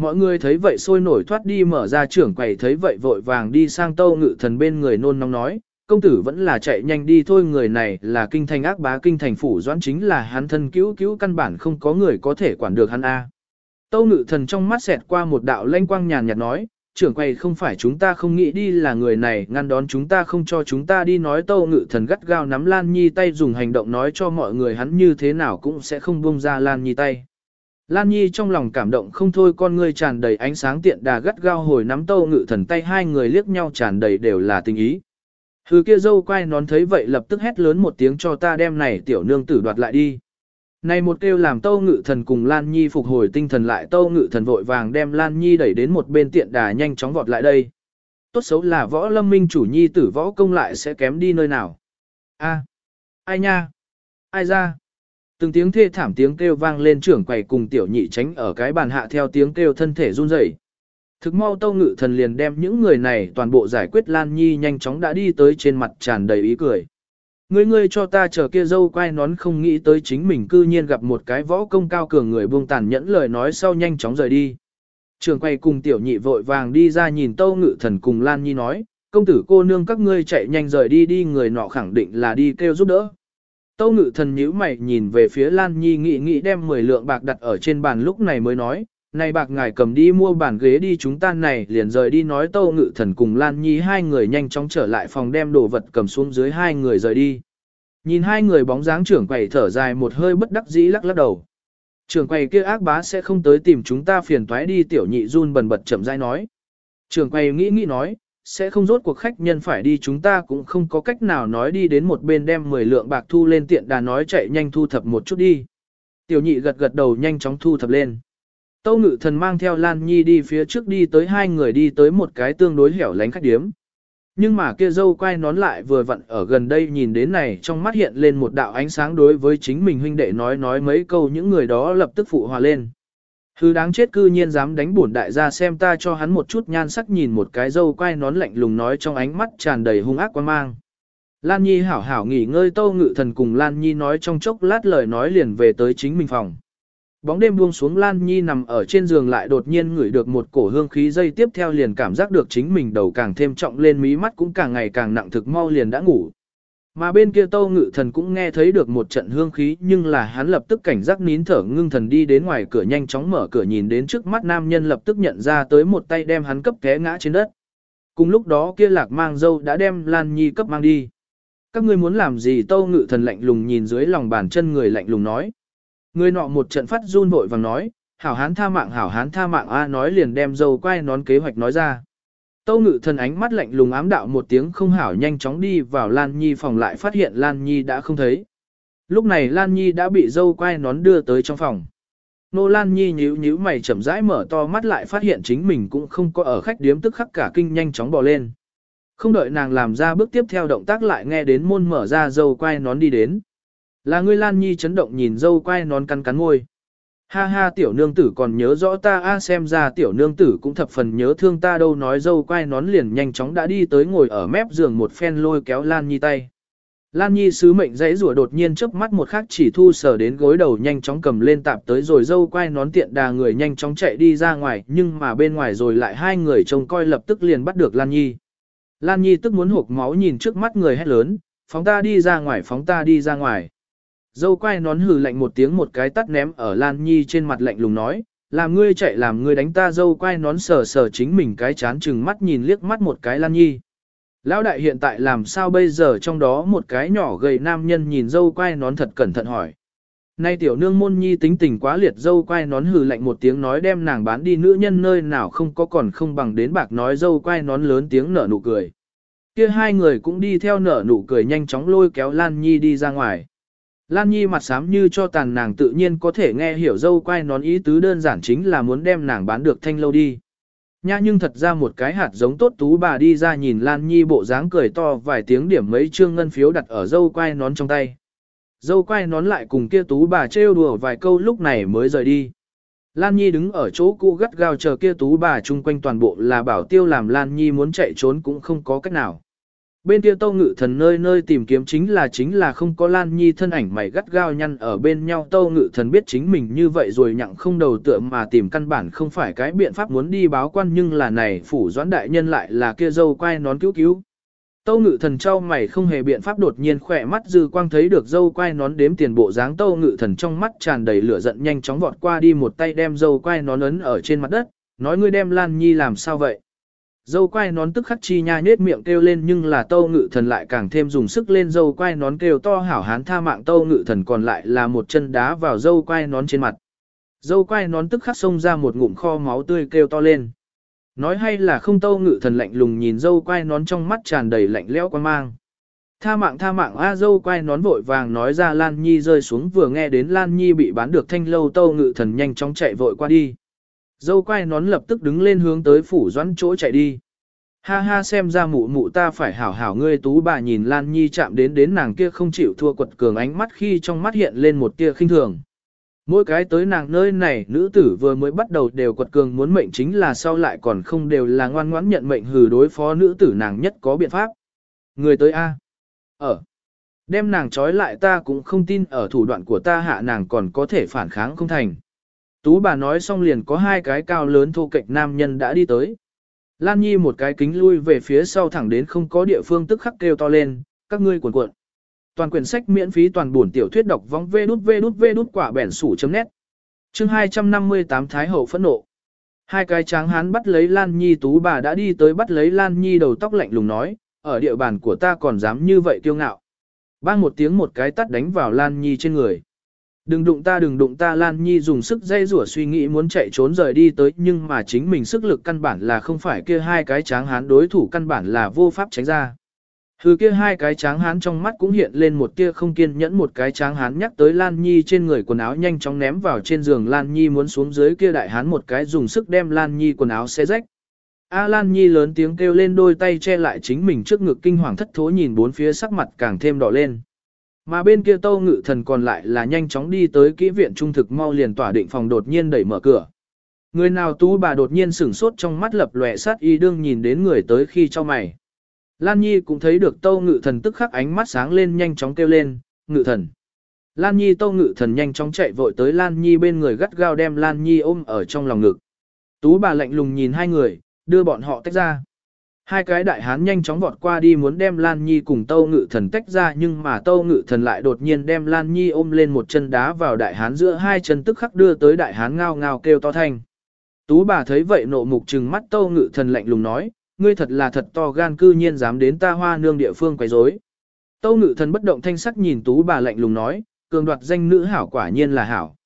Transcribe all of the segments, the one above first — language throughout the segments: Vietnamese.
Mọi người thấy vậy sôi nổi thoát đi mở ra trưởng quầy thấy vậy vội vàng đi sang tâu ngự thần bên người nôn nóng nói, công tử vẫn là chạy nhanh đi thôi người này là kinh thành ác bá kinh thành phủ doãn chính là hắn thân cứu cứu căn bản không có người có thể quản được hắn A. Tâu ngự thần trong mắt xẹt qua một đạo lanh quang nhàn nhạt nói, trưởng quầy không phải chúng ta không nghĩ đi là người này ngăn đón chúng ta không cho chúng ta đi nói tâu ngự thần gắt gao nắm Lan Nhi tay dùng hành động nói cho mọi người hắn như thế nào cũng sẽ không buông ra Lan Nhi tay. Lan Nhi trong lòng cảm động không thôi con ngươi tràn đầy ánh sáng tiện đà gắt gao hồi nắm tâu ngự thần tay hai người liếc nhau tràn đầy đều là tình ý. Hừ kia dâu quay nón thấy vậy lập tức hét lớn một tiếng cho ta đem này tiểu nương tử đoạt lại đi. Này một kêu làm Tâu Ngự Thần cùng Lan Nhi phục hồi tinh thần lại Tâu Ngự Thần vội vàng đem Lan Nhi đẩy đến một bên tiện đà nhanh chóng vọt lại đây. Tốt xấu là võ lâm minh chủ nhi tử võ công lại sẽ kém đi nơi nào. A, ai nha, ai ra. Từng tiếng thê thảm tiếng kêu vang lên trưởng quầy cùng tiểu nhị tránh ở cái bàn hạ theo tiếng kêu thân thể run rẩy. Thực mau Tâu Ngự Thần liền đem những người này toàn bộ giải quyết Lan Nhi nhanh chóng đã đi tới trên mặt tràn đầy ý cười. Ngươi ngươi cho ta chờ kia dâu quay nón không nghĩ tới chính mình cư nhiên gặp một cái võ công cao cường người buông tàn nhẫn lời nói sau nhanh chóng rời đi. Trường quay cùng tiểu nhị vội vàng đi ra nhìn tâu ngự thần cùng Lan Nhi nói, công tử cô nương các ngươi chạy nhanh rời đi đi người nọ khẳng định là đi kêu giúp đỡ. Tâu ngự thần nhíu mày nhìn về phía Lan Nhi nghĩ nghĩ đem 10 lượng bạc đặt ở trên bàn lúc này mới nói, này bạc ngài cầm đi mua bàn ghế đi chúng ta này liền rời đi nói tâu ngự thần cùng Lan Nhi hai người nhanh chóng trở lại phòng đem đồ vật cầm xuống dưới hai người rời đi. Nhìn hai người bóng dáng trưởng quầy thở dài một hơi bất đắc dĩ lắc lắc đầu. Trưởng quầy kia ác bá sẽ không tới tìm chúng ta phiền toái đi tiểu nhị run bần bật chậm rãi nói. Trưởng quầy nghĩ nghĩ nói, sẽ không rốt cuộc khách nhân phải đi, chúng ta cũng không có cách nào nói đi đến một bên đem 10 lượng bạc thu lên tiện đà nói chạy nhanh thu thập một chút đi. Tiểu nhị gật gật đầu nhanh chóng thu thập lên. Tâu ngự thần mang theo Lan Nhi đi phía trước đi tới hai người đi tới một cái tương đối hẻo lánh khách điếm. Nhưng mà kia dâu quay nón lại vừa vặn ở gần đây nhìn đến này, trong mắt hiện lên một đạo ánh sáng đối với chính mình huynh đệ nói nói mấy câu, những người đó lập tức phụ hòa lên. Hư đáng chết cư nhiên dám đánh bổn đại gia xem ta cho hắn một chút nhan sắc nhìn một cái dâu quay nón lạnh lùng nói trong ánh mắt tràn đầy hung ác quan mang. Lan Nhi hảo hảo nghỉ ngơi tâu ngự thần cùng Lan Nhi nói trong chốc lát lời nói liền về tới chính mình phòng. Bóng đêm buông xuống Lan Nhi nằm ở trên giường lại đột nhiên ngửi được một cổ hương khí dây tiếp theo liền cảm giác được chính mình đầu càng thêm trọng lên, mí mắt cũng càng ngày càng nặng thực mau liền đã ngủ. Mà bên kia tâu ngự thần cũng nghe thấy được một trận hương khí nhưng là hắn lập tức cảnh giác nín thở ngưng thần đi đến ngoài cửa nhanh chóng mở cửa nhìn đến trước mắt nam nhân lập tức nhận ra tới một tay đem hắn cấp té ngã trên đất. Cùng lúc đó kia lạc mang dâu đã đem Lan Nhi cấp mang đi. Các ngươi muốn làm gì tâu ngự thần lạnh lùng nhìn dưới lòng bàn chân người lạnh lùng nói. Người nọ một trận phát run vội vàng nói, hảo hán tha mạng hảo hán tha mạng a nói liền đem dâu quay nón kế hoạch nói ra. Tâu ngự thần ánh mắt lạnh lùng ám đạo một tiếng không hảo nhanh chóng đi vào Lan Nhi phòng lại phát hiện Lan Nhi đã không thấy. Lúc này Lan Nhi đã bị dâu quay nón đưa tới trong phòng. Nô Lan Nhi nhíu nhíu mày chậm rãi mở to mắt lại phát hiện chính mình cũng không có ở khách điếm tức khắc cả kinh nhanh chóng bò lên. Không đợi nàng làm ra bước tiếp theo động tác lại nghe đến môn mở ra dâu quay nón đi đến. Là ngươi Lan Nhi chấn động nhìn dâu quay nón cắn cắn môi. Ha ha tiểu nương tử còn nhớ rõ ta a xem ra tiểu nương tử cũng thập phần nhớ thương ta đâu nói dâu quay nón liền nhanh chóng đã đi tới ngồi ở mép giường một phen lôi kéo Lan Nhi tay. Lan Nhi sứ mệnh dãy rủa đột nhiên chớp mắt một khắc chỉ thu sở đến gối đầu nhanh chóng cầm lên tạp tới rồi dâu quay nón tiện đà người nhanh chóng chạy đi ra ngoài nhưng mà bên ngoài rồi lại hai người trông coi lập tức liền bắt được Lan Nhi. Lan Nhi tức muốn hộp máu nhìn trước mắt người hét lớn, phóng ta đi ra ngoài phóng ta đi ra ngoài. Dâu quay nón hừ lạnh một tiếng một cái tắt ném ở Lan Nhi trên mặt lạnh lùng nói, làm ngươi chạy làm ngươi đánh ta dâu quay nón sờ sờ chính mình cái chán chừng mắt nhìn liếc mắt một cái Lan Nhi. Lão đại hiện tại làm sao bây giờ trong đó một cái nhỏ gầy nam nhân nhìn dâu quay nón thật cẩn thận hỏi. Nay tiểu nương môn nhi tính tình quá liệt dâu quay nón hừ lạnh một tiếng nói đem nàng bán đi nữ nhân nơi nào không có còn không bằng đến bạc nói dâu quay nón lớn tiếng nở nụ cười. Kia hai người cũng đi theo nở nụ cười nhanh chóng lôi kéo Lan Nhi đi ra ngoài. Lan Nhi mặt xám như cho tàn nàng tự nhiên có thể nghe hiểu dâu quay nón ý tứ đơn giản chính là muốn đem nàng bán được thanh lâu đi. Nha nhưng thật ra một cái hạt giống tốt tú bà đi ra nhìn Lan Nhi bộ dáng cười to vài tiếng điểm mấy trương ngân phiếu đặt ở dâu quay nón trong tay. Dâu quay nón lại cùng kia tú bà trêu đùa vài câu lúc này mới rời đi. Lan Nhi đứng ở chỗ cũ gắt gao chờ kia tú bà chung quanh toàn bộ là bảo tiêu làm Lan Nhi muốn chạy trốn cũng không có cách nào. Bên kia Tâu Ngự Thần nơi nơi tìm kiếm chính là chính là không có Lan Nhi thân ảnh mày gắt gao nhăn ở bên nhau Tâu Ngự Thần biết chính mình như vậy rồi nhặng không đầu tựa mà tìm căn bản không phải cái biện pháp muốn đi báo quan nhưng là này phủ doãn đại nhân lại là kia dâu quay nón cứu cứu. Tâu Ngự Thần trao mày không hề biện pháp đột nhiên khỏe mắt dư quang thấy được dâu quay nón đếm tiền bộ dáng Tâu Ngự Thần trong mắt tràn đầy lửa giận nhanh chóng vọt qua đi một tay đem dâu quay nón ấn ở trên mặt đất, nói ngươi đem Lan Nhi làm sao vậy? Dâu quai nón tức khắc chi nha nết miệng kêu lên nhưng là tâu ngự thần lại càng thêm dùng sức lên dâu quai nón kêu to hảo hán tha mạng tâu ngự thần còn lại là một chân đá vào dâu quai nón trên mặt. Dâu quai nón tức khắc xông ra một ngụm kho máu tươi kêu to lên. Nói hay là không tâu ngự thần lạnh lùng nhìn dâu quai nón trong mắt tràn đầy lạnh lẽo quan mang. Tha mạng tha mạng, A, dâu quai nón vội vàng nói ra Lan Nhi rơi xuống vừa nghe đến Lan Nhi bị bán được thanh lâu tâu ngự thần nhanh chóng chạy vội qua đi. Dâu quai nón lập tức đứng lên hướng tới phủ doãn chỗ chạy đi. Ha ha xem ra mụ mụ ta phải hảo hảo ngươi tú bà nhìn Lan Nhi chạm đến đến nàng kia không chịu thua quật cường ánh mắt khi trong mắt hiện lên một tia khinh thường. Mỗi cái tới nàng nơi này, nữ tử vừa mới bắt đầu đều quật cường muốn mệnh chính là sau lại còn không đều là ngoan ngoãn nhận mệnh hừ đối phó nữ tử nàng nhất có biện pháp. Người tới A. Ở. Đem nàng trói lại ta cũng không tin, ở thủ đoạn của ta hạ nàng còn có thể phản kháng không thành. Tú bà nói xong liền có hai cái cao lớn thô kệch nam nhân đã đi tới. Lan Nhi một cái kính lui về phía sau thẳng đến không có địa phương tức khắc kêu to lên, các ngươi cuộn cuộn. Toàn quyển sách miễn phí toàn buồn tiểu thuyết đọc vong vê đút vê đút vê đút quả bẻn sủ chấm nét. Chương 258 Thái Hậu phẫn nộ. Hai cái tráng hán bắt lấy Lan Nhi tú bà đã đi tới bắt lấy Lan Nhi đầu tóc lạnh lùng nói, ở địa bàn của ta còn dám như vậy kiêu ngạo. Bang một tiếng một cái tắt đánh vào Lan Nhi trên người. Đừng đụng ta, đừng đụng ta, Lan Nhi dùng sức dây rủa suy nghĩ muốn chạy trốn rời đi tới, nhưng mà chính mình sức lực căn bản là không phải kia hai cái tráng hán đối thủ căn bản là vô pháp tránh ra. Hừ, kia hai cái tráng hán trong mắt cũng hiện lên một tia không kiên nhẫn, một cái tráng hán nhắc tới Lan Nhi trên người quần áo nhanh chóng ném vào trên giường, Lan Nhi muốn xuống dưới kia đại hán một cái dùng sức đem Lan Nhi quần áo xé rách. A Lan Nhi lớn tiếng kêu lên, đôi tay che lại chính mình trước ngực kinh hoàng thất thố nhìn bốn phía sắc mặt càng thêm đỏ lên. Mà bên kia tâu ngự thần còn lại là nhanh chóng đi tới kỹ viện trung thực mau liền tỏa định phòng đột nhiên đẩy mở cửa. Người nào tú bà đột nhiên sửng sốt trong mắt lập lòe sát y đương nhìn đến người tới khi cho mày. Lan Nhi cũng thấy được tâu ngự thần tức khắc ánh mắt sáng lên nhanh chóng kêu lên, ngự thần. Lan Nhi tâu ngự thần nhanh chóng chạy vội tới Lan Nhi bên người gắt gao đem Lan Nhi ôm ở trong lòng ngực. Tú bà lạnh lùng nhìn hai người, đưa bọn họ tách ra. Hai cái đại hán nhanh chóng vọt qua đi muốn đem Lan Nhi cùng Tâu Ngự Thần tách ra nhưng mà Tâu Ngự Thần lại đột nhiên đem Lan Nhi ôm lên một chân đá vào đại hán giữa hai chân tức khắc đưa tới đại hán ngao ngao kêu to thanh. Tú bà thấy vậy nộ mục trừng mắt Tâu Ngự Thần lạnh lùng nói, ngươi thật là thật to gan cư nhiên dám đến ta hoa nương địa phương quấy rối. Tâu Ngự Thần bất động thanh sắc nhìn Tú bà lạnh lùng nói, cường đoạt danh nữ hảo quả nhiên là hảo.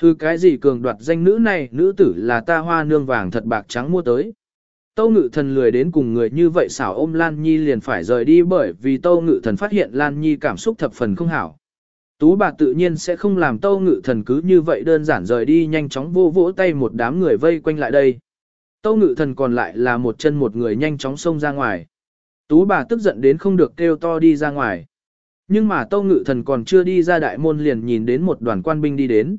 Hư cái gì cường đoạt danh nữ này, nữ tử là ta hoa nương vàng thật bạc trắng mua tới. Tâu ngự thần lười đến cùng người như vậy xảo ôm Lan Nhi liền phải rời đi bởi vì Tâu ngự thần phát hiện Lan Nhi cảm xúc thập phần không hảo. Tú bà tự nhiên sẽ không làm Tâu ngự thần cứ như vậy đơn giản rời đi nhanh chóng vô vỗ tay một đám người vây quanh lại đây. Tâu ngự thần còn lại là một chân một người nhanh chóng xông ra ngoài. Tú bà tức giận đến không được kêu to đi ra ngoài. Nhưng mà Tâu ngự thần còn chưa đi ra đại môn liền nhìn đến một đoàn quan binh đi đến.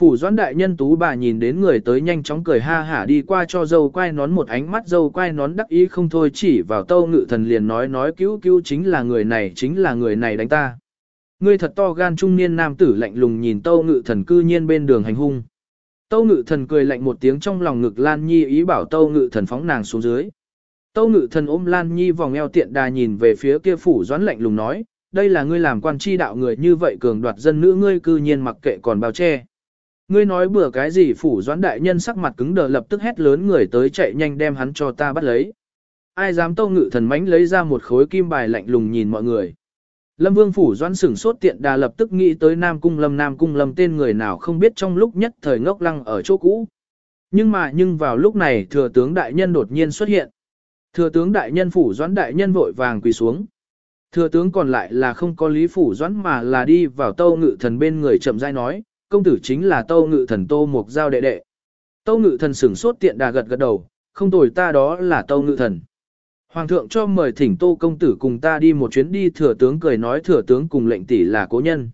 Phủ doãn đại nhân tú bà nhìn đến người tới nhanh chóng cười ha hả đi qua cho dâu quay nón một ánh mắt dâu quay nón đắc ý không thôi chỉ vào tâu ngự thần liền nói nói cứu cứu chính là người này chính là người này đánh ta. Ngươi thật to gan trung niên nam tử lạnh lùng nhìn tâu ngự thần cư nhiên bên đường hành hung. Tâu ngự thần cười lạnh một tiếng trong lòng ngực Lan Nhi ý bảo tâu ngự thần phóng nàng xuống dưới. Tâu ngự thần ôm Lan Nhi vòng eo tiện đà nhìn về phía kia phủ doãn lạnh lùng nói, đây là ngươi làm quan tri đạo người như vậy cường đoạt dân nữ ngươi cư nhiên mặc kệ còn bao che. Ngươi nói bừa cái gì phủ doãn đại nhân sắc mặt cứng đờ lập tức hét lớn người tới chạy nhanh đem hắn cho ta bắt lấy. Ai dám tâu ngự thần mánh lấy ra một khối kim bài lạnh lùng nhìn mọi người. Lâm vương phủ doãn sửng sốt tiện đà lập tức nghĩ tới Nam Cung Lâm Nam Cung Lâm tên người nào không biết trong lúc nhất thời ngốc lăng ở chỗ cũ. Nhưng mà nhưng vào lúc này thừa tướng đại nhân đột nhiên xuất hiện. Thừa tướng đại nhân phủ doãn đại nhân vội vàng quỳ xuống. Thừa tướng còn lại là không có lý phủ doãn mà là đi vào tâu ngự thần bên người chậm rãi nói, công tử chính là tâu ngự thần tô mục giao đệ đệ. Tâu ngự thần sửng sốt tiện đà gật gật đầu, không tồi ta đó là tâu ngự thần. Hoàng thượng cho mời thỉnh tô công tử cùng ta đi một chuyến đi thừa tướng cười nói thừa tướng cùng lệnh tỷ là cố nhân.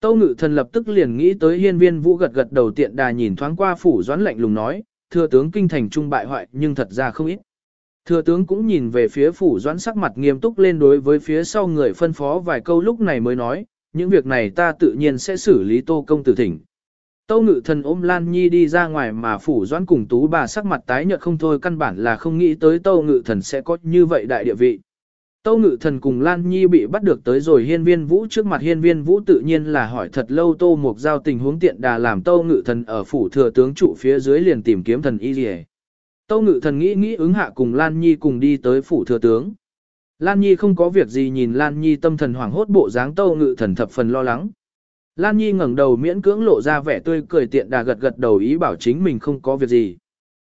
Tâu ngự thần lập tức liền nghĩ tới hiên viên vũ gật gật đầu tiện đà nhìn thoáng qua phủ doãn lạnh lùng nói, thừa tướng kinh thành trung bại hoại nhưng thật ra không ít. Thừa tướng cũng nhìn về phía phủ doãn sắc mặt nghiêm túc lên đối với phía sau người phân phó vài câu lúc này mới nói, những việc này ta tự nhiên sẽ xử lý tô công tử thỉnh. Tâu ngự thần ôm Lan Nhi đi ra ngoài mà phủ doãn cùng tú bà sắc mặt tái nhợt không thôi, căn bản là không nghĩ tới tâu ngự thần sẽ có như vậy đại địa vị. Tâu ngự thần cùng Lan Nhi bị bắt được tới rồi, hiên viên vũ trước mặt hiên viên vũ tự nhiên là hỏi thật lâu tô mục giao tình huống tiện đà làm tâu ngự thần ở phủ thừa tướng trụ phía dưới liền tìm kiếm thần y rìa. Tâu ngự thần nghĩ nghĩ ứng hạ cùng Lan Nhi cùng đi tới phủ thừa tướng. Lan Nhi không có việc gì nhìn Lan Nhi tâm thần hoảng hốt bộ dáng tâu ngự thần thập phần lo lắng. Lan Nhi ngẩng đầu miễn cưỡng lộ ra vẻ tươi cười tiện đà gật gật đầu ý bảo chính mình không có việc gì.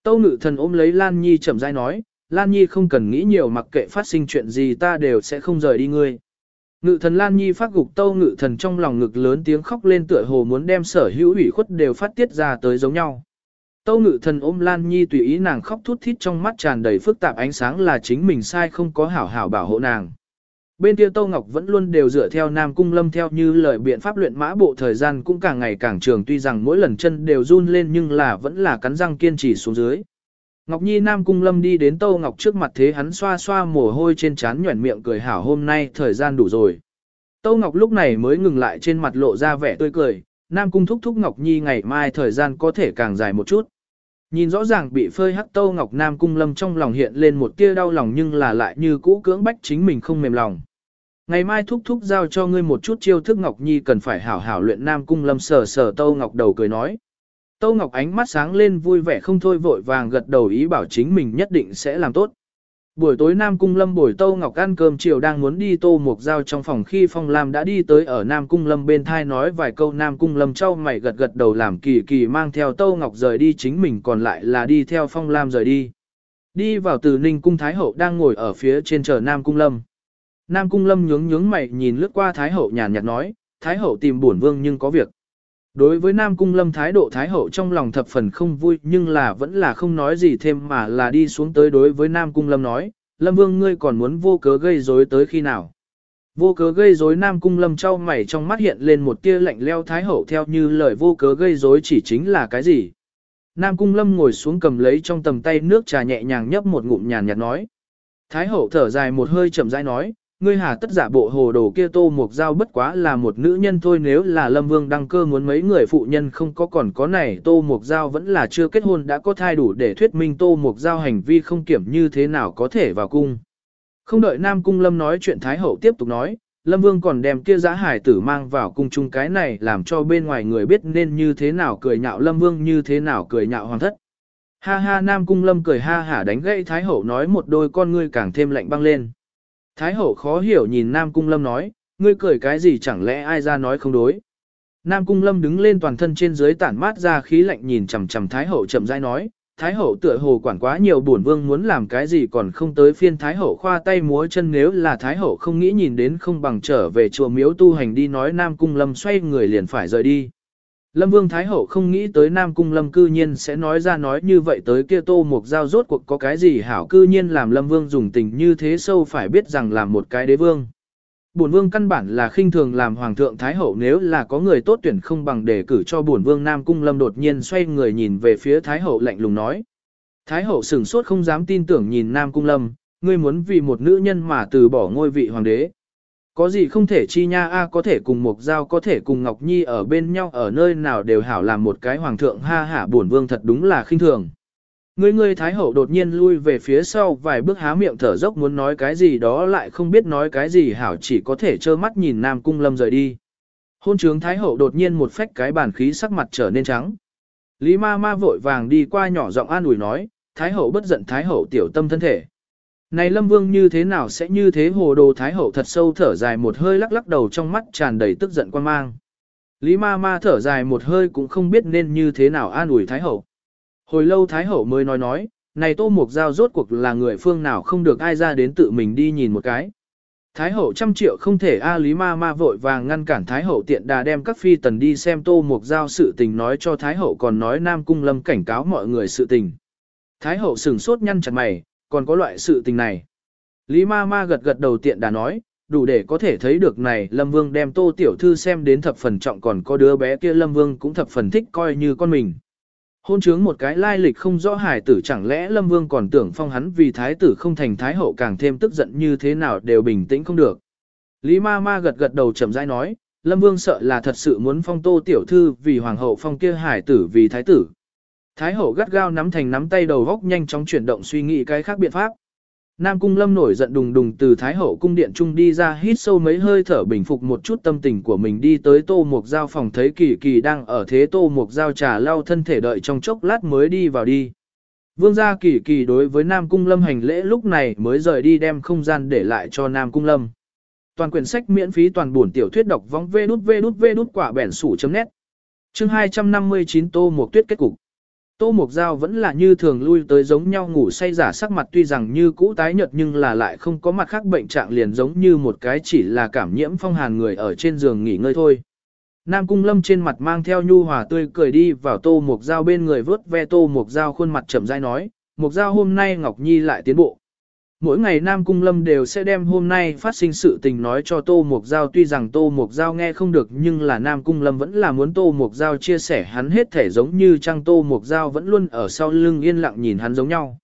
Tâu ngự thần ôm lấy Lan Nhi chậm rãi nói, Lan Nhi không cần nghĩ nhiều mặc kệ phát sinh chuyện gì ta đều sẽ không rời đi ngươi. Ngự thần Lan Nhi phát gục tâu ngự thần trong lòng ngực lớn tiếng khóc lên tựa hồ muốn đem sở hữu ủy khuất đều phát tiết ra tới giống nhau. Tâu ngự thần ôm Lan Nhi tùy ý nàng khóc thút thít trong mắt tràn đầy phức tạp ánh sáng là chính mình sai không có hảo hảo bảo hộ nàng. Bên kia Tâu Ngọc vẫn luôn đều dựa theo Nam Cung Lâm theo như lời biện pháp luyện mã bộ thời gian cũng càng ngày càng trường tuy rằng mỗi lần chân đều run lên nhưng là vẫn là cắn răng kiên trì xuống dưới. Ngọc Nhi Nam Cung Lâm đi đến Tâu Ngọc trước mặt thế hắn xoa xoa mồ hôi trên trán nhuẩn miệng cười hảo hôm nay thời gian đủ rồi. Tâu Ngọc lúc này mới ngừng lại trên mặt lộ ra vẻ tươi cười, Nam Cung thúc thúc Ngọc Nhi ngày mai thời gian có thể càng dài một chút. Nhìn rõ ràng bị phơi hắc Tâu Ngọc Nam Cung Lâm trong lòng hiện lên một tia đau lòng nhưng là lại như cũ cưỡng bách chính mình không mềm lòng. Ngày mai thúc thúc giao cho ngươi một chút chiêu thức Ngọc Nhi cần phải hảo hảo luyện Nam Cung Lâm sờ sờ Tâu Ngọc đầu cười nói. Tâu Ngọc ánh mắt sáng lên vui vẻ không thôi vội vàng gật đầu ý bảo chính mình nhất định sẽ làm tốt. Buổi tối Nam Cung Lâm buổi tô Ngọc ăn cơm chiều đang muốn đi Tô Mộc Giao trong phòng khi Phong Lam đã đi tới ở Nam Cung Lâm bên thai nói vài câu Nam Cung Lâm trao mày gật gật đầu làm kỳ kỳ mang theo tô Ngọc rời đi chính mình còn lại là đi theo Phong Lam rời đi. Đi vào từ Ninh Cung Thái Hậu đang ngồi ở phía trên chờ Nam Cung Lâm. Nam Cung Lâm nhướng nhướng mày nhìn lướt qua Thái Hậu nhàn nhạt nói, Thái Hậu tìm bổn vương nhưng có việc. Đối với Nam Cung Lâm thái độ Thái Hậu trong lòng thập phần không vui nhưng là vẫn là không nói gì thêm mà là đi xuống tới đối với Nam Cung Lâm nói, Lâm Vương ngươi còn muốn vô cớ gây rối tới khi nào. Vô cớ gây rối Nam Cung Lâm trao mày trong mắt hiện lên một tia lạnh leo Thái Hậu theo như lời vô cớ gây rối chỉ chính là cái gì. Nam Cung Lâm ngồi xuống cầm lấy trong tầm tay nước trà nhẹ nhàng nhấp một ngụm nhàn nhạt nói. Thái Hậu thở dài một hơi chậm rãi nói, ngươi hà tất giả bộ hồ đồ kia tô mục giao bất quá là một nữ nhân thôi nếu là lâm vương đăng cơ muốn mấy người phụ nhân không có còn có này tô mục giao vẫn là chưa kết hôn đã có thai đủ để thuyết minh tô mục giao hành vi không kiểm như thế nào có thể vào cung. Không đợi Nam Cung Lâm nói chuyện Thái Hậu tiếp tục nói, Lâm Vương còn đem kia giá hải tử mang vào cung chung cái này làm cho bên ngoài người biết nên như thế nào cười nhạo Lâm Vương như thế nào cười nhạo hoàng thất. Ha ha Nam Cung Lâm cười ha hả đánh gãy Thái Hậu nói một đôi con ngươi càng thêm lạnh băng lên. Thái hậu khó hiểu nhìn Nam Cung Lâm nói, ngươi cười cái gì chẳng lẽ ai ra nói không đối. Nam Cung Lâm đứng lên toàn thân trên dưới tản mát ra khí lạnh nhìn chằm chằm Thái hậu chậm rãi nói, Thái hậu tựa hồ quản quá nhiều buồn vương muốn làm cái gì còn không tới phiên Thái hậu khoa tay múa chân nếu là Thái hậu không nghĩ nhìn đến không bằng trở về chùa miếu tu hành đi nói Nam Cung Lâm xoay người liền phải rời đi. Lâm Vương Thái Hậu không nghĩ tới Nam Cung Lâm cư nhiên sẽ nói ra nói như vậy tới kia tô mục giao rốt cuộc có cái gì hảo cư nhiên làm Lâm Vương dùng tình như thế sâu phải biết rằng làm một cái đế vương. Bổn vương căn bản là khinh thường làm hoàng thượng thái hậu nếu là có người tốt tuyển không bằng để cử cho bổn vương Nam Cung Lâm đột nhiên xoay người nhìn về phía thái hậu lạnh lùng nói. Thái hậu sửng sốt không dám tin tưởng nhìn Nam Cung Lâm, ngươi muốn vì một nữ nhân mà từ bỏ ngôi vị hoàng đế. Có gì không thể chi nha a có thể cùng Mộc Giao có thể cùng Ngọc Nhi ở bên nhau ở nơi nào đều hảo làm một cái hoàng thượng ha hả buồn vương thật đúng là khinh thường. Người người Thái Hậu đột nhiên lui về phía sau vài bước há miệng thở dốc muốn nói cái gì đó lại không biết nói cái gì hảo chỉ có thể trơ mắt nhìn Nam Cung Lâm rời đi. Hôn trướng Thái Hậu đột nhiên một phách cái bản khí sắc mặt trở nên trắng. Lý ma ma vội vàng đi qua nhỏ giọng an ủi nói, Thái Hậu bất giận Thái Hậu tiểu tâm thân thể. Này Lâm Vương như thế nào sẽ như thế hồ đồ Thái Hậu thật sâu thở dài một hơi lắc lắc đầu trong mắt tràn đầy tức giận quan mang. Lý ma ma thở dài một hơi cũng không biết nên như thế nào an ủi Thái Hậu. Hồi lâu Thái Hậu mới nói nói, này Tô Mục Giao rốt cuộc là người phương nào không được ai ra đến tự mình đi nhìn một cái. Thái Hậu trăm triệu không thể A à, Lý ma ma vội vàng ngăn cản Thái Hậu tiện đà đem các phi tần đi xem Tô Mục Giao sự tình nói cho Thái Hậu còn nói Nam Cung Lâm cảnh cáo mọi người sự tình. Thái Hậu sừng sốt nhăn chặt mày, còn có loại sự tình này. Lý ma ma gật gật đầu tiện đã nói, đủ để có thể thấy được này Lâm Vương đem tô tiểu thư xem đến thập phần trọng còn có đứa bé kia Lâm Vương cũng thập phần thích coi như con mình. Hôn chướng một cái lai lịch không rõ hải tử chẳng lẽ Lâm Vương còn tưởng phong hắn vì thái tử không thành thái hậu càng thêm tức giận như thế nào đều bình tĩnh không được. Lý ma ma gật gật đầu chậm rãi nói, Lâm Vương sợ là thật sự muốn phong tô tiểu thư vì hoàng hậu phong kia hải tử vì thái tử. Thái hậu gắt gao nắm thành nắm tay đầu góc nhanh chóng chuyển động suy nghĩ cái khác biện pháp. Nam Cung Lâm nổi giận đùng đùng từ Thái Hậu cung điện trung đi ra, hít sâu mấy hơi thở bình phục một chút tâm tình của mình đi tới Tô Mục Giao phòng thấy Kỳ Kỳ đang ở thế Tô Mục Giao trà lau thân thể đợi trong chốc lát mới đi vào đi. Vương gia Kỳ Kỳ đối với Nam Cung Lâm hành lễ lúc này mới rời đi đem không gian để lại cho Nam Cung Lâm. Toàn quyển sách miễn phí toàn buồn tiểu thuyết đọc vong vê đút vê đút vê đút quả bẻn sủ chấm nét. Chương 259 Tô Mục Tuyết kết cục. Tô Mục Giao vẫn là như thường lui tới giống nhau ngủ say giả sắc mặt tuy rằng như cũ tái nhợt nhưng là lại không có mặt khác bệnh trạng liền giống như một cái chỉ là cảm nhiễm phong hàn người ở trên giường nghỉ ngơi thôi. Nam Cung Lâm trên mặt mang theo nhu hòa tươi cười đi vào Tô Mục Giao bên người vớt ve Tô Mục Giao khuôn mặt chậm rãi nói, Mục Giao hôm nay Ngọc Nhi lại tiến bộ. Mỗi ngày Nam Cung Lâm đều sẽ đem hôm nay phát sinh sự tình nói cho Tô mộc Giao tuy rằng Tô mộc Giao nghe không được nhưng là Nam Cung Lâm vẫn là muốn Tô mộc Giao chia sẻ hắn hết thể giống như trang Tô mộc Giao vẫn luôn ở sau lưng yên lặng nhìn hắn giống nhau.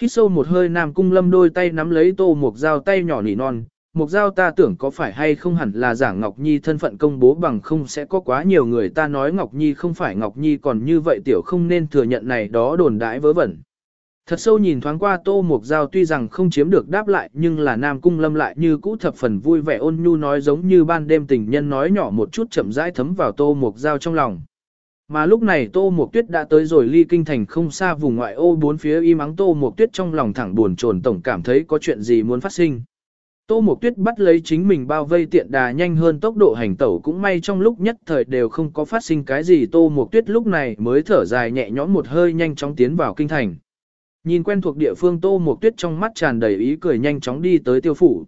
Hít sâu một hơi Nam Cung Lâm đôi tay nắm lấy Tô mộc Giao tay nhỏ nỉ non, Mộc Giao ta tưởng có phải hay không hẳn là giả Ngọc Nhi thân phận công bố bằng không sẽ có quá nhiều người ta nói Ngọc Nhi không phải Ngọc Nhi còn như vậy tiểu không nên thừa nhận này đó đồn đãi vớ vẩn. Thật sâu nhìn thoáng qua Tô Mục Giao tuy rằng không chiếm được đáp lại, nhưng là Nam Cung Lâm lại như cũ thập phần vui vẻ ôn nhu nói giống như ban đêm tình nhân nói nhỏ một chút chậm rãi thấm vào Tô Mục Giao trong lòng. Mà lúc này Tô Mục Tuyết đã tới rồi ly kinh thành không xa vùng ngoại ô bốn phía im ắng Tô Mục Tuyết trong lòng thẳng buồn chồn tổng cảm thấy có chuyện gì muốn phát sinh. Tô Mục Tuyết bắt lấy chính mình bao vây tiện đà nhanh hơn tốc độ hành tẩu cũng may trong lúc nhất thời đều không có phát sinh cái gì Tô Mục Tuyết lúc này mới thở dài nhẹ nhõm một hơi nhanh chóng tiến vào kinh thành. Nhìn quen thuộc địa phương Tô Mộc Tuyết trong mắt tràn đầy ý cười nhanh chóng đi tới tiêu phủ.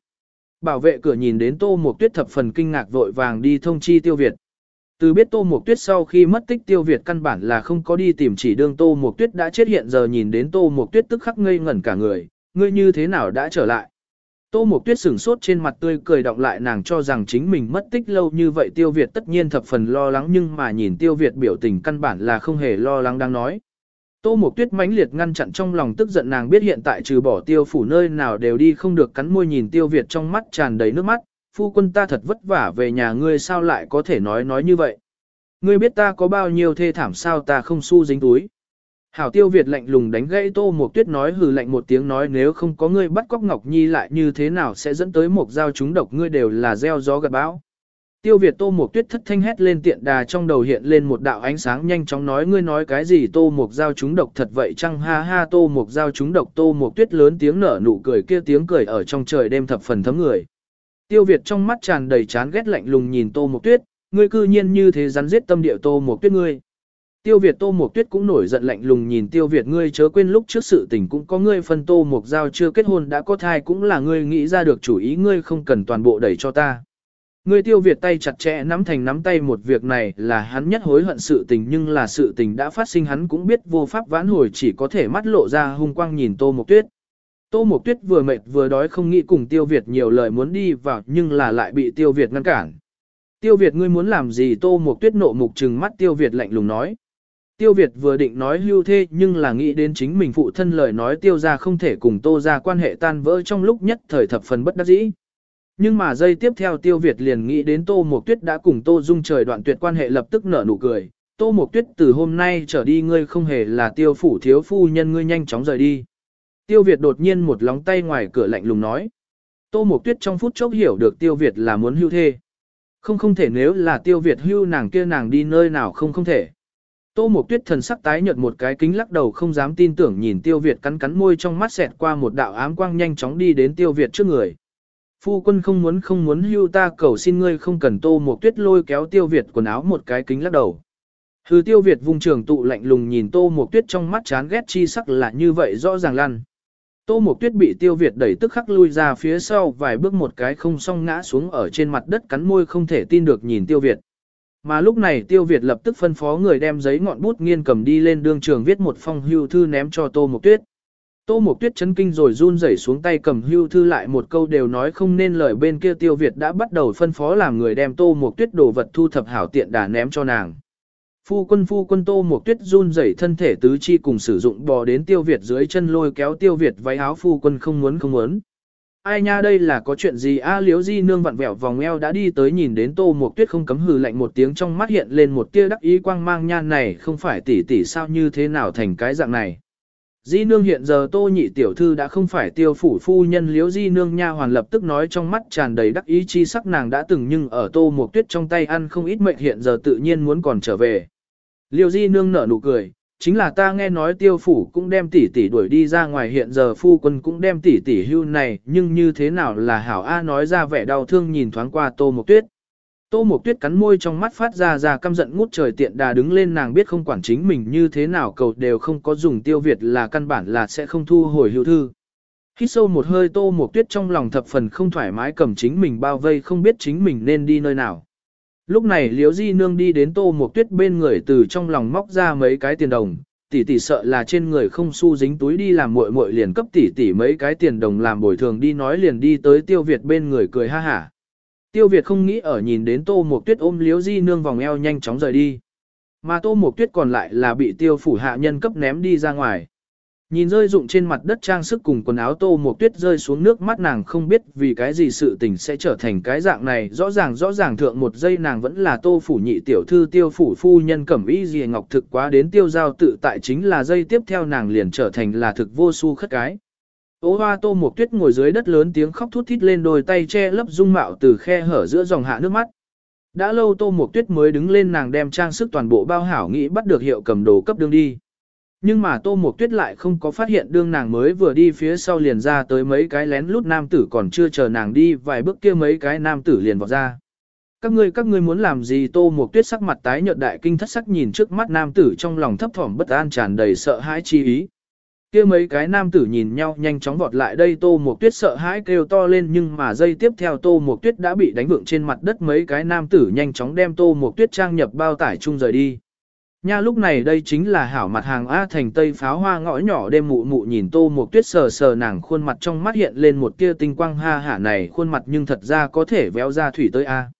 Bảo vệ cửa nhìn đến Tô Mộc Tuyết thập phần kinh ngạc vội vàng đi thông chi tiêu Việt. Từ biết Tô Mộc Tuyết sau khi mất tích tiêu Việt căn bản là không có đi tìm chỉ đương Tô Mộc Tuyết đã chết hiện giờ nhìn đến Tô Mộc Tuyết tức khắc ngây ngẩn cả người, ngươi như thế nào đã trở lại. Tô Mộc Tuyết sửng sốt trên mặt tươi cười động lại nàng cho rằng chính mình mất tích lâu như vậy Tiêu Việt tất nhiên thập phần lo lắng nhưng mà nhìn Tiêu Việt biểu tình căn bản là không hề lo lắng đang nói. Tô Mộc Tuyết mãnh liệt ngăn chặn trong lòng tức giận nàng biết hiện tại trừ bỏ tiêu phủ nơi nào đều đi không được cắn môi nhìn tiêu Việt trong mắt tràn đầy nước mắt, phu quân ta thật vất vả về nhà ngươi sao lại có thể nói nói như vậy. Ngươi biết ta có bao nhiêu thê thảm sao ta không su dính túi. Hảo tiêu Việt lạnh lùng đánh gãy Tô Mộc Tuyết nói hừ lạnh một tiếng nói nếu không có ngươi bắt cóc Ngọc Nhi lại như thế nào sẽ dẫn tới một giao chúng độc ngươi đều là gieo gió gặt bão. Tiêu Việt Tô Mộc Tuyết thất thanh hét lên tiện đà trong đầu hiện lên một đạo ánh sáng nhanh chóng nói ngươi nói cái gì Tô Mộc giao chúng độc thật vậy chăng ha ha Tô Mộc giao chúng độc Tô Mộc Tuyết lớn tiếng nở nụ cười kia tiếng cười ở trong trời đêm thập phần thấm người. Tiêu Việt trong mắt tràn đầy chán ghét lạnh lùng nhìn Tô Mộc Tuyết, ngươi cư nhiên như thế rắn giết tâm địa Tô Mộc Tuyết ngươi. Tiêu Việt Tô Mộc Tuyết cũng nổi giận lạnh lùng nhìn Tiêu Việt ngươi chớ quên lúc trước sự tình cũng có ngươi phân Tô Mộc giao chưa kết hôn đã có thai cũng là ngươi nghĩ ra được chủ ý ngươi không cần toàn bộ đẩy cho ta. Người tiêu Việt tay chặt chẽ nắm thành nắm tay một việc này là hắn nhất hối hận sự tình nhưng là sự tình đã phát sinh hắn cũng biết vô pháp vãn hồi chỉ có thể mắt lộ ra hung quang nhìn Tô Mộc Tuyết. Tô Mộc Tuyết vừa mệt vừa đói không nghĩ cùng Tiêu Việt nhiều lời muốn đi vào nhưng là lại bị Tiêu Việt ngăn cản. Tiêu Việt ngươi muốn làm gì Tô Mộc Tuyết nộ mục trừng mắt Tiêu Việt lạnh lùng nói. Tiêu Việt vừa định nói hưu thê nhưng là nghĩ đến chính mình phụ thân lời nói Tiêu ra không thể cùng Tô ra quan hệ tan vỡ trong lúc nhất thời thập phần bất đắc dĩ. Nhưng mà giây tiếp theo Tiêu Việt liền nghĩ đến Tô Mộc Tuyết đã cùng Tô Dung trời đoạn tuyệt quan hệ lập tức nở nụ cười. Tô Mộc Tuyết từ hôm nay trở đi ngươi không hề là tiêu phủ thiếu phu nhân ngươi nhanh chóng rời đi. Tiêu Việt đột nhiên một lóng tay ngoài cửa lạnh lùng nói. Tô Mộc Tuyết trong phút chốc hiểu được Tiêu Việt là muốn hưu thê. Không không thể nếu là Tiêu Việt hưu nàng kia nàng đi nơi nào không không thể. Tô Mộc Tuyết thần sắc tái nhợt một cái kính lắc đầu không dám tin tưởng nhìn Tiêu Việt cắn cắn môi trong mắt xẹt qua một đạo ám quang nhanh chóng đi đến Tiêu Việt trước người. Phu quân không muốn không muốn hưu ta cầu xin ngươi không cần tô một tuyết lôi kéo tiêu Việt quần áo một cái kính lắc đầu. Hư tiêu Việt vùng trường tụ lạnh lùng nhìn tô một tuyết trong mắt chán ghét chi sắc là như vậy rõ ràng lăn. Tô Mộc Tuyết bị Tiêu Việt đẩy tức khắc lui ra phía sau vài bước một cái không song ngã xuống ở trên mặt đất cắn môi không thể tin được nhìn Tiêu Việt. Mà lúc này Tiêu Việt lập tức phân phó người đem giấy ngọn bút nghiên cầm đi lên đương trường viết một phong hưu thư ném cho Tô Mộc Tuyết. Tô Mộc Tuyết chấn kinh rồi run rẩy xuống tay cầm hưu thư lại một câu đều nói không nên lời bên kia Tiêu Việt đã bắt đầu phân phó làm người đem Tô Mộc Tuyết đồ vật thu thập hảo tiện đà ném cho nàng. Phu quân phu quân, Tô Mộc Tuyết run rẩy thân thể tứ chi cùng sử dụng bò đến Tiêu Việt dưới chân lôi kéo Tiêu Việt váy áo phu quân không muốn không muốn. Ai nha, đây là có chuyện gì a liếu di nương vặn vẹo vòng eo đã đi tới nhìn đến Tô Mộc Tuyết không cấm hừ lạnh một tiếng trong mắt hiện lên một tia đắc ý quang mang nhan này không phải tỷ tỷ sao, như thế nào thành cái dạng này. Di nương hiện giờ tô nhị tiểu thư đã không phải tiêu phủ phu nhân liếu di nương nha hoàn lập tức nói trong mắt tràn đầy đắc ý chi sắc nàng đã từng nhưng ở tô một tuyết trong tay ăn không ít mệnh hiện giờ tự nhiên muốn còn trở về. Liêu di nương nở nụ cười, chính là ta nghe nói tiêu phủ cũng đem tỷ tỷ đuổi đi ra ngoài hiện giờ phu quân cũng đem tỷ tỷ hưu này nhưng như thế nào là hảo A nói ra vẻ đau thương nhìn thoáng qua tô một tuyết. Tô Mộc Tuyết cắn môi trong mắt phát ra ra căm giận ngút trời tiện đà đứng lên nàng biết không quản chính mình như thế nào cầu đều không có dùng tiêu Việt là căn bản là sẽ không thu hồi hữu thư. Hít sâu một hơi Tô Mộc Tuyết trong lòng thập phần không thoải mái cầm chính mình bao vây không biết chính mình nên đi nơi nào. Lúc này Liễu Di Nương đi đến Tô Mộc Tuyết bên người từ trong lòng móc ra mấy cái tiền đồng, tỷ tỷ sợ là trên người không xu dính túi đi làm muội muội liền cấp tỷ tỷ mấy cái tiền đồng làm bồi thường đi nói liền đi tới Tiêu Việt bên người cười ha hả. Tiêu Việt không nghĩ ở nhìn đến Tô Mộc Tuyết ôm Liễu Di nương vòng eo nhanh chóng rời đi. Mà Tô Mộc Tuyết còn lại là bị tiêu phủ hạ nhân cấp ném đi ra ngoài. Nhìn rơi rụng trên mặt đất trang sức cùng quần áo Tô Mộc Tuyết rơi xuống nước mắt nàng không biết vì cái gì sự tình sẽ trở thành cái dạng này. Rõ ràng rõ ràng thượng một giây nàng vẫn là Tô phủ nhị tiểu thư, tiêu phủ phu nhân cẩm y gì ngọc thực quá đến tiêu giao tự tại chính là giây tiếp theo nàng liền trở thành là thực vô su khất cái. Ô hoa tô một tuyết ngồi dưới đất lớn tiếng khóc thút thít lên đôi tay che lấp dung mạo từ khe hở giữa dòng hạ nước mắt. Đã lâu tô một tuyết mới đứng lên nàng đem trang sức toàn bộ bao hảo nghĩ bắt được hiệu cầm đồ cấp đương đi. Nhưng mà tô một tuyết lại không có phát hiện đương nàng mới vừa đi phía sau liền ra tới mấy cái lén lút nam tử còn chưa chờ nàng đi, vài bước kia mấy cái nam tử liền vọt ra. Các ngươi các ngươi muốn làm gì tô một tuyết sắc mặt tái nhợt đại kinh thất sắc nhìn trước mắt nam tử trong lòng thấp thỏm bất an tràn đầy sợ hãi chi ý kia mấy cái nam tử nhìn nhau nhanh chóng vọt lại đây, tô một tuyết sợ hãi kêu to lên, nhưng mà giây tiếp theo tô một tuyết đã bị đánh vượng trên mặt đất mấy cái nam tử nhanh chóng đem tô một tuyết trang nhập bao tải chung rời đi. Nha, lúc này đây chính là hảo mặt hàng A thành tây pháo hoa ngõ nhỏ đêm mụ mụ nhìn tô một tuyết sờ sờ nàng khuôn mặt trong mắt hiện lên một tia tinh quang ha hả này khuôn mặt nhưng thật ra có thể véo ra thủy tới A.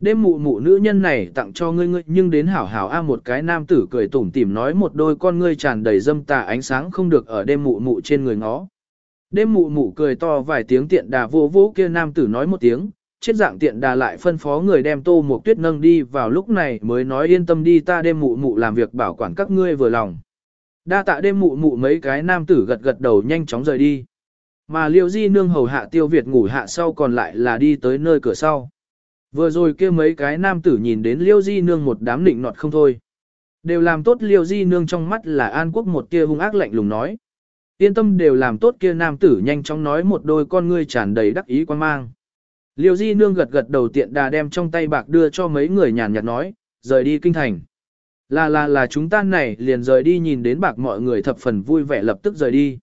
Đêm mụ mụ nữ nhân này tặng cho ngươi ngươi nhưng đến hảo hảo a một cái nam tử cười tủm tỉm nói một đôi con ngươi tràn đầy dâm tà ánh sáng không được ở đêm mụ mụ trên người ngó. Đêm mụ mụ cười to vài tiếng tiện đà vô vũ kia nam tử nói một tiếng, chết dạng tiện đà lại phân phó người đem tô một tuyết nâng đi vào lúc này mới nói yên tâm đi ta đêm mụ mụ làm việc bảo quản các ngươi vừa lòng. Đa tạ đêm mụ mụ mấy cái nam tử gật gật đầu nhanh chóng rời đi. Mà liêu di nương hầu hạ tiêu Việt ngủ hạ sau còn lại là đi tới nơi cửa sau. Vừa rồi kia mấy cái nam tử nhìn đến liêu di nương một đám nịnh nọt không thôi. Đều làm tốt liêu di nương trong mắt là an quốc một kia hung ác lạnh lùng nói. Yên tâm đều làm tốt kia nam tử nhanh chóng nói một đôi con ngươi tràn đầy đắc ý quan mang. Liêu di nương gật gật đầu tiện đà đem trong tay bạc đưa cho mấy người nhàn nhạt nói, rời đi kinh thành. Là là là chúng ta này liền rời đi nhìn đến bạc mọi người thập phần vui vẻ lập tức rời đi.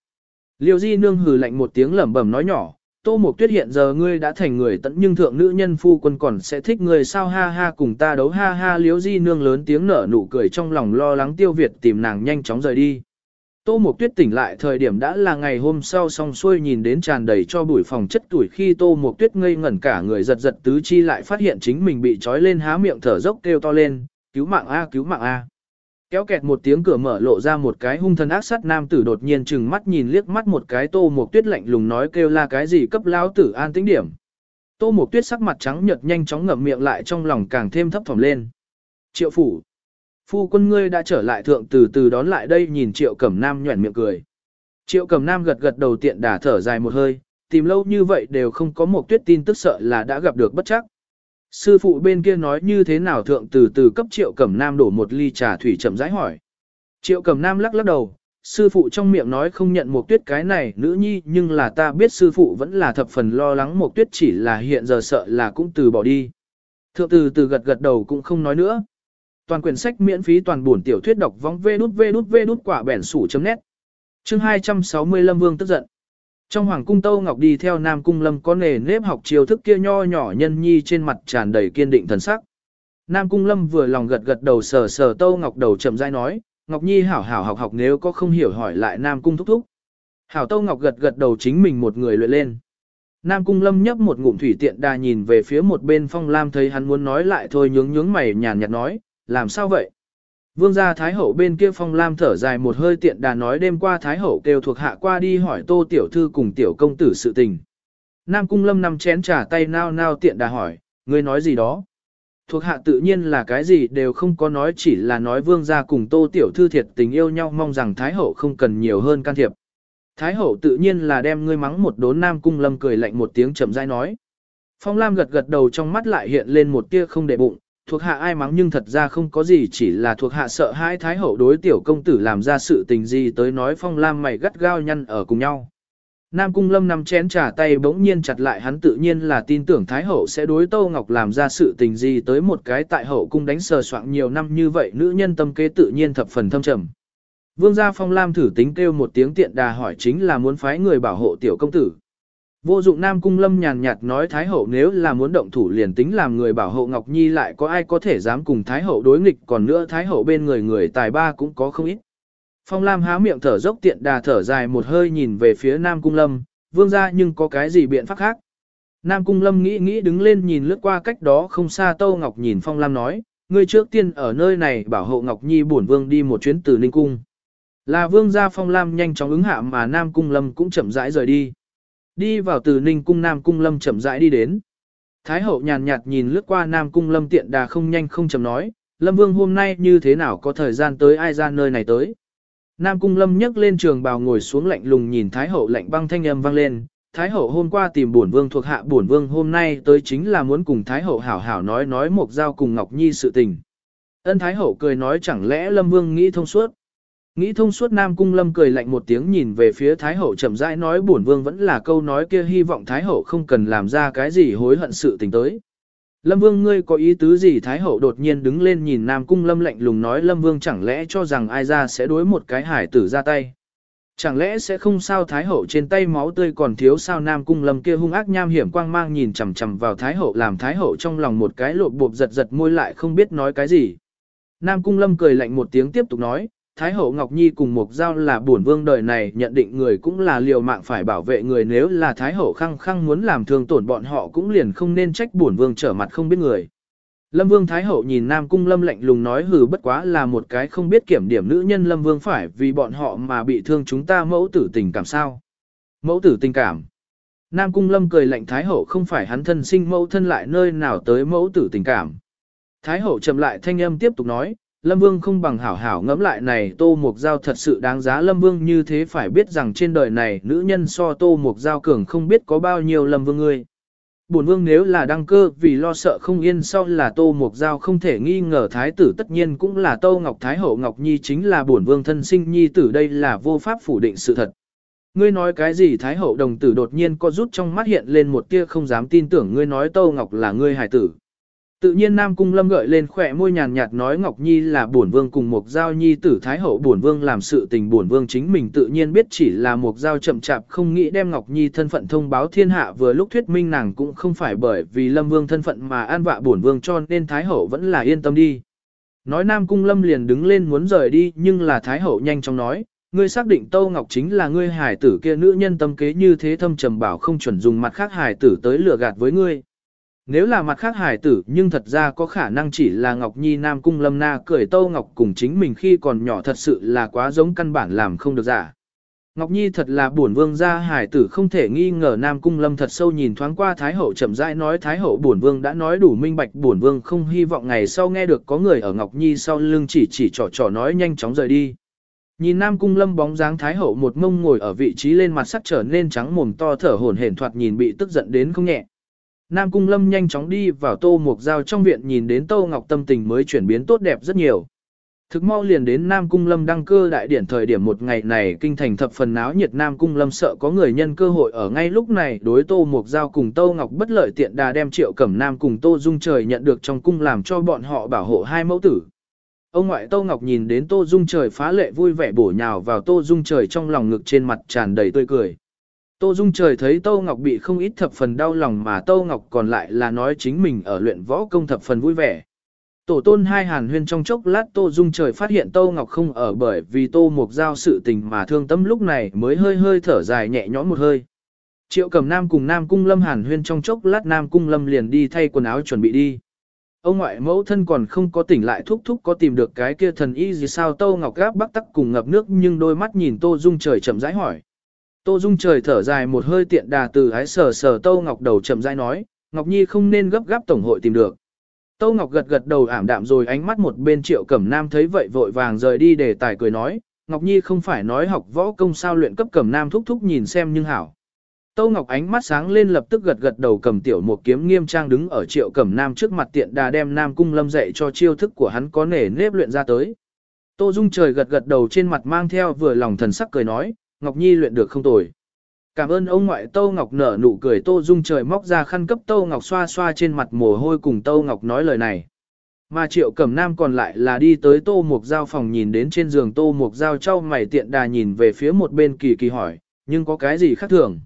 Liêu di nương hừ lạnh một tiếng lẩm bẩm nói nhỏ, Tô Mộc Tuyết hiện giờ ngươi đã thành người tận nhưng thượng nữ nhân phu quân còn sẽ thích người sao ha ha cùng ta đấu ha ha liếu di nương lớn tiếng nở nụ cười trong lòng lo lắng tiêu Việt tìm nàng nhanh chóng rời đi. Tô Mộc Tuyết tỉnh lại thời điểm đã là ngày hôm sau xong xuôi nhìn đến tràn đầy cho bụi phòng chất tuổi khi Tô Mộc Tuyết ngây ngẩn cả người giật giật tứ chi lại phát hiện chính mình bị trói lên há miệng thở dốc kêu to lên, cứu mạng A cứu mạng A. Kéo kẹt một tiếng cửa mở lộ ra một cái hung thần ác sát nam tử đột nhiên chừng mắt nhìn liếc mắt một cái tô một tuyết lạnh lùng nói kêu là cái gì cấp lao tử an tĩnh điểm. Tô một tuyết sắc mặt trắng nhợt nhanh chóng ngậm miệng lại trong lòng càng thêm thấp thỏm lên. Triệu phủ. Phu quân ngươi đã trở lại thượng từ từ đón lại đây nhìn triệu cẩm nam nhuẩn miệng cười. Triệu cẩm nam gật gật đầu tiện đà thở dài một hơi, tìm lâu như vậy đều không có một tuyết tin tức sợ là đã gặp được bất chắc. Sư phụ bên kia nói như thế nào thượng từ từ cấp triệu cẩm nam đổ một ly trà thủy chậm rãi hỏi. Triệu cẩm nam lắc lắc đầu, sư phụ trong miệng nói không nhận một tuyết cái này nữ nhi nhưng là ta biết sư phụ vẫn là thập phần lo lắng một tuyết chỉ là hiện giờ sợ là cũng từ bỏ đi. Thượng từ từ gật gật đầu cũng không nói nữa. Toàn quyển sách miễn phí toàn buồn tiểu thuyết đọc vong vê đút vê đút vê đút quả bẻn sủ chấm nét. Chương 265 Vương tức giận. Trong hoàng cung Tâu Ngọc đi theo Nam Cung Lâm có nề nếp học chiêu thức kia nho nhỏ nhân nhi trên mặt tràn đầy kiên định thần sắc. Nam Cung Lâm vừa lòng gật gật đầu sờ sờ Tâu Ngọc đầu chậm rãi nói, Ngọc Nhi hảo hảo học học nếu có không hiểu hỏi lại Nam Cung thúc thúc. Hảo Tâu Ngọc gật gật đầu chính mình một người luyện lên. Nam Cung Lâm nhấp một ngụm thủy tiện đà nhìn về phía một bên Phong Lam thấy hắn muốn nói lại thôi nhướng nhướng mày nhàn nhạt nói, làm sao vậy? Vương gia Thái Hậu bên kia phong lam thở dài một hơi tiện đà nói đêm qua Thái Hậu kêu thuộc hạ qua đi hỏi tô tiểu thư cùng tiểu công tử sự tình. Nam Cung Lâm nằm chén trà tay nao nao tiện đà hỏi, ngươi nói gì đó? Thuộc hạ tự nhiên là cái gì đều không có nói chỉ là nói vương gia cùng tô tiểu thư thiệt tình yêu nhau mong rằng Thái Hậu không cần nhiều hơn can thiệp. Thái Hậu tự nhiên là đem ngươi mắng một đốn Nam Cung Lâm cười lạnh một tiếng chậm rãi nói. Phong Lam gật gật đầu trong mắt lại hiện lên một tia không để bụng, thuộc hạ ai mắng nhưng thật ra không có gì, chỉ là thuộc hạ sợ hãi Thái Hậu đối tiểu công tử làm ra sự tình gì tới nói Phong Lam mày gắt gao nhăn ở cùng nhau. Nam Cung Lâm nằm chén trà tay bỗng nhiên chặt lại, hắn tự nhiên là tin tưởng Thái Hậu sẽ đối Tô Ngọc làm ra sự tình gì tới một cái tại Hậu cung đánh sờ soạn nhiều năm như vậy, nữ nhân tâm kế tự nhiên thập phần thâm trầm. Vương gia Phong Lam thử tính kêu một tiếng tiện đà hỏi chính là muốn phái người bảo hộ tiểu công tử. Vô dụng Nam Cung Lâm nhàn nhạt nói Thái Hậu nếu là muốn động thủ liền tính làm người bảo hộ Ngọc Nhi lại có ai có thể dám cùng Thái Hậu đối nghịch còn nữa Thái Hậu bên người người tài ba cũng có không ít. Phong Lam há miệng thở dốc tiện đà thở dài một hơi nhìn về phía Nam Cung Lâm, vương ra nhưng có cái gì biện pháp khác. Nam Cung Lâm nghĩ nghĩ đứng lên nhìn lướt qua cách đó không xa Tâu Ngọc nhìn Phong Lam nói, ngươi trước tiên ở nơi này bảo hộ Ngọc Nhi bổn vương đi một chuyến từ Ninh Cung. Là vương gia Phong Lam nhanh chóng ứng hạ mà Nam Cung Lâm cũng chậm rãi rời đi. Đi vào từ Ninh Cung Nam Cung Lâm chậm rãi đi đến. Thái hậu nhàn nhạt nhìn lướt qua Nam Cung Lâm tiện đà không nhanh không chậm nói, Lâm Vương hôm nay như thế nào có thời gian tới ai ra nơi này tới. Nam Cung Lâm nhấc lên trường bào ngồi xuống lạnh lùng nhìn Thái Hậu lạnh băng thanh âm vang lên. Thái Hậu hôm qua tìm bổn vương thuộc hạ bổn vương hôm nay tới chính là muốn cùng Thái Hậu hảo hảo nói nói một giao cùng Ngọc Nhi sự tình. Ân Thái Hậu cười nói chẳng lẽ Lâm Vương nghĩ thông suốt. Nghĩ thông suốt Nam Cung Lâm cười lạnh một tiếng nhìn về phía Thái Hậu chậm rãi nói bổn vương vẫn là câu nói kia hy vọng Thái Hậu không cần làm ra cái gì hối hận sự tình tới. Lâm Vương ngươi có ý tứ gì Thái Hậu đột nhiên đứng lên nhìn Nam Cung Lâm lạnh lùng nói Lâm Vương chẳng lẽ cho rằng ai ra sẽ đối một cái hải tử ra tay. Chẳng lẽ sẽ không sao Thái Hậu trên tay máu tươi còn thiếu sao Nam Cung Lâm kia hung ác nham hiểm quang mang nhìn chằm chằm vào Thái Hậu làm Thái Hậu trong lòng một cái lộp bộp giật giật môi lại không biết nói cái gì. Nam Cung Lâm cười lạnh một tiếng tiếp tục nói, Thái hậu Ngọc Nhi cùng Mục Giao là bổn vương đời này nhận định người cũng là liều mạng phải bảo vệ người nếu là Thái hậu khăng khăng muốn làm thương tổn bọn họ cũng liền không nên trách bổn vương trở mặt không biết người. Lâm Vương Thái hậu nhìn Nam Cung Lâm lạnh lùng nói hừ bất quá là một cái không biết kiểm điểm nữ nhân Lâm Vương phải vì bọn họ mà bị thương chúng ta mẫu tử tình cảm sao. Mẫu tử tình cảm. Nam Cung Lâm cười lạnh Thái hậu không phải hắn thân sinh mẫu thân lại nơi nào tới mẫu tử tình cảm. Thái hậu trầm lại thanh âm tiếp tục nói, Lâm Vương không bằng hảo hảo ngẫm lại này Tô Mục Giao thật sự đáng giá Lâm Vương như thế phải biết rằng trên đời này nữ nhân so Tô Mục Giao cường không biết có bao nhiêu Lâm Vương ngươi. Bổn Vương nếu là đăng cơ vì lo sợ không yên sau là Tô Mục Giao không thể nghi ngờ Thái tử tất nhiên cũng là Tô Ngọc Thái Hậu Ngọc Nhi chính là bổn Vương thân sinh Nhi tử đây là vô pháp phủ định sự thật. Ngươi nói cái gì Thái Hậu đồng tử đột nhiên có rút trong mắt hiện lên một tia không dám tin tưởng ngươi nói Tô Ngọc là ngươi hài tử. Tự nhiên Nam Cung Lâm gợi lên khỏe môi nhàn nhạt nói Ngọc Nhi là bổn vương cùng một giao nhi tử thái hậu bổn vương làm sự tình bổn vương chính mình tự nhiên biết chỉ là một giao chậm chạp không nghĩ đem Ngọc Nhi thân phận thông báo thiên hạ vừa lúc thuyết minh nàng cũng không phải bởi vì Lâm Vương thân phận mà an vạ bổn vương cho nên thái hậu vẫn là yên tâm đi. Nói Nam Cung Lâm liền đứng lên muốn rời đi nhưng là thái hậu nhanh chóng nói, ngươi xác định Tâu Ngọc chính là ngươi hài tử kia nữ nhân tâm kế như thế thâm trầm bảo không chuẩn dùng mặt khác hài tử tới lừa gạt với ngươi. Nếu là mặt khác hải tử, nhưng thật ra có khả năng chỉ là Ngọc Nhi Nam Cung Lâm Na cười Tâu Ngọc cùng chính mình khi còn nhỏ thật sự là quá giống căn bản làm không được giả. Ngọc Nhi thật là buồn vương gia, hải tử không thể nghi ngờ Nam Cung Lâm thật sâu nhìn thoáng qua Thái Hậu chậm rãi nói, Thái Hậu buồn vương đã nói đủ minh bạch, buồn vương không hy vọng ngày sau nghe được có người ở Ngọc Nhi sau lưng chỉ chỉ trò trò nói nhanh chóng rời đi. Nhìn Nam Cung Lâm bóng dáng Thái Hậu một mông ngồi ở vị trí lên mặt sắc trở nên trắng mồm to thở hổn hển thoạt nhìn bị tức giận đến không nhẹ. Nam Cung Lâm nhanh chóng đi vào Tô Mục Giao trong viện nhìn đến Tô Ngọc tâm tình mới chuyển biến tốt đẹp rất nhiều. Thực mau liền đến Nam Cung Lâm đăng cơ đại điển thời điểm một ngày này kinh thành thập phần náo nhiệt Nam Cung Lâm sợ có người nhân cơ hội ở ngay lúc này đối Tô Mục Giao cùng Tô Ngọc bất lợi tiện đà đem triệu cẩm Nam cùng Tô Dung Trời nhận được trong cung làm cho bọn họ bảo hộ hai mẫu tử. Ông ngoại Tô Ngọc nhìn đến Tô Dung Trời phá lệ vui vẻ bổ nhào vào Tô Dung Trời trong lòng ngực trên mặt tràn đầy tươi cười. Tô Dung trời thấy Tô Ngọc bị không ít thập phần đau lòng mà Tô Ngọc còn lại là nói chính mình ở luyện võ công thập phần vui vẻ. Tổ tôn hai hàn huyên trong chốc lát Tô Dung trời phát hiện Tô Ngọc không ở bởi vì Tô Mục Giao sự tình mà thương tâm lúc này mới hơi hơi thở dài nhẹ nhõm một hơi. Triệu cầm Nam cùng Nam Cung Lâm hàn huyên trong chốc lát Nam Cung Lâm liền đi thay quần áo chuẩn bị đi. Ông ngoại mẫu thân còn không có tỉnh lại thúc thúc có tìm được cái kia thần y gì sao Tô Ngọc gáp bắc tắc cùng ngập nước nhưng đôi mắt nhìn Tô Dung trời chậm rãi hỏi. Tô Dung trời thở dài một hơi tiện đà từ ái sờ sờ Tô Ngọc đầu chậm rãi nói, Ngọc Nhi không nên gấp gáp tổng hội tìm được. Tô Ngọc gật gật đầu ảm đạm rồi ánh mắt một bên triệu cẩm nam thấy vậy vội vàng rời đi để tài cười nói, Ngọc Nhi không phải nói học võ công sao luyện cấp cẩm nam thúc thúc nhìn xem nhưng hảo. Tô Ngọc ánh mắt sáng lên lập tức gật gật đầu cầm tiểu một kiếm nghiêm trang đứng ở triệu cẩm nam trước mặt tiện đà đem nam cung lâm dạy cho chiêu thức của hắn có nể nếp luyện ra tới. Tô Dung trời gật gật đầu trên mặt mang theo vừa lòng thần sắc cười nói, Ngọc Nhi luyện được không tồi. Cảm ơn ông ngoại Tô Ngọc nở nụ cười Tô Dung trời móc ra khăn cấp Tô Ngọc xoa xoa trên mặt mồ hôi cùng Tô Ngọc nói lời này. Mà triệu cẩm nam còn lại là đi tới Tô Mục Giao phòng nhìn đến trên giường Tô Mục Giao trao mày tiện đà nhìn về phía một bên kỳ kỳ hỏi, nhưng có cái gì khác thường?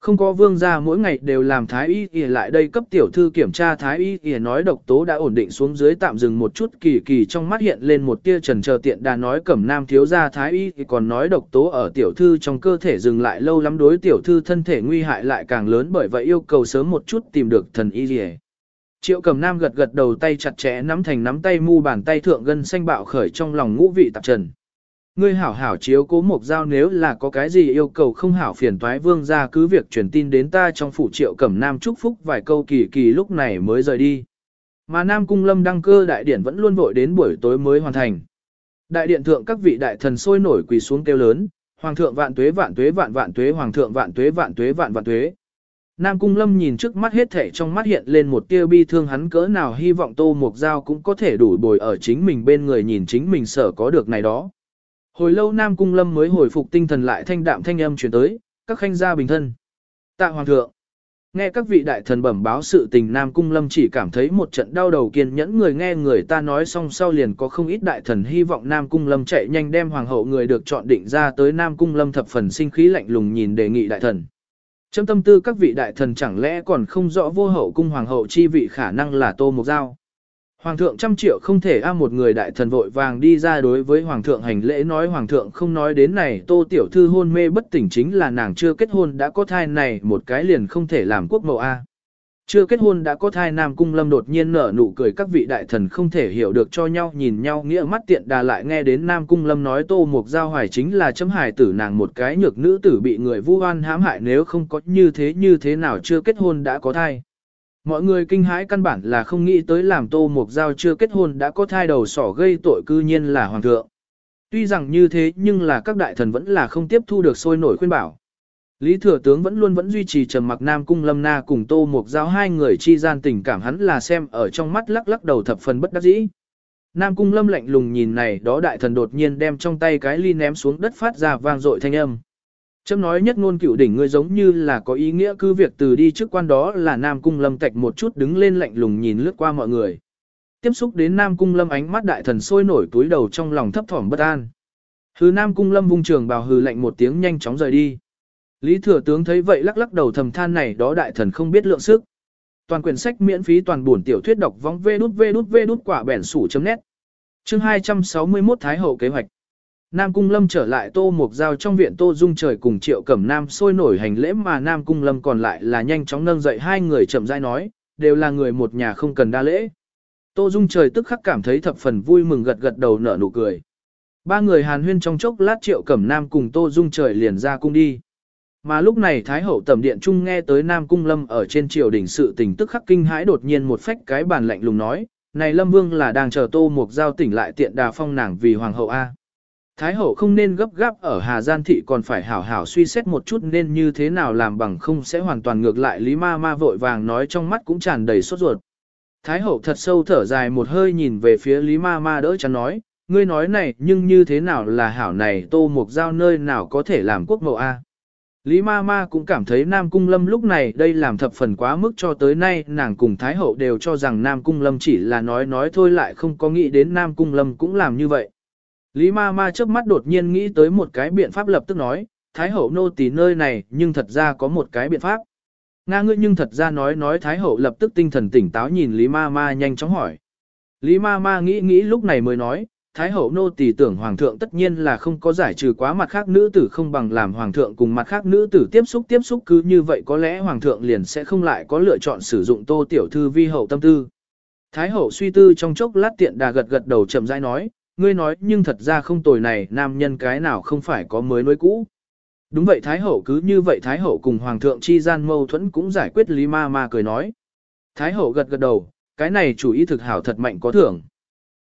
Không có vương gia mỗi ngày đều làm thái y y lại đây cấp tiểu thư kiểm tra thái y y nói độc tố đã ổn định xuống dưới tạm dừng một chút kỳ kỳ trong mắt hiện lên một tia trần chờ tiện đà nói cẩm nam thiếu gia thái y y còn nói độc tố ở tiểu thư trong cơ thể dừng lại lâu lắm đối tiểu thư thân thể nguy hại lại càng lớn bởi vậy yêu cầu sớm một chút tìm được thần y y. Triệu cẩm nam gật gật đầu tay chặt chẽ nắm thành nắm tay mu bàn tay thượng gân xanh bạo khởi trong lòng ngũ vị tạp trần. Ngươi hảo hảo chiếu cố mục giao nếu là có cái gì yêu cầu không hảo phiền toái vương ra cứ việc truyền tin đến ta trong phủ triệu cẩm nam chúc phúc vài câu kỳ kỳ lúc này mới rời đi. Mà Nam Cung Lâm đăng cơ đại điển vẫn luôn vội đến buổi tối mới hoàn thành. Đại điện thượng các vị đại thần sôi nổi quỳ xuống kêu lớn, Hoàng thượng vạn tuế vạn tuế vạn vạn tuế Hoàng thượng vạn tuế vạn tuế vạn vạn tuế. Nam Cung Lâm nhìn trước mắt hết thảy trong mắt hiện lên một tia bi thương hắn cỡ nào hy vọng Tô Mục Giao cũng có thể đủ bồi ở chính mình bên người nhìn chính mình sở có được này đó. Hồi lâu Nam Cung Lâm mới hồi phục tinh thần lại thanh đạm thanh âm truyền tới, các khanh gia bình thân. Tạ Hoàng thượng. Nghe các vị đại thần bẩm báo sự tình Nam Cung Lâm chỉ cảm thấy một trận đau đầu kiên nhẫn người nghe người ta nói xong sau liền có không ít đại thần hy vọng Nam Cung Lâm chạy nhanh đem hoàng hậu người được chọn định ra tới Nam Cung Lâm thập phần sinh khí lạnh lùng nhìn đề nghị đại thần. Trong tâm tư các vị đại thần chẳng lẽ còn không rõ vô hậu cung hoàng hậu chi vị khả năng là Tô Mục Giao. Hoàng thượng trăm triệu không thể a một người đại thần vội vàng đi ra đối với hoàng thượng hành lễ nói, hoàng thượng, không nói đến này, tô tiểu thư hôn mê bất tỉnh chính là nàng chưa kết hôn đã có thai này, một cái liền không thể làm quốc mẫu a. Chưa kết hôn đã có thai Nam Cung Lâm đột nhiên nở nụ cười, các vị đại thần không thể hiểu được cho nhau, nhìn nhau nghĩa mắt tiện đà lại nghe đến Nam Cung Lâm nói Tô Mục Giao Hoài chính là chấm hài tử, nàng một cái nhược nữ tử bị người vu oan hãm hại, nếu không có như thế như thế nào chưa kết hôn đã có thai. Mọi người kinh hãi căn bản là không nghĩ tới làm Tô Mục Giao chưa kết hôn đã có thai đầu sỏ gây tội cư nhiên là hoàng thượng. Tuy rằng như thế nhưng là các đại thần vẫn là không tiếp thu được sôi nổi khuyên bảo. Lý Thừa Tướng vẫn luôn vẫn duy trì trầm mặc Nam Cung Lâm Na cùng Tô Mục Giao hai người chi gian tình cảm hắn là xem ở trong mắt lắc lắc đầu thập phần bất đắc dĩ. Nam Cung Lâm lạnh lùng nhìn này, đó đại thần đột nhiên đem trong tay cái ly ném xuống đất phát ra vang dội thanh âm. Châm nói nhất ngôn cựu đỉnh ngươi giống như là có ý nghĩa cứ việc từ đi trước quan đó là Nam Cung Lâm tạch một chút đứng lên lạnh lùng nhìn lướt qua mọi người. Tiếp xúc đến Nam Cung Lâm ánh mắt đại thần sôi nổi túi đầu trong lòng thấp thỏm bất an. Hừ, Nam Cung Lâm vung trường bào hừ lạnh một tiếng nhanh chóng rời đi. Lý Thừa Tướng thấy vậy lắc lắc đầu thầm than này đó đại thần không biết lượng sức. Toàn quyển sách miễn phí toàn buồn tiểu thuyết đọc vong vê đút vê đút vê đút quả bẻn sủ chấm nét. Chương 261 Thái Hậu kế hoạch. Nam Cung Lâm trở lại Tô Mục Giao trong viện Tô Dung Trời cùng Triệu Cẩm Nam sôi nổi hành lễ mà Nam Cung Lâm còn lại là nhanh chóng nâng dậy hai người chậm rãi nói, đều là người một nhà không cần đa lễ. Tô Dung Trời tức khắc cảm thấy thập phần vui mừng gật gật đầu nở nụ cười. Ba người hàn huyên trong chốc lát Triệu Cẩm Nam cùng Tô Dung Trời liền ra cung đi. Mà lúc này Thái Hậu tầm điện trung nghe tới Nam Cung Lâm ở trên triều đình sự tình tức khắc kinh hãi đột nhiên một phách cái bàn lạnh lùng nói, này Lâm Vương là đang chờ Tô Mục Giao tỉnh lại tiện đà phong nàng vì Hoàng hậu A. Thái hậu không nên gấp gáp ở Hà Gian thị còn phải hảo hảo suy xét một chút nên như thế nào làm bằng không sẽ hoàn toàn ngược lại Lý Ma Ma vội vàng nói trong mắt cũng tràn đầy sốt ruột. Thái hậu thật sâu thở dài một hơi nhìn về phía Lý Ma Ma đỡ chắn nói, ngươi nói này nhưng như thế nào là hảo này tô mục giao nơi nào có thể làm quốc mẫu A. Lý Ma Ma cũng cảm thấy Nam Cung Lâm lúc này đây làm thập phần quá mức cho tới nay nàng cùng Thái Hậu đều cho rằng Nam Cung Lâm chỉ là nói nói thôi lại không có nghĩ đến Nam Cung Lâm cũng làm như vậy. Lý ma ma trước mắt đột nhiên nghĩ tới một cái biện pháp lập tức nói, Thái hậu nô tỳ nơi này nhưng thật ra có một cái biện pháp. Nga ngươi nhưng thật ra nói nói Thái hậu lập tức tinh thần tỉnh táo nhìn Lý ma ma nhanh chóng hỏi. Lý ma ma nghĩ nghĩ lúc này mới nói, Thái hậu nô tỳ tưởng hoàng thượng tất nhiên là không có giải trừ quá mặt khác nữ tử không bằng làm hoàng thượng cùng mặt khác nữ tử tiếp xúc tiếp xúc cứ như vậy có lẽ hoàng thượng liền sẽ không lại có lựa chọn sử dụng tô tiểu thư vi hậu tâm tư. Thái hậu suy tư trong chốc lát tiện đà gật gật đầu chậm rãi nói, ngươi nói nhưng thật ra không tồi này nam nhân cái nào không phải có mới nuôi cũ. Đúng vậy Thái hậu cứ như vậy Thái hậu cùng Hoàng thượng chi gian mâu thuẫn cũng giải quyết Lý ma ma cười nói. Thái hậu gật gật đầu, cái này chủ ý thực hảo thật mạnh có thưởng.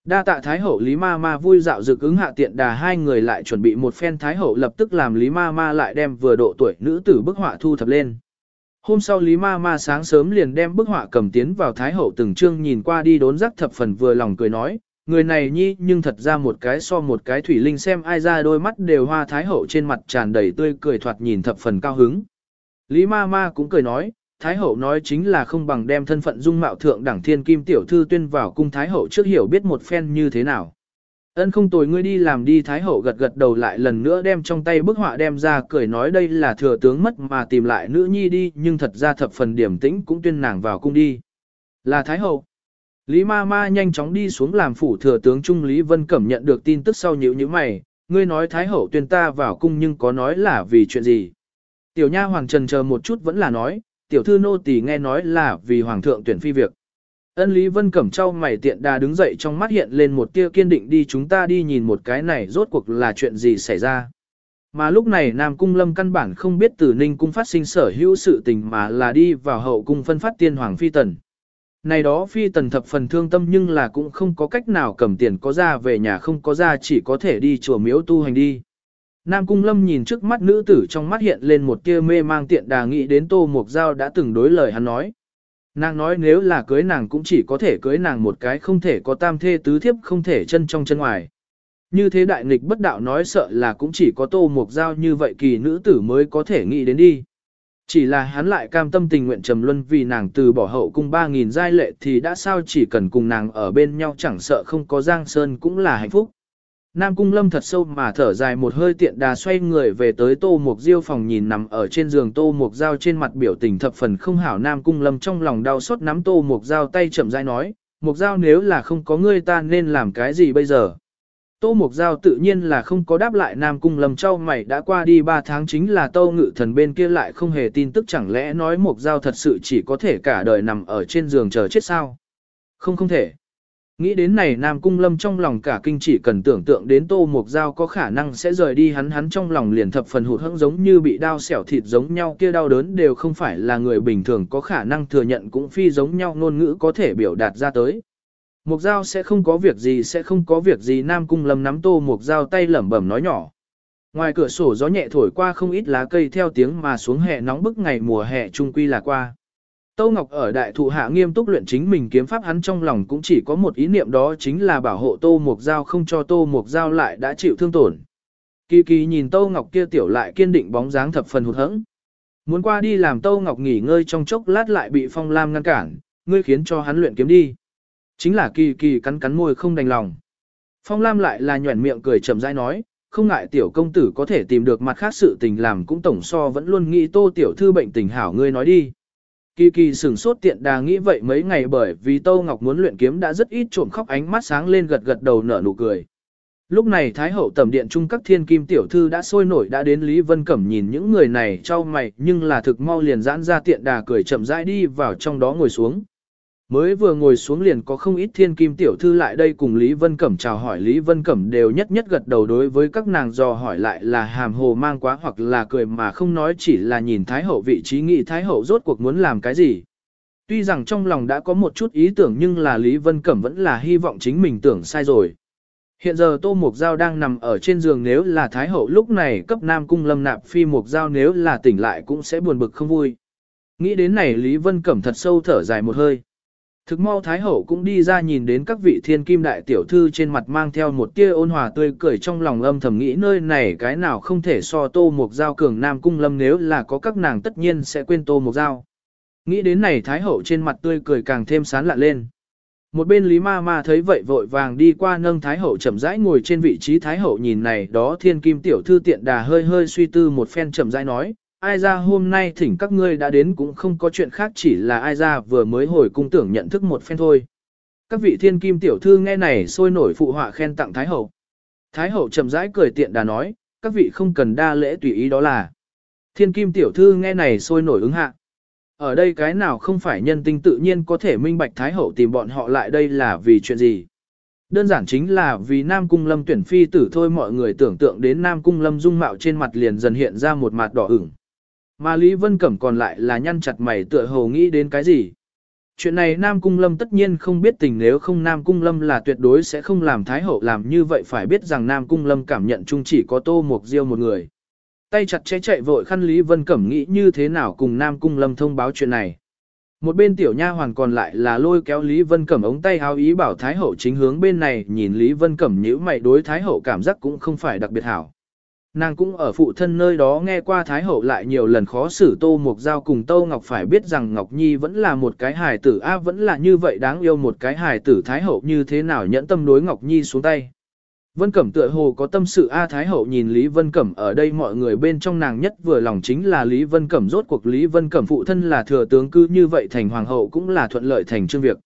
Đa tạ Thái Hậu Lý Ma Ma vui dạo dự ứng hạ tiện đà hai người lại chuẩn bị một phen Thái Hậu lập tức làm Lý Ma Ma lại đem vừa độ tuổi nữ tử bức họa thu thập lên. Hôm sau Lý Ma Ma sáng sớm liền đem bức họa cầm tiến vào Thái Hậu từng chương nhìn qua đi đốn rắc thập phần vừa lòng cười nói, người này nhi nhưng thật ra một cái so một cái thủy linh xem ai ra đôi mắt đều hoa Thái Hậu trên mặt tràn đầy tươi cười thoạt nhìn thập phần cao hứng. Lý Ma Ma cũng cười nói, Thái hậu nói chính là không bằng đem thân phận dung mạo thượng đẳng thiên kim tiểu thư tuyên vào cung Thái hậu trước hiểu biết một phen như thế nào. Ân không tồi ngươi đi làm đi Thái hậu gật gật đầu lại lần nữa đem trong tay bức họa đem ra cười nói đây là thừa tướng mất mà tìm lại nữ nhi đi nhưng thật ra thập phần điểm tĩnh cũng tuyên nàng vào cung đi. Là Thái hậu. Lý ma ma nhanh chóng đi xuống làm phủ thừa tướng Trung Lý Vân Cẩm nhận được tin tức sau nhữ như mày, ngươi nói Thái hậu tuyên ta vào cung nhưng có nói là vì chuyện gì. Tiểu nha hoàng trần chờ một chút vẫn là nói, tiểu thư nô tỳ nghe nói là vì hoàng thượng tuyển phi việc. Ân Lý Vân Cẩm trao mày tiện đà đứng dậy trong mắt hiện lên một tia kiên định đi chúng ta đi nhìn một cái này rốt cuộc là chuyện gì xảy ra. Mà lúc này Nam Cung Lâm căn bản không biết từ Ninh Cung phát sinh sở hữu sự tình mà là đi vào hậu cung phân phát tiên hoàng phi tần. Này đó phi tần thập phần thương tâm nhưng là cũng không có cách nào cầm tiền có ra về nhà không có ra chỉ có thể đi chùa miếu tu hành đi. Nam Cung Lâm nhìn trước mắt nữ tử trong mắt hiện lên một tia mê mang tiện đà nghĩ đến Tô mộc Giao đã từng đối lời hắn nói. Nàng nói nếu là cưới nàng cũng chỉ có thể cưới nàng một cái không thể có tam thê tứ thiếp không thể chân trong chân ngoài. Như thế đại nghịch bất đạo nói sợ là cũng chỉ có Tô mộc Giao như vậy kỳ nữ tử mới có thể nghĩ đến đi. Chỉ là hắn lại cam tâm tình nguyện trầm luân vì nàng từ bỏ hậu cung 3.000 giai lệ thì đã sao chỉ cần cùng nàng ở bên nhau chẳng sợ không có Giang Sơn cũng là hạnh phúc. Nam Cung Lâm thật sâu mà thở dài một hơi tiện đà xoay người về tới Tô Mục Diêu phòng nhìn nằm ở trên giường Tô Mục Giao trên mặt biểu tình thập phần không hảo Nam Cung Lâm trong lòng đau xót nắm Tô Mục Giao tay chậm rãi nói, Mục Giao nếu là không có ngươi ta nên làm cái gì bây giờ? Tô Mục Giao tự nhiên là không có đáp lại Nam Cung Lâm trao mày đã qua đi 3 tháng chính là Tô Ngự Thần bên kia lại không hề tin tức, chẳng lẽ nói Mục Giao thật sự chỉ có thể cả đời nằm ở trên giường chờ chết sao? Không không thể. Nghĩ đến này, Nam Cung Lâm trong lòng cả kinh chỉ cần tưởng tượng đến Tô Mục Giao có khả năng sẽ rời đi, hắn hắn trong lòng liền thập phần hụt hẫng, giống như bị đau xẻo thịt giống nhau, kia đau đớn đều không phải là người bình thường có khả năng thừa nhận, cũng phi giống nhau, ngôn ngữ có thể biểu đạt ra tới. Mục Giao sẽ không có việc gì sẽ không có việc gì Nam Cung Lâm nắm Tô Mục Giao tay lẩm bẩm nói nhỏ. Ngoài cửa sổ gió nhẹ thổi qua không ít lá cây theo tiếng mà xuống hè nóng bức ngày mùa hè trung quy là qua. Tâu Ngọc ở đại thụ hạ nghiêm túc luyện chính mình kiếm pháp hắn trong lòng cũng chỉ có một ý niệm đó chính là bảo hộ Tô Mục Giao không cho Tô Mục Giao lại đã chịu thương tổn. Kỳ kỳ nhìn Tâu Ngọc kia tiểu lại kiên định bóng dáng thập phần hụt hẫng. Muốn qua đi làm Tâu Ngọc nghỉ ngơi trong chốc lát lại bị Phong Lam ngăn cản, ngươi khiến cho hắn luyện kiếm đi. Chính là kỳ kỳ cắn cắn môi không đành lòng. Phong Lam lại là nhuẩn miệng cười chậm rãi nói, không ngại tiểu công tử có thể tìm được mặt khác sự tình làm cũng tổng so vẫn luôn nghĩ tô tiểu thư bệnh tình hảo ngươi nói đi. Kỳ kỳ sửng sốt tiện đà nghĩ vậy mấy ngày bởi vì tô Ngọc muốn luyện kiếm đã rất ít trộm khóc ánh mắt sáng lên gật gật đầu nở nụ cười. Lúc này Thái hậu tẩm điện trung các thiên kim tiểu thư đã sôi nổi đã đến Lý Vân Cẩm nhìn những người này trao mày nhưng là thực mau liền giãn ra tiện đà cười chậm rãi đi vào trong đó ngồi xuống. Mới vừa ngồi xuống liền có không ít thiên kim tiểu thư lại đây cùng Lý Vân Cẩm chào hỏi Lý Vân Cẩm đều nhất nhất gật đầu đối với các nàng dò hỏi lại là hàm hồ mang quá hoặc là cười mà không nói, chỉ là nhìn Thái Hậu vị trí nghị Thái Hậu rốt cuộc muốn làm cái gì. Tuy rằng trong lòng đã có một chút ý tưởng nhưng là Lý Vân Cẩm vẫn là hy vọng chính mình tưởng sai rồi. Hiện giờ Tô Mục Giao đang nằm ở trên giường nếu là Thái Hậu lúc này cấp Nam Cung lâm nạp phi Mục Giao nếu là tỉnh lại cũng sẽ buồn bực không vui. Nghĩ đến này Lý Vân Cẩm thật sâu thở dài một hơi. Thực mau Thái Hậu cũng đi ra nhìn đến các vị thiên kim đại tiểu thư trên mặt mang theo một tia ôn hòa tươi cười trong lòng âm thầm nghĩ nơi này cái nào không thể so tô một dao cường nam cung lâm nếu là có các nàng tất nhiên sẽ quên tô một dao. Nghĩ đến này Thái Hậu trên mặt tươi cười càng thêm sán lạ lên. Một bên Lý Ma Ma thấy vậy vội vàng đi qua nâng Thái Hậu chậm rãi ngồi trên vị trí Thái Hậu nhìn này đó thiên kim tiểu thư tiện đà hơi hơi suy tư một phen chậm rãi nói, ai ra hôm nay thỉnh các ngươi đã đến cũng không có chuyện khác chỉ là ai ra vừa mới hồi cung tưởng nhận thức một phen thôi. Các vị thiên kim tiểu thư nghe này sôi nổi phụ họa khen tặng Thái Hậu. Thái Hậu chậm rãi cười tiện đà nói, các vị không cần đa lễ tùy ý đó là. Thiên kim tiểu thư nghe này sôi nổi ứng hạ. Ở đây cái nào không phải nhân tinh tự nhiên có thể minh bạch Thái Hậu tìm bọn họ lại đây là vì chuyện gì. Đơn giản chính là vì Nam Cung Lâm tuyển phi tử thôi mọi người tưởng tượng đến Nam Cung Lâm dung mạo trên mặt liền dần hiện ra một mặt đỏ ửng. Mà Lý Vân Cẩm còn lại là nhăn chặt mày tựa hồ nghĩ đến cái gì. Chuyện này Nam Cung Lâm tất nhiên không biết tình nếu không Nam Cung Lâm là tuyệt đối sẽ không làm Thái Hậu làm như vậy phải biết rằng Nam Cung Lâm cảm nhận chung chỉ có Tô Mộc Diêu một người. Tay chặt chẽ chạy vội khăn Lý Vân Cẩm nghĩ như thế nào cùng Nam Cung Lâm thông báo chuyện này. Một bên tiểu nha hoàn còn lại là lôi kéo Lý Vân Cẩm ống tay háo ý bảo Thái Hậu chính hướng bên này, nhìn Lý Vân Cẩm nhíu mày đối Thái Hậu cảm giác cũng không phải đặc biệt hảo. Nàng cũng ở phụ thân nơi đó nghe qua Thái Hậu lại nhiều lần khó xử Tô Mộc Giao cùng Tô Ngọc phải biết rằng Ngọc Nhi vẫn là một cái hài tử a vẫn là như vậy đáng yêu một cái hài tử Thái Hậu như thế nào nhẫn tâm đối Ngọc Nhi xuống tay. Vân Cẩm tựa hồ có tâm sự A Thái Hậu nhìn Lý Vân Cẩm ở đây mọi người bên trong nàng nhất vừa lòng chính là Lý Vân Cẩm rốt cuộc Lý Vân Cẩm phụ thân là thừa tướng cư như vậy thành hoàng hậu cũng là thuận lợi thành chương việc.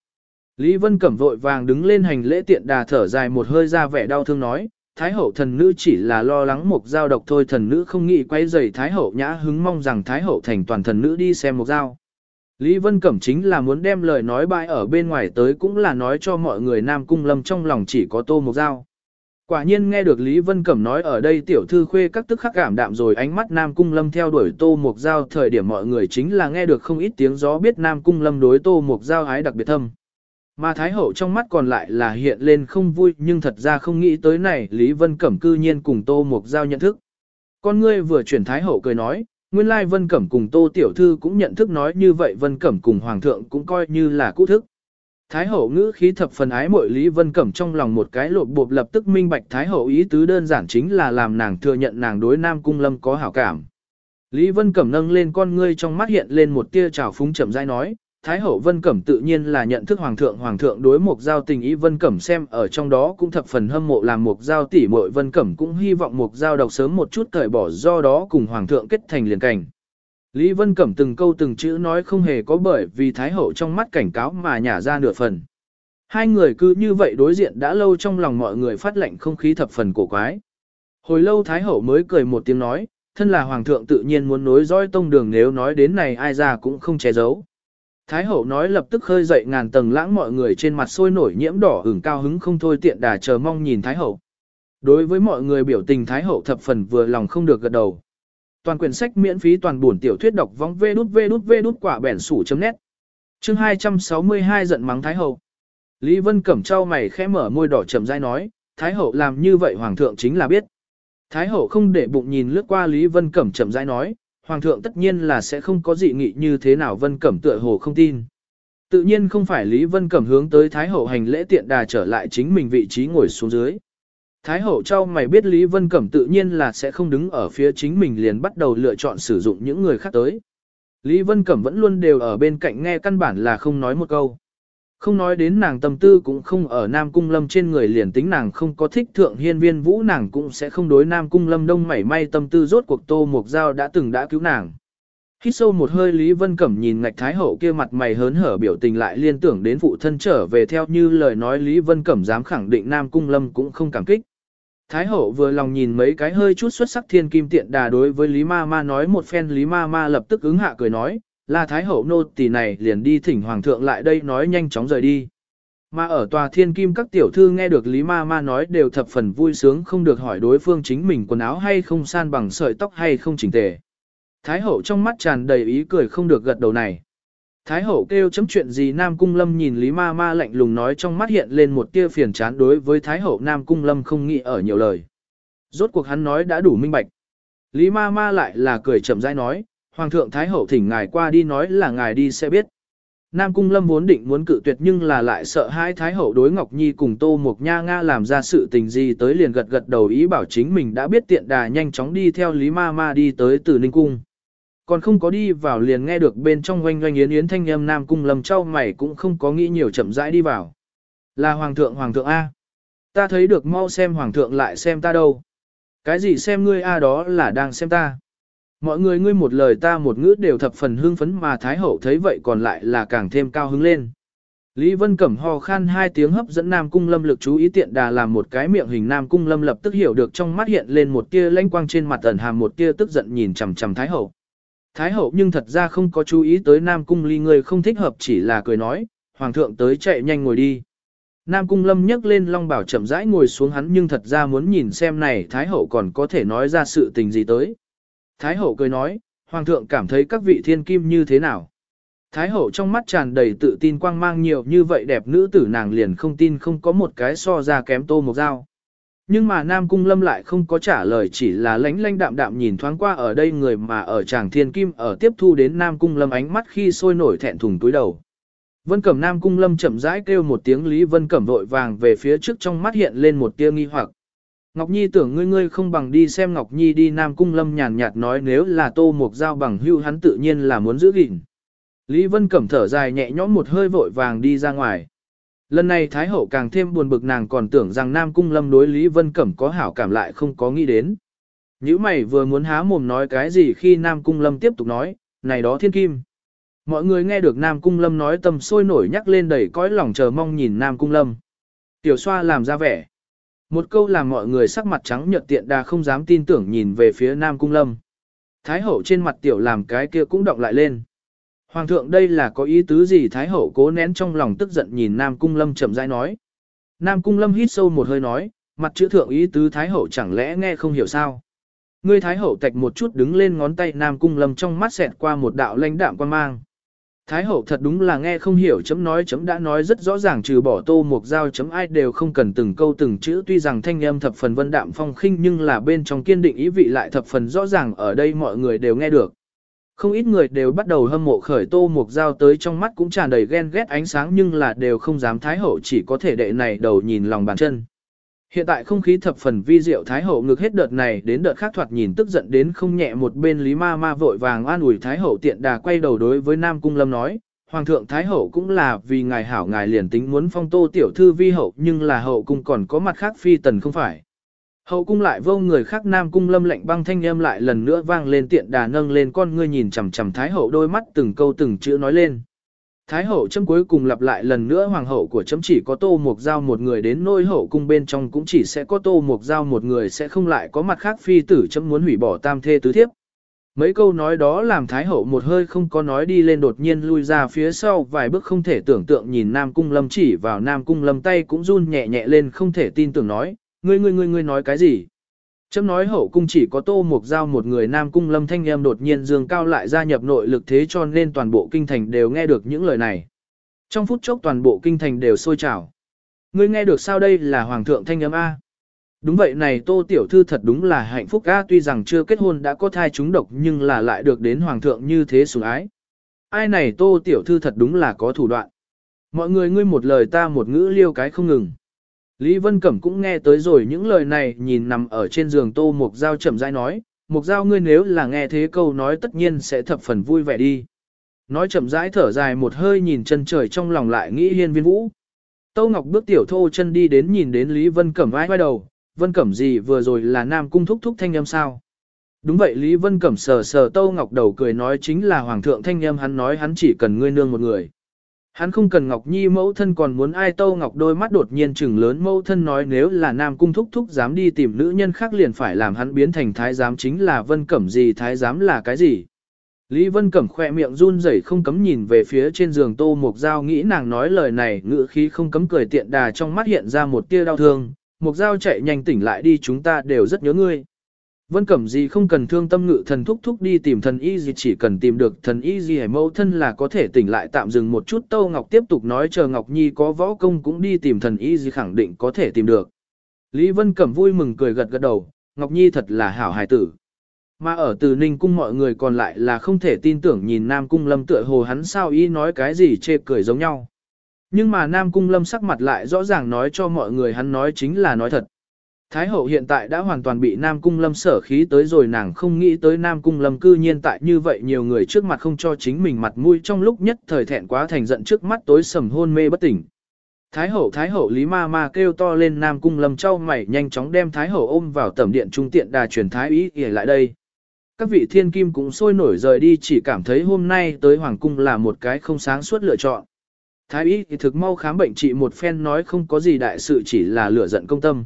Lý Vân Cẩm vội vàng đứng lên hành lễ tiện đà thở dài một hơi ra vẻ đau thương nói, Thái Hậu thần nữ chỉ là lo lắng một giao độc thôi, thần nữ không nghĩ quay dày Thái Hậu nhã hứng mong rằng Thái Hậu thành toàn thần nữ đi xem một giao. Lý Vân Cẩm chính là muốn đem lời nói bại ở bên ngoài tới cũng là nói cho mọi người Nam Cung Lâm trong lòng chỉ có tô một giao. Quả nhiên nghe được Lý Vân Cẩm nói ở đây tiểu thư khuê các tức khắc cảm đạm rồi, ánh mắt Nam Cung Lâm theo đuổi Tô Mục Giao thời điểm mọi người chính là nghe được không ít tiếng gió biết Nam Cung Lâm đối Tô Mục Giao ái đặc biệt thâm. Mà Thái Hậu trong mắt còn lại là hiện lên không vui nhưng thật ra không nghĩ tới này Lý Vân Cẩm cư nhiên cùng Tô Mục Giao nhận thức. Con ngươi vừa chuyển Thái Hậu cười nói, nguyên lai Vân Cẩm cùng Tô Tiểu Thư cũng nhận thức nói như vậy Vân Cẩm cùng Hoàng thượng cũng coi như là cũ thức. Thái hậu ngữ khí thập phần ái mội Lý Vân Cẩm trong lòng một cái lộp bộp lập tức minh bạch Thái hậu ý tứ đơn giản chính là làm nàng thừa nhận nàng đối Nam Cung Lâm có hảo cảm. Lý Vân Cẩm nâng lên con ngươi trong mắt hiện lên một tia trào phúng chậm rãi nói, Thái hậu Vân Cẩm tự nhiên là nhận thức Hoàng thượng Hoàng thượng đối một giao tình ý Vân Cẩm xem ở trong đó cũng thập phần hâm mộ làm một giao tỷ muội Vân Cẩm cũng hy vọng một giao độc sớm một chút cởi bỏ do đó cùng Hoàng thượng kết thành liền cảnh. Lý Vân Cẩm từng câu từng chữ nói không hề có bởi vì Thái Hậu trong mắt cảnh cáo mà nhả ra nửa phần. Hai người cứ như vậy đối diện đã lâu trong lòng mọi người phát lệnh không khí thập phần cổ quái. Hồi lâu Thái Hậu mới cười một tiếng nói, thân là Hoàng thượng tự nhiên muốn nối dõi tông đường nếu nói đến này ai ra cũng không che giấu. Thái Hậu nói lập tức khơi dậy ngàn tầng lãng mọi người trên mặt sôi nổi nhiễm đỏ hưởng cao hứng không thôi tiện đà chờ mong nhìn Thái Hậu. Đối với mọi người biểu tình Thái Hậu thập phần vừa lòng không được gật đầu. Toàn quyển sách miễn phí toàn buồn tiểu thuyết đọc vong vê đút vê đút vê đút quả bẻn sủ chấm nét. Chương 262 giận mắng Thái Hậu. Lý Vân Cẩm trao mày khẽ mở môi đỏ chậm rãi nói, Thái Hậu làm như vậy Hoàng thượng chính là biết. Thái Hậu không để bụng nhìn lướt qua Lý Vân Cẩm chậm rãi nói, Hoàng thượng tất nhiên là sẽ không có dị nghị như thế nào Vân Cẩm tựa hồ không tin. Tự nhiên không phải Lý Vân Cẩm hướng tới Thái Hậu hành lễ tiện đà trở lại chính mình vị trí ngồi xuống dưới. Thái hậu trao mày biết Lý Vân Cẩm tự nhiên là sẽ không đứng ở phía chính mình liền bắt đầu lựa chọn sử dụng những người khác tới. Lý Vân Cẩm vẫn luôn đều ở bên cạnh nghe căn bản là không nói một câu. Không nói đến nàng tâm tư cũng không ở Nam Cung Lâm trên người liền tính nàng không có thích thượng hiên viên vũ nàng cũng sẽ không đối Nam Cung Lâm đông mảy may tâm tư rốt cuộc tô mục giao đã từng đã cứu nàng. Hít sâu một hơi Lý Vân Cẩm nhìn ngạch Thái Hậu kia mặt mày hớn hở biểu tình lại liên tưởng đến phụ thân trở về theo như lời nói Lý Vân Cẩm dám khẳng định Nam Cung Lâm cũng không cảm kích. Thái hậu vừa lòng nhìn mấy cái hơi chút xuất sắc thiên kim tiện đà đối với Lý Ma Ma nói một phen Lý Ma Ma lập tức ứng hạ cười nói, là Thái hậu nô tỳ này liền đi thỉnh Hoàng thượng lại đây nói nhanh chóng rời đi. Mà ở tòa thiên kim các tiểu thư nghe được Lý Ma Ma nói đều thập phần vui sướng không được hỏi đối phương chính mình quần áo hay không san bằng sợi tóc hay không chỉnh tề. Thái hậu trong mắt tràn đầy ý cười không được gật đầu này. Thái hậu kêu chấm chuyện gì Nam Cung Lâm nhìn Lý Ma Ma lạnh lùng nói trong mắt hiện lên một tia phiền chán đối với Thái hậu Nam Cung Lâm không nghĩ ở nhiều lời. Rốt cuộc hắn nói đã đủ minh bạch. Lý Ma Ma lại là cười chậm rãi nói, Hoàng thượng Thái hậu thỉnh ngài qua đi nói là ngài đi sẽ biết. Nam Cung Lâm vốn định muốn cự tuyệt nhưng là lại sợ hai Thái hậu đối Ngọc Nhi cùng Tô Mộc Nha Nga làm ra sự tình gì tới liền gật gật đầu ý bảo chính mình đã biết tiện đà nhanh chóng đi theo Lý Ma Ma đi tới từ Ninh Cung. Còn không có đi vào liền nghe được bên trong oanh oanh yến yến thanh âm nam cung lầm trao mày cũng không có nghĩ nhiều chậm rãi đi vào. Là hoàng thượng hoàng thượng A. Ta thấy được mau xem hoàng thượng lại xem ta đâu. Cái gì xem ngươi A đó là đang xem ta. Mọi người ngươi một lời ta một ngữ đều thập phần hưng phấn mà Thái Hậu thấy vậy còn lại là càng thêm cao hứng lên. Lý Vân Cẩm ho khan hai tiếng hấp dẫn Nam Cung Lâm lực chú ý tiện đà làm một cái miệng hình Nam Cung Lâm lập tức hiểu được trong mắt hiện lên một tia lãnh quang trên mặt ẩn hàm một tia tức giận nhìn chằm chằm Thái Hậu. Thái hậu nhưng thật ra không có chú ý tới Nam Cung ly người không thích hợp chỉ là cười nói, Hoàng thượng tới chạy nhanh ngồi đi. Nam Cung Lâm nhấc lên Long Bảo chậm rãi ngồi xuống hắn nhưng thật ra muốn nhìn xem này Thái hậu còn có thể nói ra sự tình gì tới. Thái hậu cười nói, Hoàng thượng cảm thấy các vị thiên kim như thế nào. Thái hậu trong mắt tràn đầy tự tin quang mang nhiều như vậy đẹp nữ tử nàng liền không tin không có một cái so ra kém tô một dao. Nhưng mà Nam Cung Lâm lại không có trả lời chỉ là lánh lánh đạm đạm nhìn thoáng qua ở đây người mà ở chàng thiên kim ở tiếp thu đến Nam Cung Lâm ánh mắt khi sôi nổi thẹn thùng túi đầu. Vân Cẩm Nam Cung Lâm chậm rãi kêu một tiếng Lý Vân Cẩm vội vàng về phía trước trong mắt hiện lên một tia nghi hoặc. Ngọc Nhi tưởng ngươi ngươi không bằng đi xem Ngọc Nhi đi Nam Cung Lâm nhàn nhạt nói nếu là tô mục giao bằng hưu hắn tự nhiên là muốn giữ gìn. Lý Vân Cẩm thở dài nhẹ nhõm một hơi vội vàng đi ra ngoài. Lần này Thái Hậu càng thêm buồn bực nàng còn tưởng rằng Nam Cung Lâm đối Lý Vân Cẩm có hảo cảm lại không có nghĩ đến. Nhữ mày vừa muốn há mồm nói cái gì khi Nam Cung Lâm tiếp tục nói, này đó thiên kim. Mọi người nghe được Nam Cung Lâm nói tâm sôi nổi nhắc lên đầy cõi lòng chờ mong nhìn Nam Cung Lâm. Tiểu xoa làm ra vẻ. Một câu làm mọi người sắc mặt trắng nhợt tiện đà không dám tin tưởng nhìn về phía Nam Cung Lâm. Thái hậu trên mặt tiểu làm cái kia cũng động lại lên. Hoàng thượng đây là có ý tứ gì Thái hậu cố nén trong lòng tức giận nhìn Nam Cung Lâm chậm rãi nói. Nam Cung Lâm hít sâu một hơi nói, mặt chữ thượng ý tứ Thái hậu chẳng lẽ nghe không hiểu sao. Ngươi Thái hậu tạch một chút đứng lên ngón tay Nam Cung Lâm trong mắt xẹt qua một đạo lãnh đạm quan mang. Thái hậu thật đúng là nghe không hiểu chấm nói chấm đã nói rất rõ ràng trừ bỏ tô mục dao chấm ai đều không cần từng câu từng chữ, tuy rằng thanh âm thập phần vân đạm phong khinh nhưng là bên trong kiên định ý vị lại thập phần rõ ràng, ở đây mọi người đều nghe được. Không ít người đều bắt đầu hâm mộ khởi tô mục dao tới trong mắt cũng tràn đầy ghen ghét ánh sáng nhưng là đều không dám thái hậu chỉ có thể đệ này đầu nhìn lòng bàn chân. Hiện tại không khí thập phần vi diệu Thái Hậu ngược hết đợt này đến đợt khác thoạt nhìn tức giận đến không nhẹ một bên Lý Ma Ma vội vàng an ủi Thái Hậu tiện đà quay đầu đối với Nam Cung Lâm nói, Hoàng thượng Thái Hậu cũng là vì ngài hảo ngài liền tính muốn phong tô tiểu thư vi hậu nhưng là hậu cung còn có mặt khác phi tần không phải. Hậu cung lại vô người khác Nam Cung Lâm lệnh băng thanh âm lại lần nữa vang lên tiện đà nâng lên con ngươi nhìn chằm chằm Thái Hậu đôi mắt từng câu từng chữ nói lên. Thái hậu chấm cuối cùng lặp lại lần nữa hoàng hậu của chấm chỉ có tô mục giao một người đến nôi hậu cung bên trong cũng chỉ sẽ có tô mục giao một người sẽ không lại có mặt khác phi tử chấm muốn hủy bỏ tam thê tứ thiếp. Mấy câu nói đó làm Thái hậu một hơi không có nói đi lên đột nhiên lui ra phía sau vài bước không thể tưởng tượng nhìn Nam Cung Lâm chỉ vào Nam Cung Lâm tay cũng run nhẹ nhẹ lên không thể tin tưởng nói, ngươi ngươi ngươi ngươi nói cái gì. Chấm nói hậu cung chỉ có tô mục giao một người nam cung lâm thanh em đột nhiên dương cao lại gia nhập nội lực thế cho nên toàn bộ kinh thành đều nghe được những lời này. Trong phút chốc toàn bộ kinh thành đều sôi trào. Ngươi nghe được sao đây là hoàng thượng thanh âm A. Đúng vậy này, tô tiểu thư thật đúng là hạnh phúc A, tuy rằng chưa kết hôn đã có thai chúng độc nhưng là lại được đến hoàng thượng như thế sủng ái. Ai này, tô tiểu thư thật đúng là có thủ đoạn. Mọi người ngươi một lời ta một ngữ liêu cái không ngừng. Lý Vân Cẩm cũng nghe tới rồi những lời này nhìn nằm ở trên giường Tô Mục Giao chậm rãi nói, Mục Giao ngươi nếu là nghe thế câu nói tất nhiên sẽ thập phần vui vẻ đi. Nói chậm rãi thở dài một hơi nhìn chân trời trong lòng lại nghĩ hiên viên vũ. Tô Ngọc bước tiểu thô chân đi đến nhìn đến Lý Vân Cẩm vai vai đầu, Vân Cẩm gì vừa rồi là nam cung thúc thúc thanh âm sao. Đúng vậy Lý Vân Cẩm sờ sờ Tô Ngọc đầu cười nói chính là Hoàng thượng thanh âm hắn nói hắn chỉ cần ngươi nương một người. Hắn không cần Ngọc Nhi mẫu thân còn muốn ai Tâu Ngọc đôi mắt đột nhiên trừng lớn mẫu thân nói nếu là Nam Cung Thúc Thúc dám đi tìm nữ nhân khác liền phải làm hắn biến thành thái giám chính là Vân Cẩm gì, thái giám là cái gì. Lý Vân Cẩm khỏe miệng run rẩy không cấm nhìn về phía trên giường Tô Mục Giao nghĩ nàng nói lời này ngữ khí không cấm cười tiện đà trong mắt hiện ra một tia đau thương. Mục Giao chạy nhanh tỉnh lại đi, chúng ta đều rất nhớ ngươi. Vân Cẩm gì không cần thương tâm ngự thần thúc thúc đi tìm thần y gì chỉ cần tìm được thần y gì hay mẫu thân là có thể tỉnh lại tạm dừng một chút Tâu Ngọc tiếp tục nói chờ Ngọc Nhi có võ công cũng đi tìm thần y gì khẳng định có thể tìm được. Lý Vân Cẩm vui mừng cười gật gật đầu, Ngọc Nhi thật là hảo hài tử. Mà ở từ Ninh Cung mọi người còn lại là không thể tin tưởng nhìn Nam Cung Lâm tựa hồ hắn sao y nói cái gì chê cười giống nhau. Nhưng mà Nam Cung Lâm sắc mặt lại rõ ràng nói cho mọi người hắn nói chính là nói thật. Thái hậu hiện tại đã hoàn toàn bị Nam Cung Lâm sở khí tới rồi, nàng không nghĩ tới Nam Cung Lâm cư nhiên tại như vậy nhiều người trước mặt không cho chính mình mặt mũi trong lúc nhất thời thẹn quá thành giận trước mắt tối sầm hôn mê bất tỉnh. Thái hậu Thái hậu Lý Ma Ma kêu to lên, Nam Cung Lâm trao mày nhanh chóng đem Thái hậu ôm vào tẩm điện trung tiện đà truyền Thái ý ỉa lại đây. Các vị thiên kim cũng sôi nổi rời đi, chỉ cảm thấy hôm nay tới Hoàng Cung là một cái không sáng suốt lựa chọn. Thái ý thì thực mau khám bệnh trị một phen nói không có gì đại sự, chỉ là lửa giận công tâm.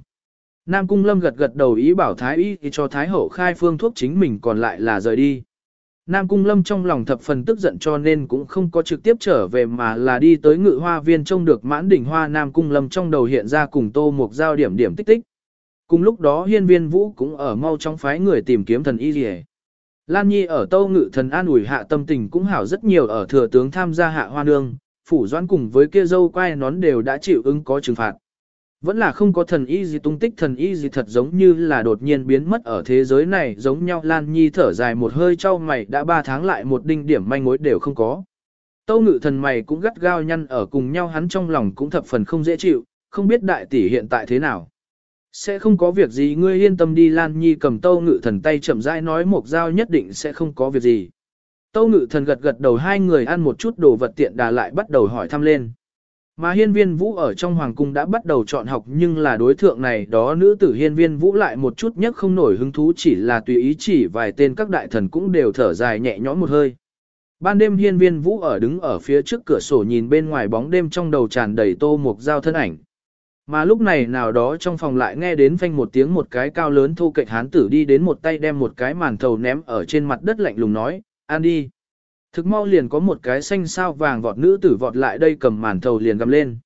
Nam Cung Lâm gật gật đầu ý bảo Thái Y cho Thái Hậu khai phương thuốc chính mình còn lại là rời đi. Nam Cung Lâm trong lòng thập phần tức giận cho nên cũng không có trực tiếp trở về mà là đi tới ngự hoa viên trông được mãn đỉnh hoa Nam Cung Lâm trong đầu hiện ra cùng tô một giao điểm điểm tích tích. Cùng lúc đó hiên viên vũ cũng ở mau trong phái người tìm kiếm thần y gì Lan Nhi ở tâu ngự thần an ủi hạ tâm tình cũng hảo rất nhiều ở thừa tướng tham gia hạ hoa nương, phủ doãn cùng với kia dâu quai nón đều đã chịu ứng có trừng phạt. Vẫn là không có thần y gì tung tích thần y gì thật giống như là đột nhiên biến mất ở thế giới này giống nhau Lan Nhi thở dài một hơi trao mày đã ba tháng lại một đinh điểm manh mối đều không có. Tâu ngự thần mày cũng gắt gao nhăn ở cùng nhau hắn trong lòng cũng thập phần không dễ chịu, không biết đại tỷ hiện tại thế nào. Sẽ không có việc gì ngươi yên tâm đi Lan Nhi cầm tâu ngự thần tay chậm rãi nói một dao nhất định sẽ không có việc gì. Tâu ngự thần gật gật đầu hai người ăn một chút đồ vật tiện đà lại bắt đầu hỏi thăm lên. Mà hiên viên vũ ở trong hoàng cung đã bắt đầu chọn học nhưng là đối thượng này đó nữ tử hiên viên vũ lại một chút nhất không nổi hứng thú chỉ là tùy ý chỉ vài tên các đại thần cũng đều thở dài nhẹ nhõm một hơi. Ban đêm hiên viên vũ ở đứng ở phía trước cửa sổ nhìn bên ngoài bóng đêm trong đầu tràn đầy tô mục dao thân ảnh. Mà lúc này nào đó trong phòng lại nghe đến phanh một tiếng một cái cao lớn thu cạnh hán tử đi đến một tay đem một cái màn thầu ném ở trên mặt đất lạnh lùng nói, ăn đi. Thực mau liền có một cái xanh sao vàng vọt nữ tử vọt lại đây cầm màn thầu liền gầm lên.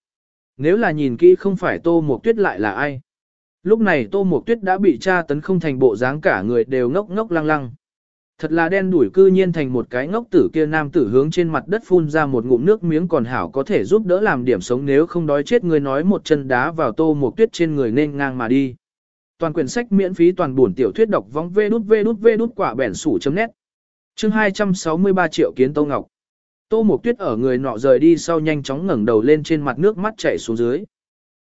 Nếu là nhìn kỹ không phải tô mộc tuyết lại là ai. Lúc này tô mộc tuyết đã bị tra tấn không thành bộ dáng cả người đều ngốc ngốc lăng lăng. Thật là đen đuổi cư nhiên thành một cái ngốc tử kia nam tử hướng trên mặt đất phun ra một ngụm nước miếng còn hảo có thể giúp đỡ làm điểm sống nếu không đói chết người nói một chân đá vào tô một tuyết trên người nên ngang mà đi. Toàn quyển sách miễn phí toàn buồn tiểu thuyết đọc vong vê đút vê đút vê đút quả bẻn sủ chấm nét. Chương 263 triệu kiến Tô Ngọc. Tô Mộc Tuyết ở người nọ rời đi sau nhanh chóng ngẩng đầu lên trên mặt nước mắt chảy xuống dưới.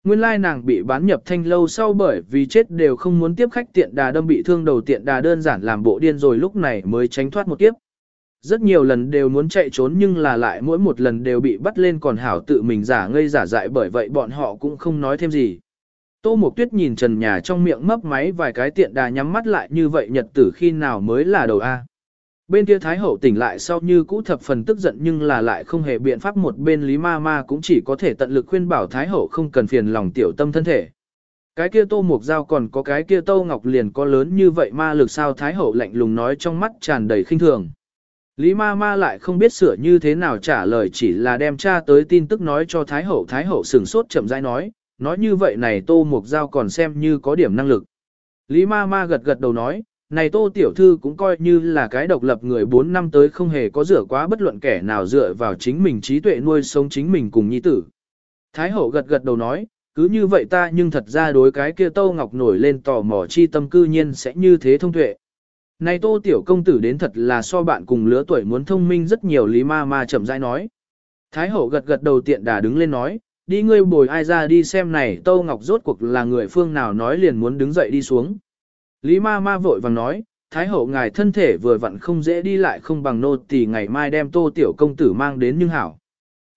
Nguyên lai nàng bị bán nhập thanh lâu sau bởi vì chết đều không muốn tiếp khách tiện đà đâm bị thương đầu tiện đà đơn giản làm bộ điên rồi lúc này mới tránh thoát một kiếp. Rất nhiều lần đều muốn chạy trốn nhưng là lại mỗi một lần đều bị bắt lên còn hảo tự mình giả ngây giả dại bởi vậy bọn họ cũng không nói thêm gì. Tô Mộc Tuyết nhìn trần nhà trong miệng mấp máy vài cái tiện đà nhắm mắt lại như vậy nhật tử khi nào mới là đầu A. Bên kia Thái Hậu tỉnh lại sau như cũ thập phần tức giận nhưng là lại không hề biện pháp một bên Lý Ma Ma cũng chỉ có thể tận lực khuyên bảo Thái Hậu không cần phiền lòng tiểu tâm thân thể. Cái kia tô mục dao còn có cái kia tô ngọc liền có lớn như vậy ma lực sao Thái Hậu lạnh lùng nói trong mắt tràn đầy khinh thường. Lý ma ma lại không biết sửa như thế nào trả lời chỉ là đem tra tới tin tức nói cho Thái Hậu. Thái Hậu sửng sốt chậm rãi nói, nói như vậy này tô mục dao còn xem như có điểm năng lực. Lý ma ma gật gật đầu nói, này tô tiểu thư cũng coi như là cái độc lập người 4 năm tới không hề có rửa quá bất luận kẻ nào dựa vào chính mình trí tuệ nuôi sống chính mình cùng nhi tử. Thái hậu gật gật đầu nói, cứ như vậy ta nhưng thật ra đối cái kia tô ngọc nổi lên tò mò chi tâm cư nhiên sẽ như thế thông tuệ. Này tô tiểu công tử đến thật là so bạn cùng lứa tuổi muốn thông minh rất nhiều lý ma ma chậm rãi nói. Thái hậu gật gật đầu tiện đà đứng lên nói, đi ngươi bồi ai ra đi xem này tô ngọc rốt cuộc là người phương nào nói liền muốn đứng dậy đi xuống. Lý ma ma vội vàng nói, Thái hậu ngài thân thể vừa vặn không dễ đi lại không bằng nô tỳ ngày mai đem tô tiểu công tử mang đến nhưng hảo.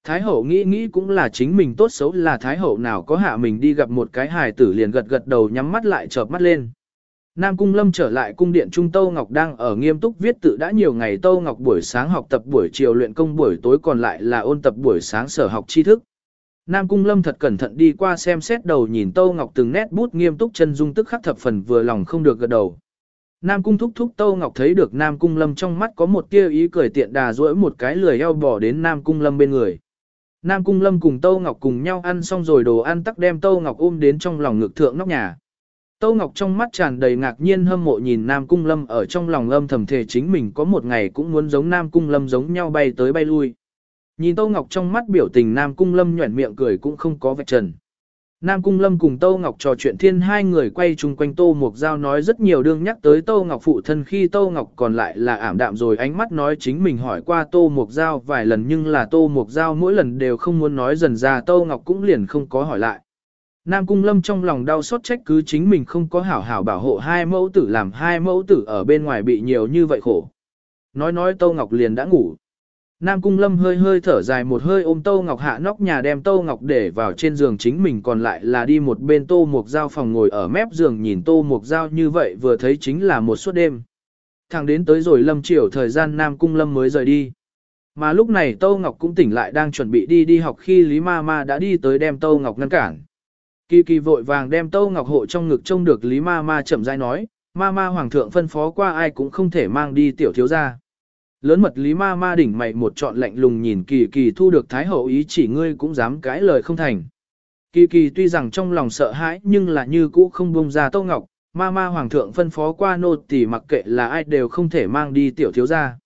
Thái hậu nghĩ nghĩ cũng là chính mình tốt xấu là thái hậu nào có hạ mình đi gặp một cái hài tử liền gật gật đầu nhắm mắt lại chợp mắt lên. Nam Cung Lâm trở lại cung điện Trung Tâu Ngọc đang ở nghiêm túc viết tự đã nhiều ngày Tâu Ngọc buổi sáng học tập buổi chiều luyện công buổi tối còn lại là ôn tập buổi sáng sở học tri thức. Nam Cung Lâm thật cẩn thận đi qua xem xét đầu nhìn Tâu Ngọc từng nét bút nghiêm túc chân dung tức khắc thập phần vừa lòng không được gật đầu. Nam Cung thúc thúc Tâu Ngọc thấy được Nam Cung Lâm trong mắt có một tia ý cười tiện đà duỗi một cái lười eo bỏ đến Nam Cung Lâm bên người. Nam Cung Lâm cùng Tâu Ngọc cùng nhau ăn xong rồi đồ ăn tắc đem Tâu Ngọc ôm đến trong lòng ngực thượng nóc nhà. Tâu Ngọc trong mắt tràn đầy ngạc nhiên hâm mộ nhìn Nam Cung Lâm ở trong lòng âm thầm thể chính mình có một ngày cũng muốn giống Nam Cung Lâm giống nhau bay tới bay lui. Nhìn Tô Ngọc trong mắt biểu tình Nam Cung Lâm nhuẩn miệng cười cũng không có vạch trần. Nam Cung Lâm cùng Tô Ngọc trò chuyện thiên hai người quay chung quanh Tô Mộc Giao nói rất nhiều đương nhắc tới Tô Ngọc phụ thân khi Tô Ngọc còn lại là ảm đạm rồi ánh mắt nói chính mình hỏi qua Tô Mộc Giao vài lần nhưng là Tô Mộc Giao mỗi lần đều không muốn nói dần ra Tô Ngọc cũng liền không có hỏi lại. Nam Cung Lâm trong lòng đau xót trách cứ chính mình không có hảo hảo bảo hộ hai mẫu tử làm hai mẫu tử ở bên ngoài bị nhiều như vậy khổ. Nói nói Tô Ngọc liền đã ngủ. Nam Cung Lâm hơi hơi thở dài một hơi ôm Tô Ngọc hạ nóc nhà đem Tô Ngọc để vào trên giường chính mình còn lại là đi một bên Tô Mộc Giao phòng ngồi ở mép giường nhìn Tô Mộc Giao như vậy vừa thấy chính là một suốt đêm. Thẳng đến tới rồi Lâm chiều thời gian Nam Cung Lâm mới rời đi. Mà lúc này Tô Ngọc cũng tỉnh lại đang chuẩn bị đi đi học khi Lý Ma Ma đã đi tới đem Tô Ngọc ngăn cản. Kỳ kỳ vội vàng đem Tô Ngọc hộ trong ngực trông được Lý Ma Ma chậm rãi nói, Ma Ma Hoàng thượng phân phó qua ai cũng không thể mang đi tiểu thiếu gia. Lớn mật Lý Ma Ma đỉnh mày một trọn lạnh lùng nhìn kỳ kỳ thu được Thái Hậu ý chỉ ngươi cũng dám cãi lời không thành. Kỳ kỳ tuy rằng trong lòng sợ hãi nhưng là như cũ không buông ra tô Ngọc, ma ma hoàng thượng phân phó qua nô tỳ mặc kệ là ai đều không thể mang đi tiểu thiếu gia.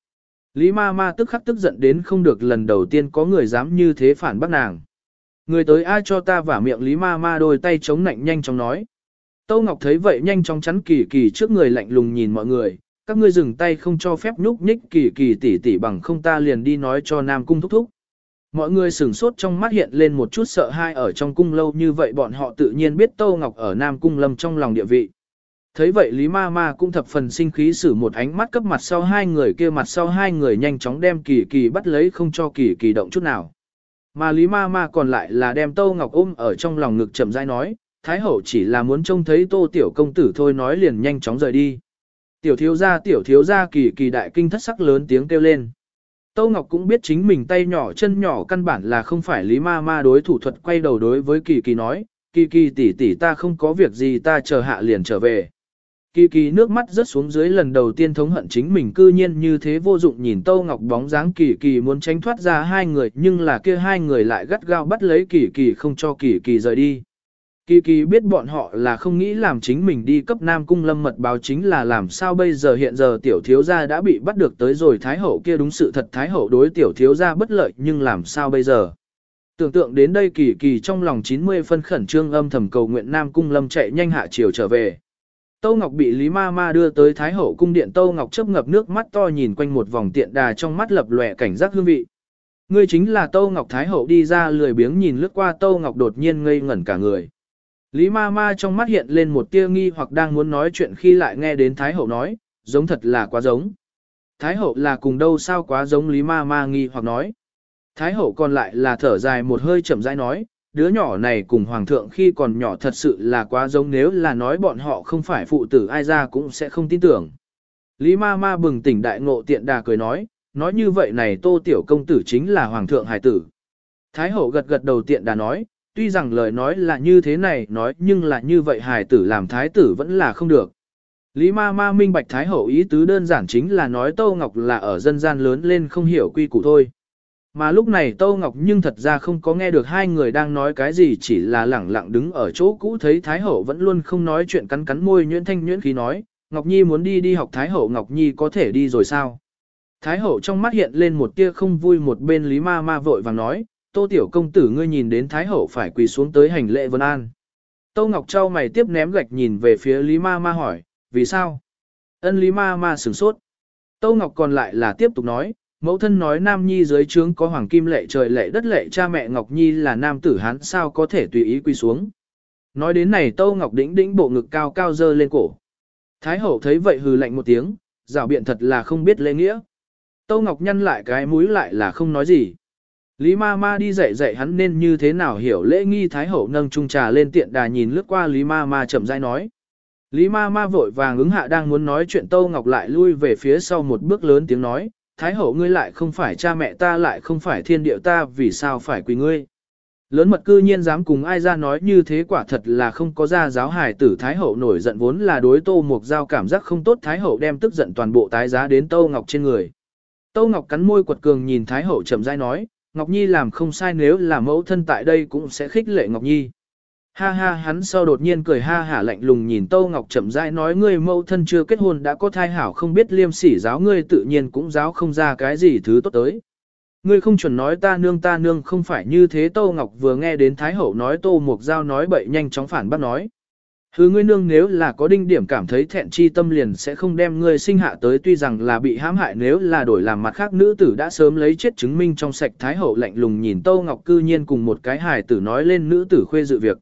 Lý ma ma tức khắc tức giận đến không được lần đầu tiên có người dám như thế phản bác nàng. Người tới ai cho ta vả miệng Lý ma ma đôi tay chống nạnh nhanh chóng nói. tô Ngọc thấy vậy nhanh chóng chắn kỳ kỳ trước người lạnh lùng nhìn mọi người, các ngươi dừng tay không cho phép nhúc nhích kỳ kỳ tỷ tỷ bằng không ta liền đi nói cho Nam Cung thúc thúc. Mọi người sửng sốt trong mắt hiện lên một chút sợ hãi ở trong cung lâu như vậy bọn họ tự nhiên biết tô Ngọc ở Nam Cung lâm trong lòng địa vị. Thấy vậy Lý Ma Ma cũng thập phần sinh khí sử một ánh mắt cấp mặt sau hai người kia mặt sau hai người nhanh chóng đem kỳ kỳ bắt lấy không cho kỳ kỳ động chút nào. Mà Lý Ma Ma còn lại là đem tô Ngọc ôm ở trong lòng ngực chậm rãi nói, Thái Hậu chỉ là muốn trông thấy Tô Tiểu Công Tử thôi nói liền nhanh chóng rời đi. Tiểu thiếu gia tiểu thiếu gia kỳ kỳ đại kinh thất sắc lớn tiếng kêu lên. Tâu Ngọc cũng biết chính mình tay nhỏ chân nhỏ căn bản là không phải Lý Ma Ma đối thủ thuật quay đầu đối với kỳ kỳ nói, kỳ kỳ tỷ tỷ ta không có việc gì ta chờ hạ liền trở về. Kỳ kỳ nước mắt rớt xuống dưới lần đầu tiên thống hận chính mình cư nhiên như thế vô dụng nhìn Tâu Ngọc bóng dáng kỳ kỳ muốn tránh thoát ra hai người nhưng là kia hai người lại gắt gao bắt lấy kỳ kỳ không cho kỳ kỳ rời đi. Kỳ kỳ biết bọn họ là không nghĩ làm chính mình đi cấp Nam Cung lâm mật báo chính là làm sao bây giờ hiện giờ tiểu thiếu gia đã bị bắt được tới rồi Thái Hậu kia đúng sự thật Thái Hậu đối tiểu thiếu gia bất lợi nhưng làm sao bây giờ. Tưởng tượng đến đây kỳ kỳ trong lòng 90 phân khẩn trương âm thầm cầu nguyện Nam Cung lâm chạy nhanh hạ chiều trở về. Tâu Ngọc bị Lý Ma Ma đưa tới Thái Hậu cung điện Tâu Ngọc chớp ngập nước mắt to nhìn quanh một vòng tiện đà trong mắt lập lòe cảnh giác hương vị. Ngươi chính là Tâu Ngọc Thái Hậu đi ra lười biếng nhìn lướt qua Tâu Ngọc đột nhiên ngây ngẩn cả người. Lý Ma Ma trong mắt hiện lên một tia nghi hoặc đang muốn nói chuyện khi lại nghe đến Thái Hậu nói, giống thật là quá giống. Thái Hậu là cùng đâu sao quá giống Lý Ma Ma nghi hoặc nói. Thái Hậu còn lại là thở dài một hơi chậm rãi nói, đứa nhỏ này cùng Hoàng thượng khi còn nhỏ thật sự là quá giống nếu là nói bọn họ không phải phụ tử ai ra cũng sẽ không tin tưởng. Lý Ma Ma bừng tỉnh đại ngộ tiện đà cười nói, nói như vậy này tô tiểu công tử chính là Hoàng thượng hải tử. Thái Hậu gật gật đầu tiện đà nói, tuy rằng lời nói là như thế này nói nhưng là như vậy hài tử làm thái tử vẫn là không được. Lý ma ma minh bạch thái hậu ý tứ đơn giản chính là nói Tâu Ngọc là ở dân gian lớn lên không hiểu quy củ thôi. Mà lúc này Tâu Ngọc nhưng thật ra không có nghe được hai người đang nói cái gì chỉ là lẳng lặng đứng ở chỗ cũ thấy Thái Hậu vẫn luôn không nói chuyện cắn cắn môi nhuyễn thanh nhuyễn khí nói, Ngọc Nhi muốn đi đi học Thái Hậu Ngọc Nhi có thể đi rồi sao? Thái Hậu trong mắt hiện lên một tia không vui một bên Lý Ma Ma vội vàng nói, Tô Tiểu Công Tử ngươi nhìn đến Thái Hậu phải quỳ xuống tới hành lễ vân an. Tô Ngọc Châu mày tiếp ném gạch nhìn về phía Lý Ma Ma hỏi, vì sao? Ân Lý Ma Ma sửng sốt. Tô Ngọc còn lại là tiếp tục nói, mẫu thân nói Nam Nhi dưới trướng có hoàng kim lệ trời lệ đất lệ cha mẹ Ngọc Nhi là nam tử hán sao có thể tùy ý quỳ xuống. Nói đến này Tô Ngọc đĩnh đĩnh bộ ngực cao cao dơ lên cổ. Thái Hậu thấy vậy hừ lạnh một tiếng, rào biện thật là không biết lễ nghĩa. Tô Ngọc nhăn lại cái mũi lại là không nói gì. Lý ma ma đi dạy dạy hắn nên như thế nào hiểu lễ nghi thái hậu nâng chung trà lên tiện đà nhìn lướt qua Lý ma ma chậm rãi nói. Lý ma ma vội vàng ứng hạ đang muốn nói chuyện Tâu Ngọc lại lui về phía sau một bước lớn tiếng nói, Thái hậu ngươi lại không phải cha mẹ ta lại không phải thiên điệu ta vì sao phải quỳ ngươi. Lớn mật cư nhiên dám cùng ai ra nói như thế quả thật là không có ra giáo hài tử Thái hậu nổi giận vốn là đối Tô Mục Giao cảm giác không tốt Thái hậu đem tức giận toàn bộ tái giá đến Tâu Ngọc trên người. Tâu Ngọc cắn môi quật cường nhìn Thái hậu chậm rãi nói, Ngọc Nhi làm không sai nếu là mẫu thân tại đây cũng sẽ khích lệ Ngọc Nhi. Ha ha, hắn sau đột nhiên cười ha hả lạnh lùng nhìn Tâu Ngọc chậm rãi nói, ngươi mẫu thân chưa kết hôn đã có thai hảo, không biết liêm sỉ giáo ngươi tự nhiên cũng giáo không ra cái gì thứ tốt tới. Ngươi không chuẩn nói ta nương ta nương không phải như thế Tâu Ngọc vừa nghe đến Thái Hậu nói, Tô Mục Giao nói, bậy, nhanh chóng phản bác nói. Hứ ngươi nương nếu là có đinh điểm cảm thấy thẹn chi tâm liền sẽ không đem ngươi sinh hạ tới tuy rằng là bị hãm hại nếu là đổi làm mặt khác nữ tử đã sớm lấy chết chứng minh trong sạch thái hậu lạnh lùng nhìn Tâu Ngọc cư nhiên cùng một cái hài tử nói lên nữ tử khuê dự việc.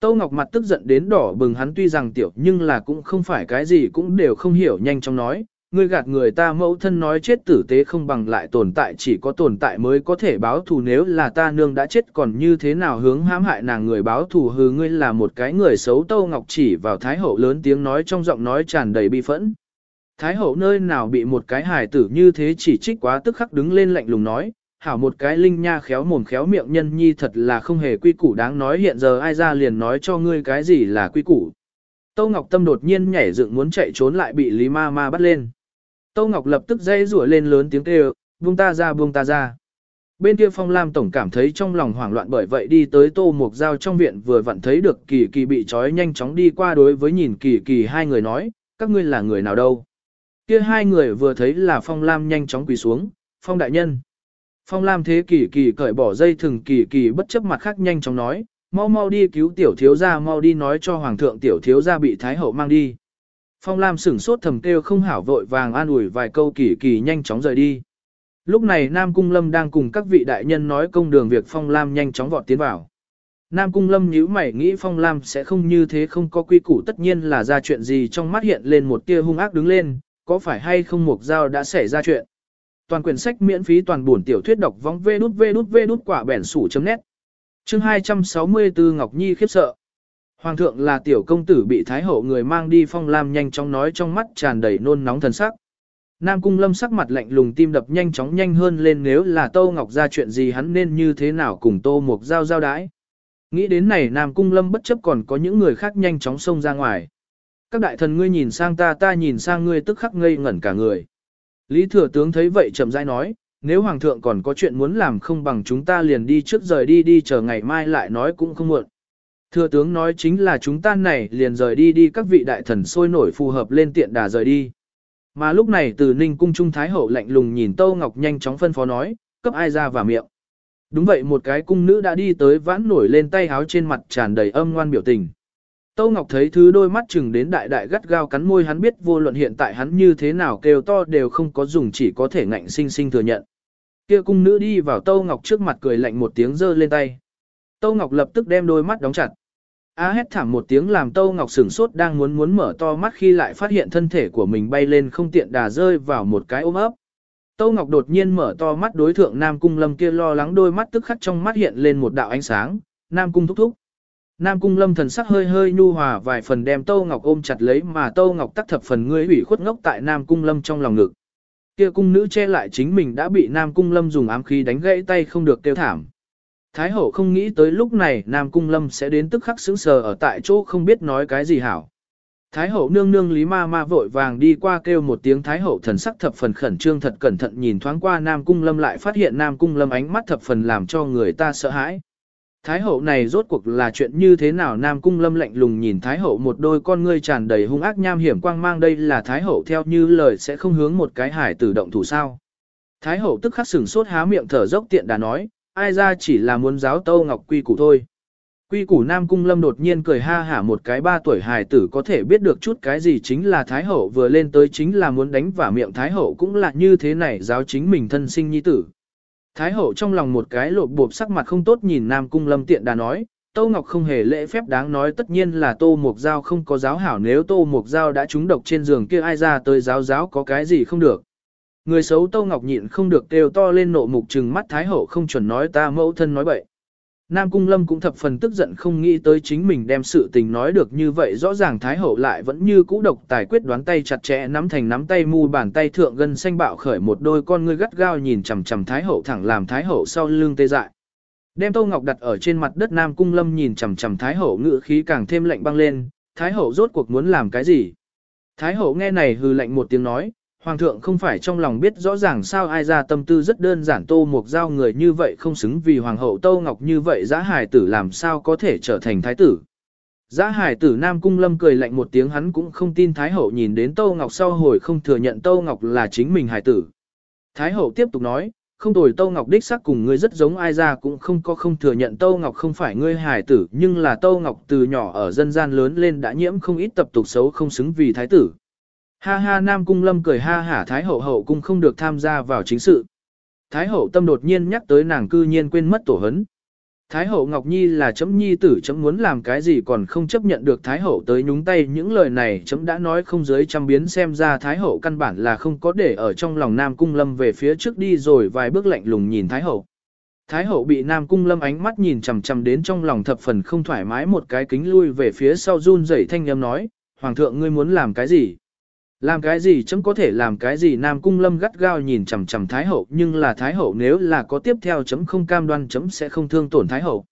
Tâu Ngọc mặt tức giận đến đỏ bừng hắn tuy rằng tiểu nhưng là cũng không phải cái gì cũng đều không hiểu nhanh chóng nói, ngươi gạt người ta mẫu thân nói chết tử tế không bằng lại tồn tại chỉ có tồn tại mới có thể báo thù nếu là ta nương đã chết còn như thế nào hướng hãm hại nàng người báo thù hư ngươi là một cái người xấu Tâu Ngọc chỉ vào Thái Hậu lớn tiếng nói trong giọng nói tràn đầy bi phẫn. Thái Hậu nơi nào bị một cái hài tử như thế chỉ trích quá tức khắc đứng lên lạnh lùng nói, hảo một cái linh nha khéo mồm khéo miệng nhân nhi thật là không hề quy củ đáng nói hiện giờ ai ra liền nói cho ngươi cái gì là quy củ. Tâu Ngọc Tâm đột nhiên nhảy dựng muốn chạy trốn lại bị Lý Ma Ma bắt lên. Tâu Ngọc lập tức dây rủa lên lớn tiếng kêu, buông ta ra buông ta ra. Bên kia Phong Lam Tổng cảm thấy trong lòng hoảng loạn bởi vậy đi tới Tô Mục Giao trong viện vừa vặn thấy được Kỳ Kỳ bị trói nhanh chóng đi qua đối với nhìn Kỳ Kỳ hai người nói, các ngươi là người nào đâu. Kia hai người vừa thấy là Phong Lam nhanh chóng quỳ xuống, Phong Đại Nhân. Phong Lam thế Kỳ Kỳ cởi bỏ dây thừng Kỳ Kỳ bất chấp mặt khác nhanh chóng nói, mau mau đi cứu tiểu thiếu gia mau đi nói cho Hoàng thượng tiểu thiếu gia bị Thái Hậu mang đi. Phong Lam sửng sốt thầm kêu không hảo vội vàng an ủi vài câu Kỳ Kỳ nhanh chóng rời đi. Lúc này Nam Cung Lâm đang cùng các vị đại nhân nói công đường việc Phong Lam nhanh chóng vọt tiến vào. Nam Cung Lâm nhíu mày nghĩ Phong Lam sẽ không như thế không có quy củ tất nhiên là ra chuyện gì trong mắt hiện lên một tia hung ác đứng lên, có phải hay không Mục Giao đã xảy ra chuyện. Toàn quyển sách miễn phí toàn buồn tiểu thuyết đọc vong vê đút vê đút vê đút quả bẻn sủ chấm nét. Chương 264 Ngọc Nhi khiếp sợ. Hoàng thượng là tiểu công tử bị Thái Hậu người mang đi Phong Lam nhanh chóng nói trong mắt tràn đầy nôn nóng thần sắc. Nam Cung Lâm sắc mặt lạnh lùng tim đập nhanh chóng nhanh hơn lên nếu là Tô Ngọc ra chuyện gì hắn nên như thế nào cùng Tô Mục Giao giao đái. Nghĩ đến này Nam Cung Lâm bất chấp còn có những người khác nhanh chóng xông ra ngoài. Các đại thần ngươi nhìn sang ta ta nhìn sang ngươi tức khắc ngây ngẩn cả người. Lý Thừa Tướng thấy vậy chậm rãi nói, nếu Hoàng thượng còn có chuyện muốn làm không bằng chúng ta liền đi trước rời đi đi chờ ngày mai lại nói cũng không muộn. Thừa tướng nói chính là chúng ta này liền rời đi đi các vị đại thần sôi nổi phù hợp lên tiện đà rời đi. Mà lúc này từ Ninh Cung Trung Thái Hậu lạnh lùng nhìn Tâu Ngọc nhanh chóng phân phó nói, cấp ai ra và miệng. Đúng vậy một cái cung nữ đã đi tới vãn nổi lên tay háo trên mặt tràn đầy âm ngoan biểu tình. Tâu Ngọc thấy thứ đôi mắt chừng đến đại đại gắt gao cắn môi hắn biết vô luận hiện tại hắn như thế nào kêu to đều không có dùng chỉ có thể ngạnh sinh sinh thừa nhận. Kia cung nữ đi vào Tâu Ngọc trước mặt cười lạnh một tiếng giơ lên tay. Tâu Ngọc lập tức đem đôi mắt đóng chặt. A hét thảm một tiếng làm Tâu Ngọc sửng sốt đang muốn muốn mở to mắt khi lại phát hiện thân thể của mình bay lên không tiện đà rơi vào một cái ôm ấp. Tâu Ngọc đột nhiên mở to mắt đối thượng Nam Cung Lâm kia lo lắng đôi mắt tức khắc trong mắt hiện lên một đạo ánh sáng, Nam Cung thúc thúc. Nam Cung Lâm thần sắc hơi hơi nhu hòa vài phần đem Tâu Ngọc ôm chặt lấy mà Tâu Ngọc tắc thập phần ngươi ủy khuất ngốc tại Nam Cung Lâm trong lòng ngực. Kia cung nữ che lại chính mình đã bị Nam Cung Lâm dùng ám khí đánh gãy tay không được kêu thảm. Thái hậu không nghĩ tới lúc này Nam Cung Lâm sẽ đến tức khắc sững sờ ở tại chỗ không biết nói cái gì hảo. Thái hậu nương nương Lý Ma Ma vội vàng đi qua kêu một tiếng Thái hậu thần sắc thập phần khẩn trương thật cẩn thận nhìn thoáng qua Nam Cung Lâm lại phát hiện Nam Cung Lâm ánh mắt thập phần làm cho người ta sợ hãi. Thái hậu này rốt cuộc là chuyện như thế nào Nam Cung Lâm lạnh lùng nhìn Thái hậu một đôi con ngươi tràn đầy hung ác nham hiểm quang mang đây là Thái hậu theo như lời sẽ không hướng một cái hải tử động thủ sao. Thái hậu tức khắc sửng sốt há miệng thở dốc tiện đã nói, ai ra chỉ là muốn giáo Tâu Ngọc quy củ thôi. Quy củ Nam Cung Lâm đột nhiên cười ha hả một cái ba tuổi hài tử có thể biết được chút cái gì chính là Thái Hậu vừa lên tới chính là muốn đánh vả miệng Thái Hậu cũng là như thế này giáo chính mình thân sinh nhi tử. Thái Hậu trong lòng một cái lộp bộp sắc mặt không tốt nhìn Nam Cung Lâm tiện đà nói, Tô Ngọc không hề lễ phép đáng nói tất nhiên là Tô Mục Giao không có giáo hảo nếu Tô Mục Giao đã trúng độc trên giường kia ai ra tới giáo giáo có cái gì không được. Người xấu Tô Ngọc nhịn không được kêu to lên nộ mục trừng mắt Thái Hậu không chuẩn nói ta mẫu thân nói bậy. Nam Cung Lâm cũng thập phần tức giận không nghĩ tới chính mình đem sự tình nói được như vậy rõ ràng Thái Hậu lại vẫn như cũ độc tài quyết đoán tay chặt chẽ nắm thành nắm tay mu bàn tay thượng gân xanh bạo khởi một đôi con ngươi gắt gao nhìn chằm chằm Thái Hậu thẳng làm Thái Hậu sau lưng tê dại. Đem Tô Ngọc đặt ở trên mặt đất Nam Cung Lâm nhìn chằm chằm Thái Hậu ngữ khí càng thêm lạnh băng lên, Thái Hậu rốt cuộc muốn làm cái gì? Thái Hậu nghe này hừ lạnh một tiếng nói, Hoàng thượng không phải trong lòng biết rõ ràng sao ai ra tâm tư rất đơn giản tô mục giao người như vậy không xứng vì hoàng hậu Tô Ngọc như vậy giã hải tử làm sao có thể trở thành thái tử. Giã hải tử Nam Cung Lâm cười lạnh một tiếng hắn cũng không tin Thái hậu nhìn đến Tô Ngọc sau hồi không thừa nhận Tô Ngọc là chính mình hải tử. Thái hậu tiếp tục nói, không tồi Tô Ngọc đích xác cùng ngươi rất giống ai ra cũng không có không thừa nhận Tô Ngọc không phải ngươi hải tử nhưng là Tô Ngọc từ nhỏ ở dân gian lớn lên đã nhiễm không ít tập tục xấu không xứng vì thái tử. Ha ha Nam Cung Lâm cười ha hả Thái Hậu Hậu cung không được tham gia vào chính sự. Thái Hậu tâm đột nhiên nhắc tới nàng cư nhiên quên mất tổ hấn. Thái Hậu Ngọc Nhi là chấm nhi tử chấm muốn làm cái gì còn không chấp nhận được Thái Hậu tới nhúng tay những lời này chấm đã nói không giới trăm biến xem ra Thái Hậu căn bản là không có để ở trong lòng Nam Cung Lâm về phía trước đi rồi vài bước lạnh lùng nhìn Thái Hậu. Thái Hậu bị Nam Cung Lâm ánh mắt nhìn chằm chằm đến trong lòng thập phần không thoải mái một cái kính lui về phía sau run rẩy thanh âm nói, Hoàng thượng ngươi muốn làm cái gì? Làm cái gì chấm có thể làm cái gì Nam Cung Lâm gắt gao nhìn chằm chằm Thái Hậu nhưng là Thái Hậu nếu là có tiếp theo chấm không cam đoan chấm sẽ không thương tổn Thái Hậu.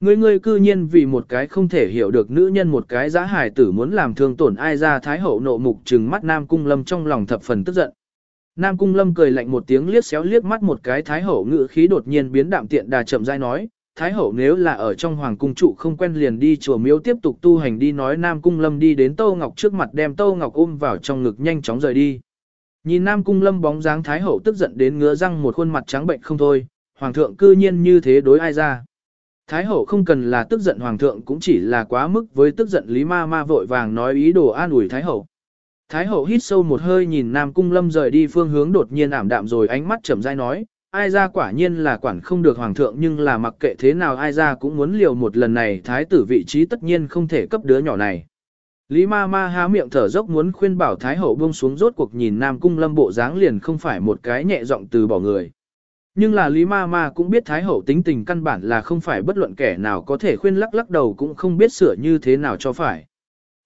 Người người cư nhiên vì một cái không thể hiểu được nữ nhân một cái giá hài tử muốn làm thương tổn ai ra Thái Hậu nộ mục trừng mắt Nam Cung Lâm trong lòng thập phần tức giận. Nam Cung Lâm cười lạnh một tiếng liếc xéo liếc mắt một cái Thái Hậu ngự khí đột nhiên biến đạm tiện đà chậm rãi nói, Thái Hậu nếu là ở trong Hoàng Cung trụ không quen liền đi chùa miếu tiếp tục tu hành đi nói Nam Cung Lâm đi đến tô Ngọc trước mặt đem tô Ngọc ôm vào trong ngực nhanh chóng rời đi. Nhìn Nam Cung Lâm bóng dáng Thái Hậu tức giận đến ngứa răng một khuôn mặt trắng bệnh không thôi, Hoàng thượng cư nhiên như thế đối ai ra. Thái Hậu không cần là tức giận Hoàng thượng cũng chỉ là quá mức với tức giận Lý Ma Ma vội vàng nói ý đồ an ủi Thái Hậu. Thái hậu hít sâu một hơi nhìn Nam Cung Lâm rời đi phương hướng đột nhiên ảm đạm rồi ánh mắt chậm rãi nói, ai ra quả nhiên là quản không được hoàng thượng nhưng là mặc kệ thế nào ai ra cũng muốn liều một lần này, thái tử vị trí tất nhiên không thể cấp đứa nhỏ này. Lý ma ma há miệng thở dốc muốn khuyên bảo thái hậu buông xuống rốt cuộc nhìn Nam Cung Lâm bộ dáng liền không phải một cái nhẹ giọng từ bỏ người. Nhưng là Lý ma ma cũng biết thái hậu tính tình căn bản là không phải bất luận kẻ nào có thể khuyên lắc lắc đầu cũng không biết sửa như thế nào cho phải.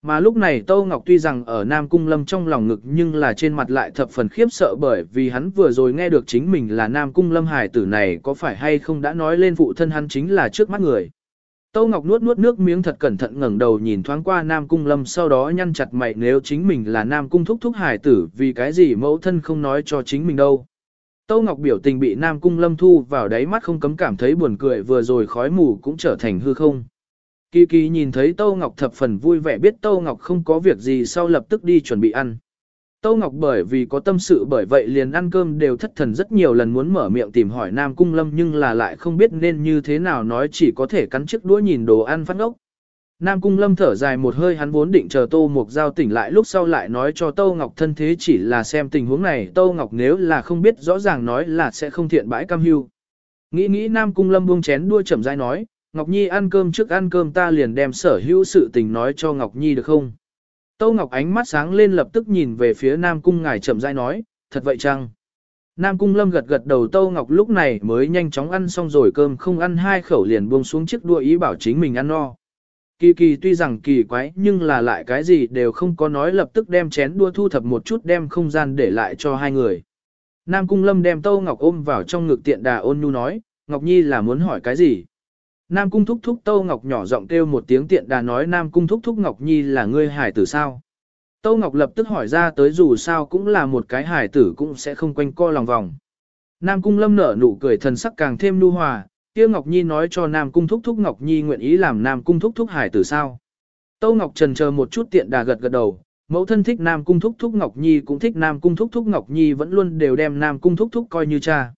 Mà lúc này Tâu Ngọc tuy rằng ở Nam Cung Lâm trong lòng ngực nhưng là trên mặt lại thập phần khiếp sợ bởi vì hắn vừa rồi nghe được chính mình là Nam Cung Lâm hải tử này có phải hay không đã nói lên phụ thân hắn chính là trước mắt người. Tâu Ngọc nuốt nuốt nước miếng thật cẩn thận ngẩng đầu nhìn thoáng qua Nam Cung Lâm sau đó nhăn chặt mày nếu chính mình là Nam Cung thúc thúc hải tử vì cái gì mẫu thân không nói cho chính mình đâu. Tâu Ngọc biểu tình bị Nam Cung Lâm thu vào đáy mắt không cấm cảm thấy buồn cười vừa rồi khói mù cũng trở thành hư không. Kỳ kỳ nhìn thấy Tâu Ngọc thập phần vui vẻ biết Tâu Ngọc không có việc gì sau lập tức đi chuẩn bị ăn. Tâu Ngọc bởi vì có tâm sự bởi vậy liền ăn cơm đều thất thần rất nhiều lần muốn mở miệng tìm hỏi Nam Cung Lâm nhưng là lại không biết nên như thế nào nói chỉ có thể cắn chiếc đũa nhìn đồ ăn phát ngốc. Nam Cung Lâm thở dài một hơi hắn vốn định chờ Tô Mục Giao tỉnh lại lúc sau lại nói cho Tâu Ngọc thân thế chỉ là xem tình huống này Tâu Ngọc nếu là không biết rõ ràng nói là sẽ không thiện bãi cam hưu. Nghĩ nghĩ Nam Cung Lâm buông chén đua chậm rãi nói, Ngọc Nhi ăn cơm trước ăn cơm ta liền đem sở hữu sự tình nói cho Ngọc Nhi được không? Tâu Ngọc ánh mắt sáng lên lập tức nhìn về phía Nam Cung ngài chậm rãi nói, thật vậy chăng? Nam Cung Lâm gật gật đầu Tâu Ngọc lúc này mới nhanh chóng ăn xong rồi cơm không ăn hai khẩu liền buông xuống chiếc đua ý bảo chính mình ăn no. Kỳ kỳ tuy rằng kỳ quái nhưng là lại cái gì đều không có nói lập tức đem chén đua thu thập một chút đem không gian để lại cho hai người. Nam Cung Lâm đem Tâu Ngọc ôm vào trong ngực tiện đà ôn nhu nói, Ngọc Nhi là muốn hỏi cái gì? Nam cung thúc thúc Tâu Ngọc nhỏ giọng kêu một tiếng tiện đà nói Nam cung thúc thúc Ngọc Nhi là ngươi hải tử sao. Tâu Ngọc lập tức hỏi ra tới dù sao cũng là một cái hải tử cũng sẽ không quanh co lòng vòng. Nam cung lâm nở nụ cười thần sắc càng thêm nu hòa, kia Ngọc Nhi nói cho Nam cung thúc thúc Ngọc Nhi nguyện ý làm Nam cung thúc thúc hải tử sao. Tâu Ngọc trần chờ một chút tiện đà gật gật đầu, mẫu thân thích Nam cung thúc thúc Ngọc Nhi cũng thích Nam cung thúc thúc Ngọc Nhi vẫn luôn đều đem Nam cung thúc thúc coi như cha.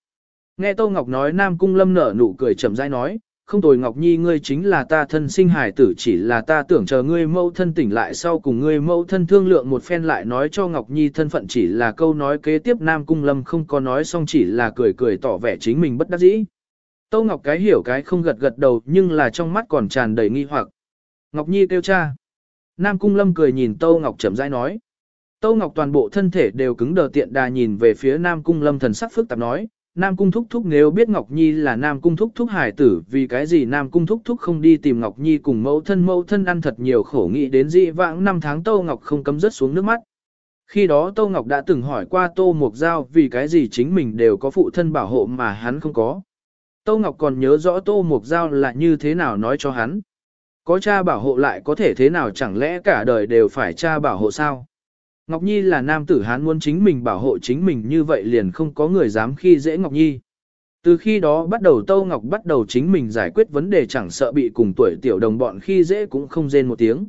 Nghe Tâu Ngọc nói Nam cung lâm nở nụ cười chậm rãi nói, không tồi Ngọc Nhi ngươi chính là ta thân sinh hải tử chỉ là ta tưởng chờ ngươi mẫu thân tỉnh lại sau cùng ngươi mẫu thân thương lượng một phen lại nói cho Ngọc Nhi thân phận chỉ là câu nói kế tiếp Nam Cung Lâm không có nói xong chỉ là cười cười tỏ vẻ chính mình bất đắc dĩ. Tâu Ngọc cái hiểu cái không gật gật đầu nhưng là trong mắt còn tràn đầy nghi hoặc. Ngọc Nhi kêu cha. Nam Cung Lâm cười nhìn Tâu Ngọc chậm rãi nói. Tâu Ngọc toàn bộ thân thể đều cứng đờ tiện đà nhìn về phía Nam Cung Lâm thần sắc phức tạp nói, Nam Cung Thúc Thúc nếu biết Ngọc Nhi là Nam Cung Thúc Thúc hải tử, vì cái gì Nam Cung Thúc Thúc không đi tìm Ngọc Nhi cùng mẫu thân mẫu thân ăn thật nhiều khổ nghĩ đến dị vãng năm tháng Tô Ngọc không cấm rớt xuống nước mắt. Khi đó Tô Ngọc đã từng hỏi qua Tô Mục Giao vì cái gì chính mình đều có phụ thân bảo hộ mà hắn không có. Tô Ngọc còn nhớ rõ Tô Mục Giao là như thế nào nói cho hắn. Có cha bảo hộ lại có thể thế nào chẳng lẽ cả đời đều phải cha bảo hộ sao? Ngọc Nhi là nam tử hán muốn chính mình bảo hộ chính mình như vậy liền không có người dám khi dễ Ngọc Nhi. Từ khi đó bắt đầu Tâu Ngọc bắt đầu chính mình giải quyết vấn đề chẳng sợ bị cùng tuổi tiểu đồng bọn khi dễ cũng không rên một tiếng.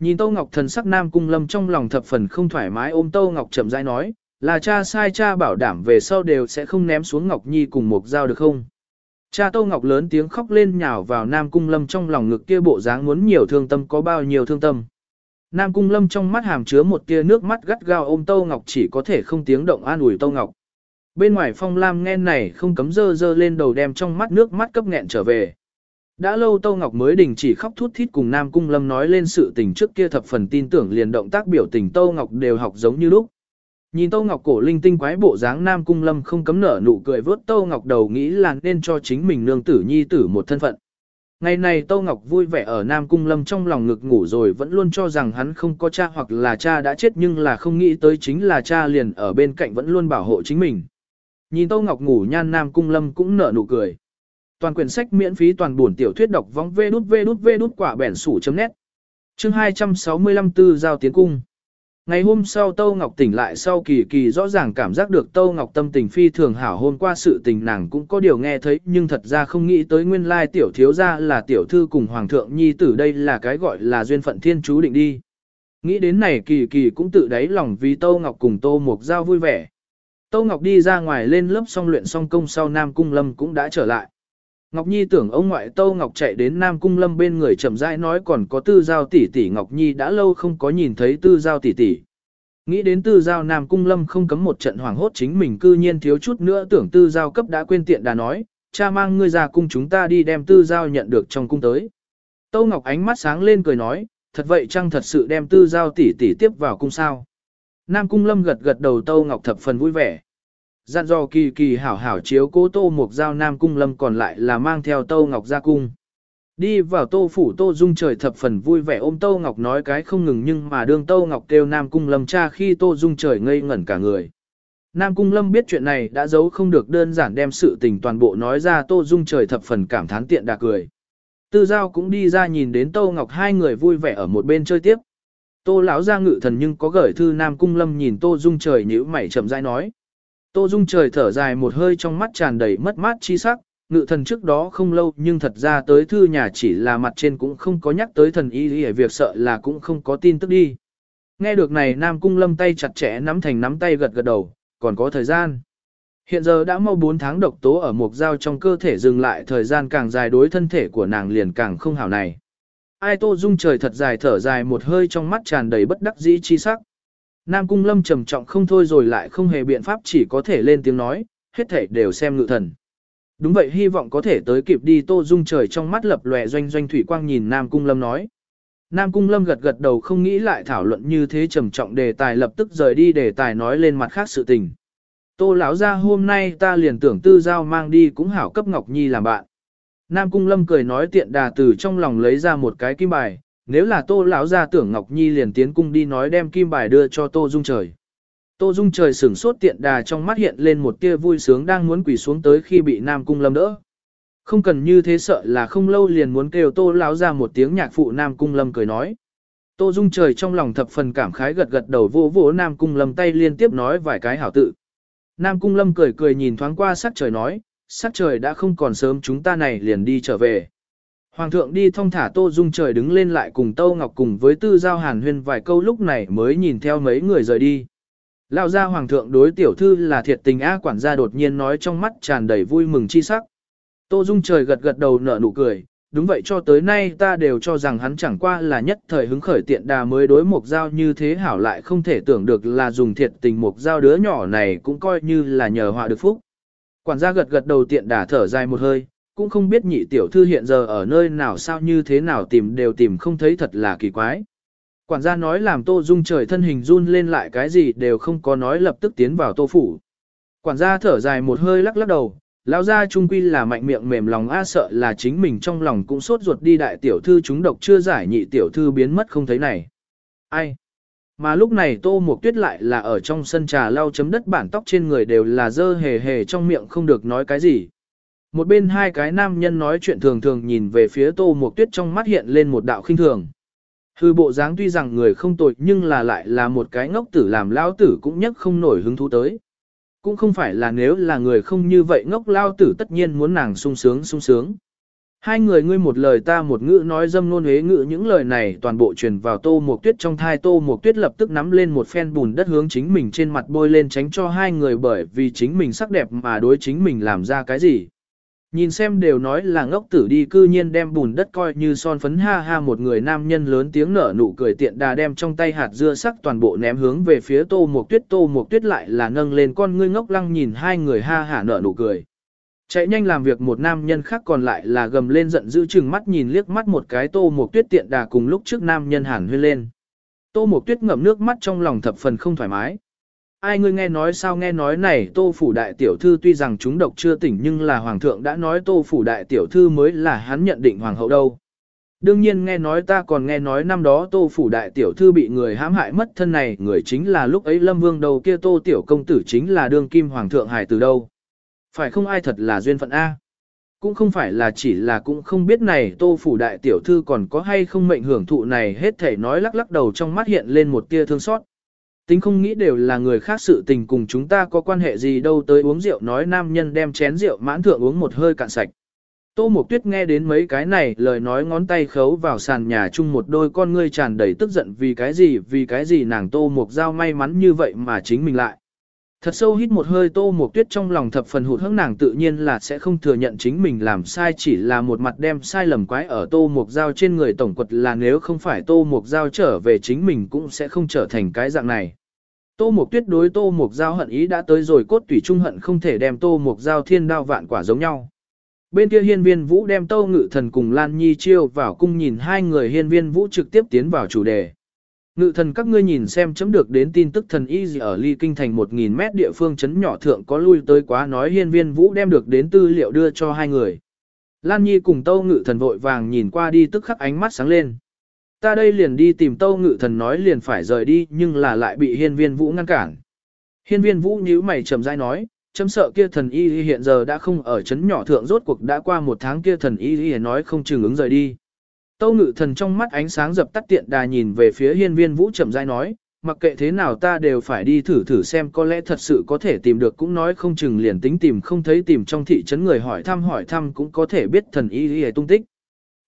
Nhìn Tâu Ngọc thần sắc nam cung lâm trong lòng thập phần không thoải mái ôm Tâu Ngọc chậm rãi nói, là cha sai cha bảo đảm về sau đều sẽ không ném xuống Ngọc Nhi cùng một dao được không? Cha Tâu Ngọc lớn tiếng khóc lên nhào vào Nam Cung Lâm trong lòng ngực kia bộ dáng muốn nhiều thương tâm có bao nhiêu thương tâm. Nam Cung Lâm trong mắt hàm chứa một tia nước mắt gắt gao ôm Tâu Ngọc chỉ có thể không tiếng động an ủi Tâu Ngọc. Bên ngoài Phong Lam nghe này không cấm dơ dơ lên đầu đem trong mắt nước mắt cấp nghẹn trở về. Đã lâu Tâu Ngọc mới đình chỉ khóc thút thít cùng Nam Cung Lâm nói lên sự tình trước kia thập phần tin tưởng liền động tác biểu tình Tâu Ngọc đều học giống như lúc. Nhìn Tâu Ngọc cổ linh tinh quái bộ dáng Nam Cung Lâm không cấm nở nụ cười vớt Tâu Ngọc đầu nghĩ là nên cho chính mình nương tử nhi tử một thân phận. Ngày này Tâu Ngọc vui vẻ ở Nam Cung Lâm trong lòng ngực ngủ rồi vẫn luôn cho rằng hắn không có cha hoặc là cha đã chết nhưng là không nghĩ tới chính là cha liền ở bên cạnh vẫn luôn bảo hộ chính mình. Nhìn Tâu Ngọc ngủ nhan Nam Cung Lâm cũng nở nụ cười. Toàn quyển sách miễn phí toàn buồn tiểu thuyết đọc vong vê đút vê đút vê đút quả bẻn sủ chấm nét. Chương 265 tư giao tiến cung. Ngày hôm sau Tâu Ngọc tỉnh lại sau kỳ kỳ rõ ràng cảm giác được Tâu Ngọc tâm tình phi thường hảo hôm qua sự tình nàng cũng có điều nghe thấy, nhưng thật ra không nghĩ tới nguyên lai tiểu thiếu gia là tiểu thư cùng Hoàng thượng Nhi tử đây là cái gọi là duyên phận thiên chú định đi. Nghĩ đến này kỳ kỳ cũng tự đáy lòng vì Tâu Ngọc cùng Tô mộc Giao vui vẻ. Tâu Ngọc đi ra ngoài lên lớp xong luyện xong công sau Nam Cung Lâm cũng đã trở lại. Ngọc Nhi tưởng ông ngoại Tâu Ngọc chạy đến Nam Cung Lâm bên người chậm rãi nói còn có tư giao tỷ tỷ Ngọc Nhi đã lâu không có nhìn thấy tư giao tỷ tỷ. Nghĩ đến tư giao Nam Cung Lâm không cấm một trận hoảng hốt chính mình cư nhiên thiếu chút nữa tưởng tư giao cấp đã quên tiện đã nói, cha mang ngươi ra cung chúng ta đi đem tư giao nhận được trong cung tới. Tâu Ngọc ánh mắt sáng lên cười nói, thật vậy chăng thật sự đem tư giao tỷ tỷ tiếp vào cung sao. Nam Cung Lâm gật gật đầu Tâu Ngọc thập phần vui vẻ. Dặn dò kỳ kỳ hảo hảo chiếu cố Tô Mục Giao Nam Cung Lâm còn lại là mang theo tô Ngọc ra cung. Đi vào Tô Phủ Tô Dung trời thập phần vui vẻ ôm tô Ngọc nói cái không ngừng nhưng mà đương tô Ngọc kêu Nam Cung Lâm cha khi Tô Dung trời ngây ngẩn cả người. Nam Cung Lâm biết chuyện này đã giấu không được đơn giản đem sự tình toàn bộ nói ra Tô Dung trời thập phần cảm thán tiện đà cười. Tư Giao cũng đi ra nhìn đến tô Ngọc hai người vui vẻ ở một bên chơi tiếp. Tô lão ra ngự thần nhưng có gửi thư Nam Cung Lâm nhìn Tô Dung trời nhíu mày chậm rãi nói. Tô Dung trời thở dài một hơi trong mắt tràn đầy mất mát chi sắc, ngự thần trước đó không lâu nhưng thật ra tới thư nhà chỉ là mặt trên cũng không có nhắc tới thần y y việc sợ là cũng không có tin tức đi. Nghe được này Nam Cung Lâm tay chặt chẽ nắm thành nắm tay gật gật đầu, còn có thời gian. Hiện giờ đã mau 4 tháng độc tố ở một dao trong cơ thể dừng lại thời gian càng dài đối thân thể của nàng liền càng không hảo này. Ai Tô Dung trời thật dài thở dài một hơi trong mắt tràn đầy bất đắc dĩ chi sắc. Nam Cung Lâm trầm trọng không thôi rồi lại không hề biện pháp chỉ có thể lên tiếng nói, hết thể đều xem ngự thần. Đúng vậy hy vọng có thể tới kịp đi Tô Dung trời trong mắt lập lòe doanh doanh thủy quang nhìn Nam Cung Lâm nói. Nam Cung Lâm gật gật đầu không nghĩ lại thảo luận như thế trầm trọng đề tài lập tức rời đi đề tài nói lên mặt khác sự tình. Tô lão ra hôm nay ta liền tưởng tư giao mang đi cũng hảo cấp Ngọc Nhi làm bạn. Nam Cung Lâm cười nói tiện đà từ trong lòng lấy ra một cái kim bài, nếu là Tô lão ra tưởng Ngọc Nhi liền tiến cung đi nói đem kim bài đưa cho Tô Dung trời. Tô Dung trời sửng sốt tiện đà trong mắt hiện lên một tia vui sướng đang muốn quỳ xuống tới khi bị Nam Cung Lâm đỡ. Không cần như thế sợ là không lâu liền muốn kêu Tô lão ra một tiếng nhạc phụ Nam Cung Lâm cười nói. Tô Dung trời trong lòng thập phần cảm khái gật gật đầu vỗ vỗ Nam Cung Lâm tay liên tiếp nói vài cái hảo tự. Nam Cung Lâm cười cười nhìn thoáng qua sắc trời nói, sắc trời đã không còn sớm chúng ta này liền đi trở về. Hoàng thượng đi thong thả Tô Dung trời đứng lên lại cùng Tâu Ngọc cùng với Tư Giao Hàn huyên vài câu lúc này mới nhìn theo mấy người rời đi. Lão gia hoàng thượng đối tiểu thư là thiệt tình á quản gia đột nhiên nói trong mắt tràn đầy vui mừng chi sắc. Tô Dung trời gật gật đầu nở nụ cười, đúng vậy cho tới nay ta đều cho rằng hắn chẳng qua là nhất thời hứng khởi tiện đà mới đối một giao như thế hảo lại không thể tưởng được là dùng thiệt tình một giao đứa nhỏ này cũng coi như là nhờ họa được phúc. Quản gia gật gật đầu tiện đà thở dài một hơi, cũng không biết nhị tiểu thư hiện giờ ở nơi nào sao như thế nào tìm đều tìm không thấy thật là kỳ quái. Quản gia nói làm tô dung trời thân hình run lên lại cái gì đều không có nói lập tức tiến vào tô phủ. Quản gia thở dài một hơi lắc lắc đầu, lão gia trung quy là mạnh miệng mềm lòng a sợ là chính mình trong lòng cũng sốt ruột đi đại tiểu thư chúng độc chưa giải nhị tiểu thư biến mất không thấy này. Ai? Mà lúc này tô mộc tuyết lại là ở trong sân trà lau chấm đất bản tóc trên người đều là dơ hề hề trong miệng không được nói cái gì. Một bên hai cái nam nhân nói chuyện thường thường nhìn về phía tô Mộc tuyết trong mắt hiện lên một đạo khinh thường. Hư bộ dáng tuy rằng người không tội nhưng là lại là một cái ngốc tử làm lao tử cũng nhất không nổi hứng thú tới. Cũng không phải là nếu là người không như vậy ngốc lao tử tất nhiên muốn nàng sung sướng sung sướng. Hai người ngươi một lời ta một ngữ nói dâm nôn hế ngữ những lời này toàn bộ truyền vào tô một tuyết trong thai tô một tuyết lập tức nắm lên một phen bùn đất hướng chính mình trên mặt bôi lên tránh cho hai người bởi vì chính mình sắc đẹp mà đối chính mình làm ra cái gì. Nhìn xem đều nói là ngốc tử đi cư nhiên đem bùn đất coi như son phấn ha ha một người nam nhân lớn tiếng nở nụ cười tiện đà đem trong tay hạt dưa sắc toàn bộ ném hướng về phía tô mục tuyết tô mục tuyết lại là nâng lên con ngươi ngốc lăng nhìn hai người ha hả nở nụ cười. Chạy nhanh làm việc một nam nhân khác còn lại là gầm lên giận dữ chừng mắt nhìn liếc mắt một cái tô mục tuyết tiện đà cùng lúc trước nam nhân hẳn huyên lên. Tô mục tuyết ngậm nước mắt trong lòng thập phần không thoải mái ai ngươi nghe nói sao nghe nói này tô phủ đại tiểu thư tuy rằng chúng độc chưa tỉnh nhưng là hoàng thượng đã nói tô phủ đại tiểu thư mới là hắn nhận định hoàng hậu đâu. Đương nhiên nghe nói ta còn nghe nói năm đó tô phủ đại tiểu thư bị người hãm hại mất thân này, người chính là lúc ấy lâm vương đầu kia tô tiểu công tử chính là đương kim hoàng thượng hải từ đâu. Phải không ai thật là duyên phận A. Cũng không phải là chỉ là cũng không biết này tô phủ đại tiểu thư còn có hay không mệnh hưởng thụ này, hết thể nói lắc lắc đầu trong mắt hiện lên một tia thương xót. Tính không nghĩ đều là người khác sự tình cùng chúng ta có quan hệ gì đâu tới uống rượu nói nam nhân đem chén rượu mãn thượng uống một hơi cạn sạch. Tô Mộc Tuyết nghe đến mấy cái này, lời nói ngón tay khấu vào sàn nhà chung một đôi con ngươi tràn đầy tức giận vì cái gì, vì cái gì nàng Tô Mộc Giao may mắn như vậy mà chính mình lại. Thật sâu hít một hơi Tô Mộc Tuyết trong lòng thập phần hụt hẫng nàng tự nhiên là sẽ không thừa nhận chính mình làm sai, chỉ là một mặt đem sai lầm quái ở Tô Mộc Giao trên người tổng quật là nếu không phải Tô Mộc Giao trở về chính mình cũng sẽ không trở thành cái dạng này. Tô Mộc Tuyết đối Tô Mộc Giao hận ý đã tới rồi, cốt tủy trung hận không thể đem Tô Mộc Giao thiên đao vạn quả giống nhau. Bên kia hiên viên vũ đem Tô Ngự Thần cùng Lan Nhi chiêu vào cung nhìn hai người, hiên viên vũ trực tiếp tiến vào chủ đề. Ngự thần các ngươi nhìn xem chấm được đến tin tức thần y gì ở ly kinh thành 1.000 mét địa phương chấn nhỏ thượng có lui tới quá nói hiên viên vũ đem được đến tư liệu đưa cho hai người. Lan Nhi cùng Tâu Ngự thần vội vàng nhìn qua đi tức khắc ánh mắt sáng lên. Ta đây liền đi tìm Tâu Ngự thần nói liền phải rời đi nhưng là lại bị hiên viên vũ ngăn cản. Hiên viên vũ nhíu mày trầm dai nói, chấm sợ kia thần y hiện giờ đã không ở chấn nhỏ thượng rốt cuộc đã qua một tháng kia thần y nói không chừng ứng rời đi. Tâu ngự thần trong mắt ánh sáng dập tắt tiện đà nhìn về phía hiên viên vũ chậm rãi nói, mặc kệ thế nào ta đều phải đi thử thử xem có lẽ thật sự có thể tìm được cũng nói không chừng liền tính tìm không thấy tìm trong thị trấn người hỏi thăm hỏi thăm cũng có thể biết thần y y tung tích.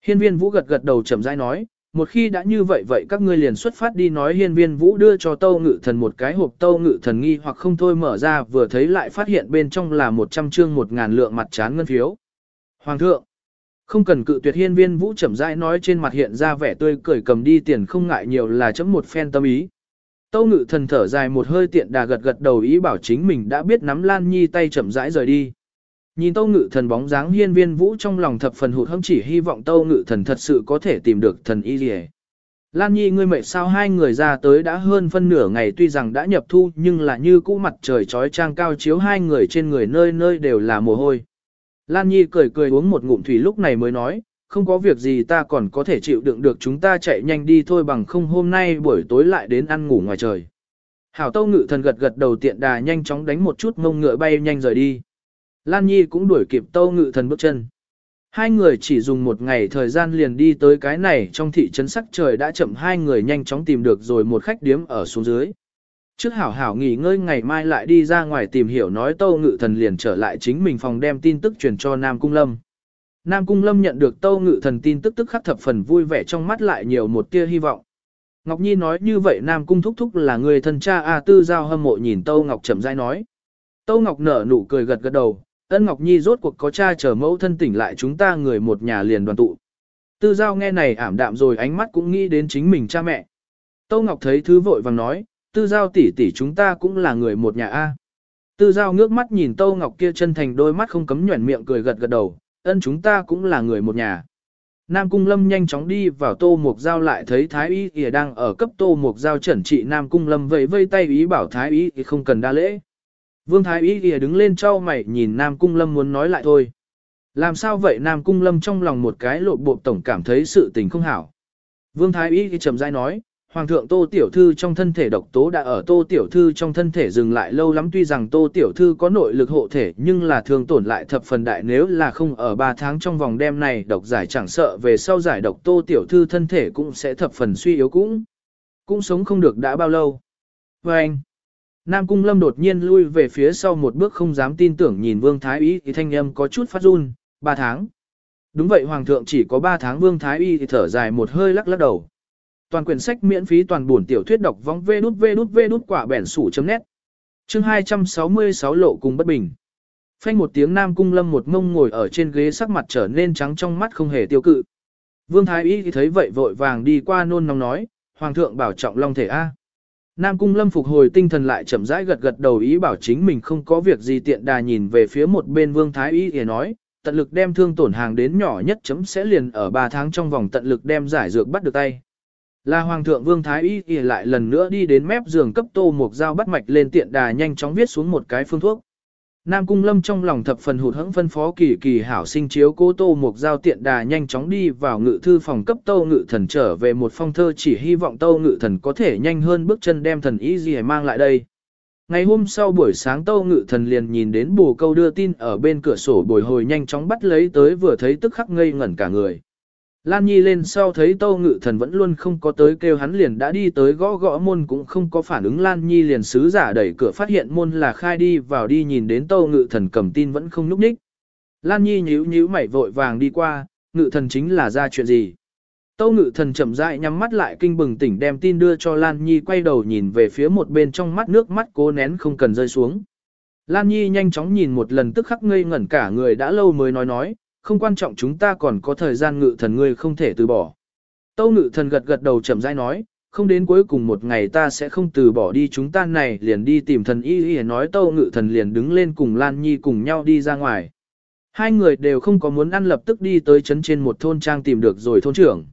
Hiên viên vũ gật gật đầu chậm rãi nói, một khi đã như vậy vậy các ngươi liền xuất phát đi nói hiên viên vũ đưa cho tâu ngự thần một cái hộp tâu ngự thần nghi hoặc không thôi mở ra vừa thấy lại phát hiện bên trong là một trăm chương một ngàn lượng mặt trán ngân phiếu. Hoàng thượng, không cần cự tuyệt hiên viên vũ chậm rãi nói trên mặt hiện ra vẻ tươi cười cầm đi tiền không ngại nhiều là chấm một phen tâm ý. Tâu ngự thần thở dài một hơi tiện đà gật gật đầu ý bảo chính mình đã biết nắm Lan Nhi tay chậm rãi rời đi. Nhìn Tâu Ngự Thần bóng dáng hiên viên vũ trong lòng thập phần hụt hẫng chỉ hy vọng Tâu Ngự Thần thật sự có thể tìm được thần y liề. Lan Nhi ngươi mệt sao hai người ra tới đã hơn phân nửa ngày, tuy rằng đã nhập thu, nhưng là như cũ mặt trời trói trang cao chiếu hai người trên người nơi nơi đều là mồ hôi. Lan Nhi cười cười uống một ngụm thủy lúc này mới nói, không có việc gì ta còn có thể chịu đựng được chúng ta chạy nhanh đi thôi bằng không hôm nay buổi tối lại đến ăn ngủ ngoài trời. Hảo Tâu Ngự Thần gật gật đầu tiện đà nhanh chóng đánh một chút mông ngựa bay nhanh rời đi. Lan Nhi cũng đuổi kịp Tâu Ngự Thần bước chân. Hai người chỉ dùng một ngày thời gian liền đi tới cái này trong thị trấn sắc trời đã chậm hai người nhanh chóng tìm được rồi một khách điếm ở xuống dưới. Trước hảo hảo nghỉ ngơi ngày mai lại đi ra ngoài tìm hiểu nói Tâu Ngự Thần liền trở lại chính mình phòng đem tin tức truyền cho Nam Cung Lâm. Nam Cung Lâm nhận được Tâu Ngự Thần tin tức tức khắc thập phần vui vẻ trong mắt lại nhiều một tia hy vọng. Ngọc Nhi nói như vậy Nam Cung thúc thúc là người thân cha A Tư Giao hâm mộ nhìn Tâu Ngọc chậm rãi nói. Tâu Ngọc nở nụ cười gật gật đầu, ân Ngọc Nhi rốt cuộc có cha chờ mẫu thân tỉnh lại chúng ta người một nhà liền đoàn tụ. Tư Giao nghe này ảm đạm rồi ánh mắt cũng nghĩ đến chính mình cha mẹ. Tâu Ngọc thấy thứ vội vàng nói, Tư Giao tỷ tỷ chúng ta cũng là người một nhà A. Tư Giao ngước mắt nhìn Tâu Ngọc kia chân thành đôi mắt không cấm nhuẩn miệng cười gật gật đầu, ân chúng ta cũng là người một nhà. Nam Cung Lâm nhanh chóng đi vào Tô Mục Giao lại thấy Thái Y kìa đang ở cấp Tô Mục Giao chuẩn trị Nam Cung Lâm vẫy vây tay ý bảo Thái Y thì không cần đa lễ. Vương Thái Y kìa đứng lên trao mày nhìn Nam Cung Lâm muốn nói lại thôi. Làm sao vậy Nam Cung Lâm trong lòng một cái lộ bộ tổng cảm thấy sự tình không hảo. Vương Thái Y thì trầm rãi nói, Hoàng thượng Tô Tiểu Thư trong thân thể độc tố đã ở Tô Tiểu Thư trong thân thể dừng lại lâu lắm tuy rằng Tô Tiểu Thư có nội lực hộ thể nhưng là thường tổn lại thập phần đại nếu là không ở 3 tháng trong vòng đêm này độc giải chẳng sợ về sau giải độc Tô Tiểu Thư thân thể cũng sẽ thập phần suy yếu cũng. Cũng sống không được đã bao lâu. Và anh, Nam Cung Lâm đột nhiên lui về phía sau một bước không dám tin tưởng nhìn Vương Thái Y thì thanh âm có chút phát run, 3 tháng. Đúng vậy Hoàng thượng chỉ có 3 tháng Vương Thái Y thì thở dài một hơi lắc lắc đầu. Toàn quyển sách miễn phí toàn buồn tiểu thuyết đọc vong vê đút vê đút vê đút quả bẻn sủ chấm nét. Chương 266 lộ cùng bất bình. Phanh một tiếng Nam Cung Lâm một mông ngồi ở trên ghế sắc mặt trở nên trắng trong mắt không hề tiêu cự. Vương Thái Y thì thấy vậy vội vàng đi qua nôn nóng nói, Hoàng thượng bảo trọng long thể A. Nam Cung Lâm phục hồi tinh thần lại chậm rãi gật gật đầu ý bảo chính mình không có việc gì tiện đà nhìn về phía một bên Vương Thái Y thì nói, tận lực đem thương tổn hàng đến nhỏ nhất chấm sẽ liền ở 3 tháng trong vòng tận lực đem giải dược bắt được tay. Là Hoàng thượng Vương Thái Y thì lại lần nữa đi đến mép giường cấp tô một dao bắt mạch lên tiện đà nhanh chóng viết xuống một cái phương thuốc. Nam Cung Lâm trong lòng thập phần hụt hẫng phân phó kỳ kỳ hảo sinh chiếu cố tô một dao tiện đà nhanh chóng đi vào ngự thư phòng cấp tô ngự thần trở về một phong thơ chỉ hy vọng tô ngự thần có thể nhanh hơn bước chân đem thần y gì mang lại đây. Ngày hôm sau buổi sáng tô ngự thần liền nhìn đến bù câu đưa tin ở bên cửa sổ bồi hồi nhanh chóng bắt lấy tới vừa thấy tức khắc ngây ngẩn cả người. Lan Nhi lên sau thấy Tâu Ngự Thần vẫn luôn không có tới kêu hắn liền đã đi tới gõ gõ môn cũng không có phản ứng Lan Nhi liền sứ giả đẩy cửa phát hiện môn là khai đi vào đi nhìn đến Tâu Ngự Thần cầm tin vẫn không núp ních. Lan Nhi nhíu nhíu mày vội vàng đi qua, Ngự Thần chính là ra chuyện gì. Tâu Ngự Thần chậm rãi nhắm mắt lại kinh bừng tỉnh đem tin đưa cho Lan Nhi quay đầu nhìn về phía một bên trong mắt nước mắt cố nén không cần rơi xuống. Lan Nhi nhanh chóng nhìn một lần tức khắc ngây ngẩn cả người đã lâu mới nói nói, không quan trọng chúng ta còn có thời gian ngự thần ngươi không thể từ bỏ. Tâu ngự thần gật gật đầu chậm rãi nói, không đến cuối cùng một ngày ta sẽ không từ bỏ đi chúng ta này liền đi tìm thần y y nói tâu ngự thần liền đứng lên cùng Lan Nhi cùng nhau đi ra ngoài. Hai người đều không có muốn ăn lập tức đi tới chấn trên một thôn trang tìm được rồi thôn trưởng.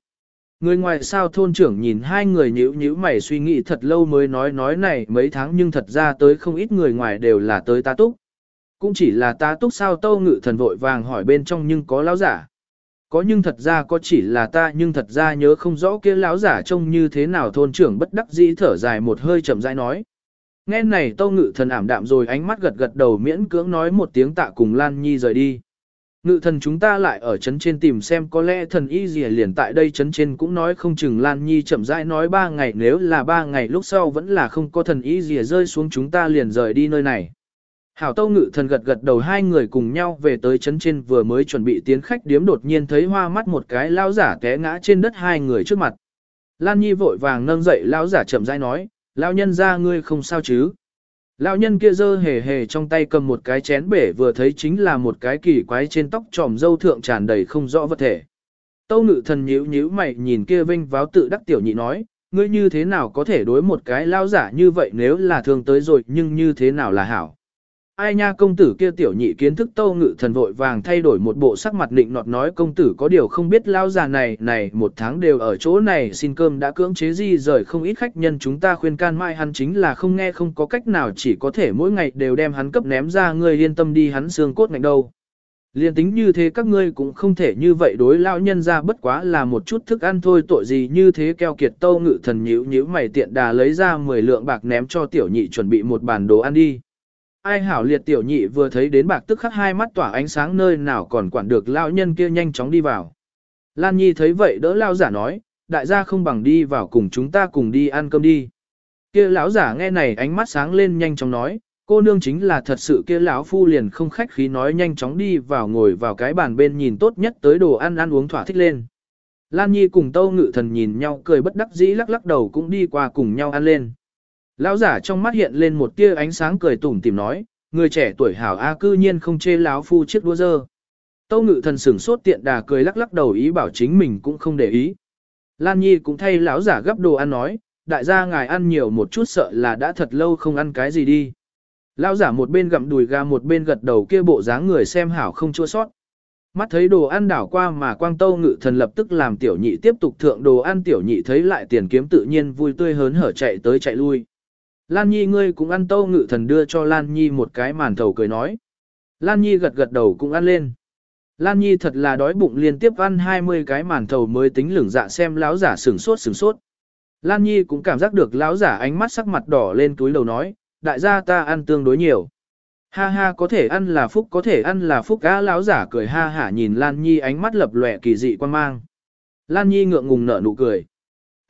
Người ngoài sao thôn trưởng nhìn hai người nhíu nhíu mày suy nghĩ thật lâu mới nói nói này mấy tháng nhưng thật ra tới không ít người ngoài đều là tới ta túc. Cũng chỉ là ta túc sao tâu ngự thần vội vàng hỏi bên trong nhưng có lão giả. Có nhưng thật ra có chỉ là ta nhưng thật ra nhớ không rõ kia lão giả trông như thế nào thôn trưởng bất đắc dĩ thở dài một hơi chậm rãi nói. Nghe này tâu ngự thần ảm đạm rồi ánh mắt gật gật đầu miễn cưỡng nói một tiếng tạ cùng Lan Nhi rời đi. Ngự thần chúng ta lại ở chấn trên tìm xem có lẽ thần y gì liền tại đây chấn trên cũng nói không chừng Lan Nhi chậm rãi nói ba ngày nếu là ba ngày lúc sau vẫn là không có thần y gì rơi xuống chúng ta liền rời đi nơi này. Hảo Tâu Ngự thần gật gật đầu hai người cùng nhau về tới chấn trên vừa mới chuẩn bị tiến khách điếm đột nhiên thấy hoa mắt một cái lao giả té ngã trên đất hai người trước mặt. Lan Nhi vội vàng nâng dậy lao giả chậm rãi nói, lao nhân ra ngươi không sao chứ. Lão nhân kia dơ hề hề trong tay cầm một cái chén bể vừa thấy chính là một cái kỳ quái trên tóc tròm dâu thượng tràn đầy không rõ vật thể. Tâu ngự thần nhíu nhíu mày nhìn kia vinh váo tự đắc tiểu nhị nói, ngươi như thế nào có thể đối một cái lao giả như vậy nếu là thường tới rồi nhưng như thế nào là hảo. Ai nha công tử kia tiểu nhị kiến thức tâu ngự thần vội vàng thay đổi một bộ sắc mặt định nọt nói, công tử có điều không biết lao già này này một tháng đều ở chỗ này, xin cơm đã cưỡng chế gì rời không ít khách nhân, chúng ta khuyên can mai hắn chính là không nghe, không có cách nào, chỉ có thể mỗi ngày đều đem hắn cấp ném ra, ngươi yên tâm đi, hắn xương cốt ngạnh đâu. Liên tính như thế các ngươi cũng không thể như vậy đối lao nhân ra, bất quá là một chút thức ăn thôi, tội gì như thế, keo kiệt tâu ngự thần nhíu nhíu mày tiện đà lấy ra 10 lượng bạc ném cho tiểu nhị chuẩn bị một bàn đồ ăn đi ai hảo liệt tiểu nhị vừa thấy đến bạc tức khắc hai mắt tỏa ánh sáng nơi nào còn quản được lao nhân kia nhanh chóng đi vào. Lan Nhi thấy vậy đỡ lao giả nói, đại gia không bằng đi vào cùng chúng ta cùng đi ăn cơm đi. Kia lão giả nghe này ánh mắt sáng lên nhanh chóng nói, cô nương chính là thật sự kia lão phu liền không khách khí nói nhanh chóng đi vào ngồi vào cái bàn bên nhìn tốt nhất tới đồ ăn ăn uống thỏa thích lên. Lan Nhi cùng Tâu Ngự Thần nhìn nhau cười bất đắc dĩ lắc lắc đầu cũng đi qua cùng nhau ăn lên. Lão giả trong mắt hiện lên một tia ánh sáng cười tủm tìm nói, người trẻ tuổi hảo a cư nhiên không chê lão phu chiếc đua dơ. Tâu ngự thần sửng sốt tiện đà cười lắc lắc đầu ý bảo chính mình cũng không để ý. Lan Nhi cũng thay lão giả gấp đồ ăn nói, đại gia ngài ăn nhiều một chút sợ là đã thật lâu không ăn cái gì đi. Lão giả một bên gặm đùi gà một bên gật đầu kia bộ dáng người xem hảo không chua sót. Mắt thấy đồ ăn đảo qua mà quang tâu ngự thần lập tức làm tiểu nhị tiếp tục thượng đồ ăn tiểu nhị thấy lại tiền kiếm tự nhiên vui tươi hớn hở chạy tới chạy lui. Lan Nhi ngươi cũng ăn tâu ngự thần đưa cho Lan Nhi một cái màn thầu cười nói. Lan Nhi gật gật đầu cũng ăn lên. Lan Nhi thật là đói bụng liên tiếp ăn 20 cái màn thầu mới tính lửng dạ xem lão giả sửng sốt sửng sốt. Lan Nhi cũng cảm giác được lão giả ánh mắt sắc mặt đỏ lên túi đầu nói, đại gia ta ăn tương đối nhiều. Ha ha có thể ăn là phúc có thể ăn là phúc á lão giả cười ha hả nhìn Lan Nhi ánh mắt lập lòe kỳ dị quan mang. Lan Nhi ngượng ngùng nở nụ cười.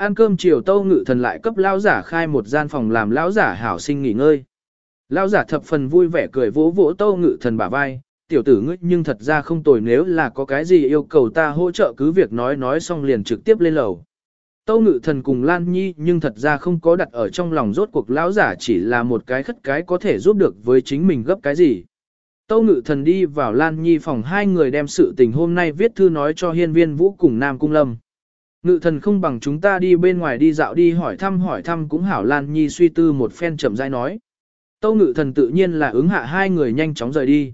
Ăn cơm chiều tâu ngự thần lại cấp lão giả khai một gian phòng làm lão giả hảo sinh nghỉ ngơi. Lão giả thập phần vui vẻ cười vỗ vỗ tâu ngự thần bả vai, tiểu tử ngươi nhưng thật ra không tồi nếu là có cái gì yêu cầu ta hỗ trợ cứ việc nói nói xong liền trực tiếp lên lầu. Tâu ngự thần cùng Lan Nhi nhưng thật ra không có đặt ở trong lòng rốt cuộc lão giả chỉ là một cái khất cái có thể giúp được với chính mình gấp cái gì. Tâu ngự thần đi vào Lan Nhi phòng hai người đem sự tình hôm nay viết thư nói cho hiên viên vũ cùng Nam Cung Lâm. Ngự thần không bằng chúng ta đi bên ngoài đi dạo đi hỏi thăm hỏi thăm cũng hảo Lan Nhi suy tư một phen chậm rãi nói. Tâu ngự thần tự nhiên là ứng hạ hai người nhanh chóng rời đi.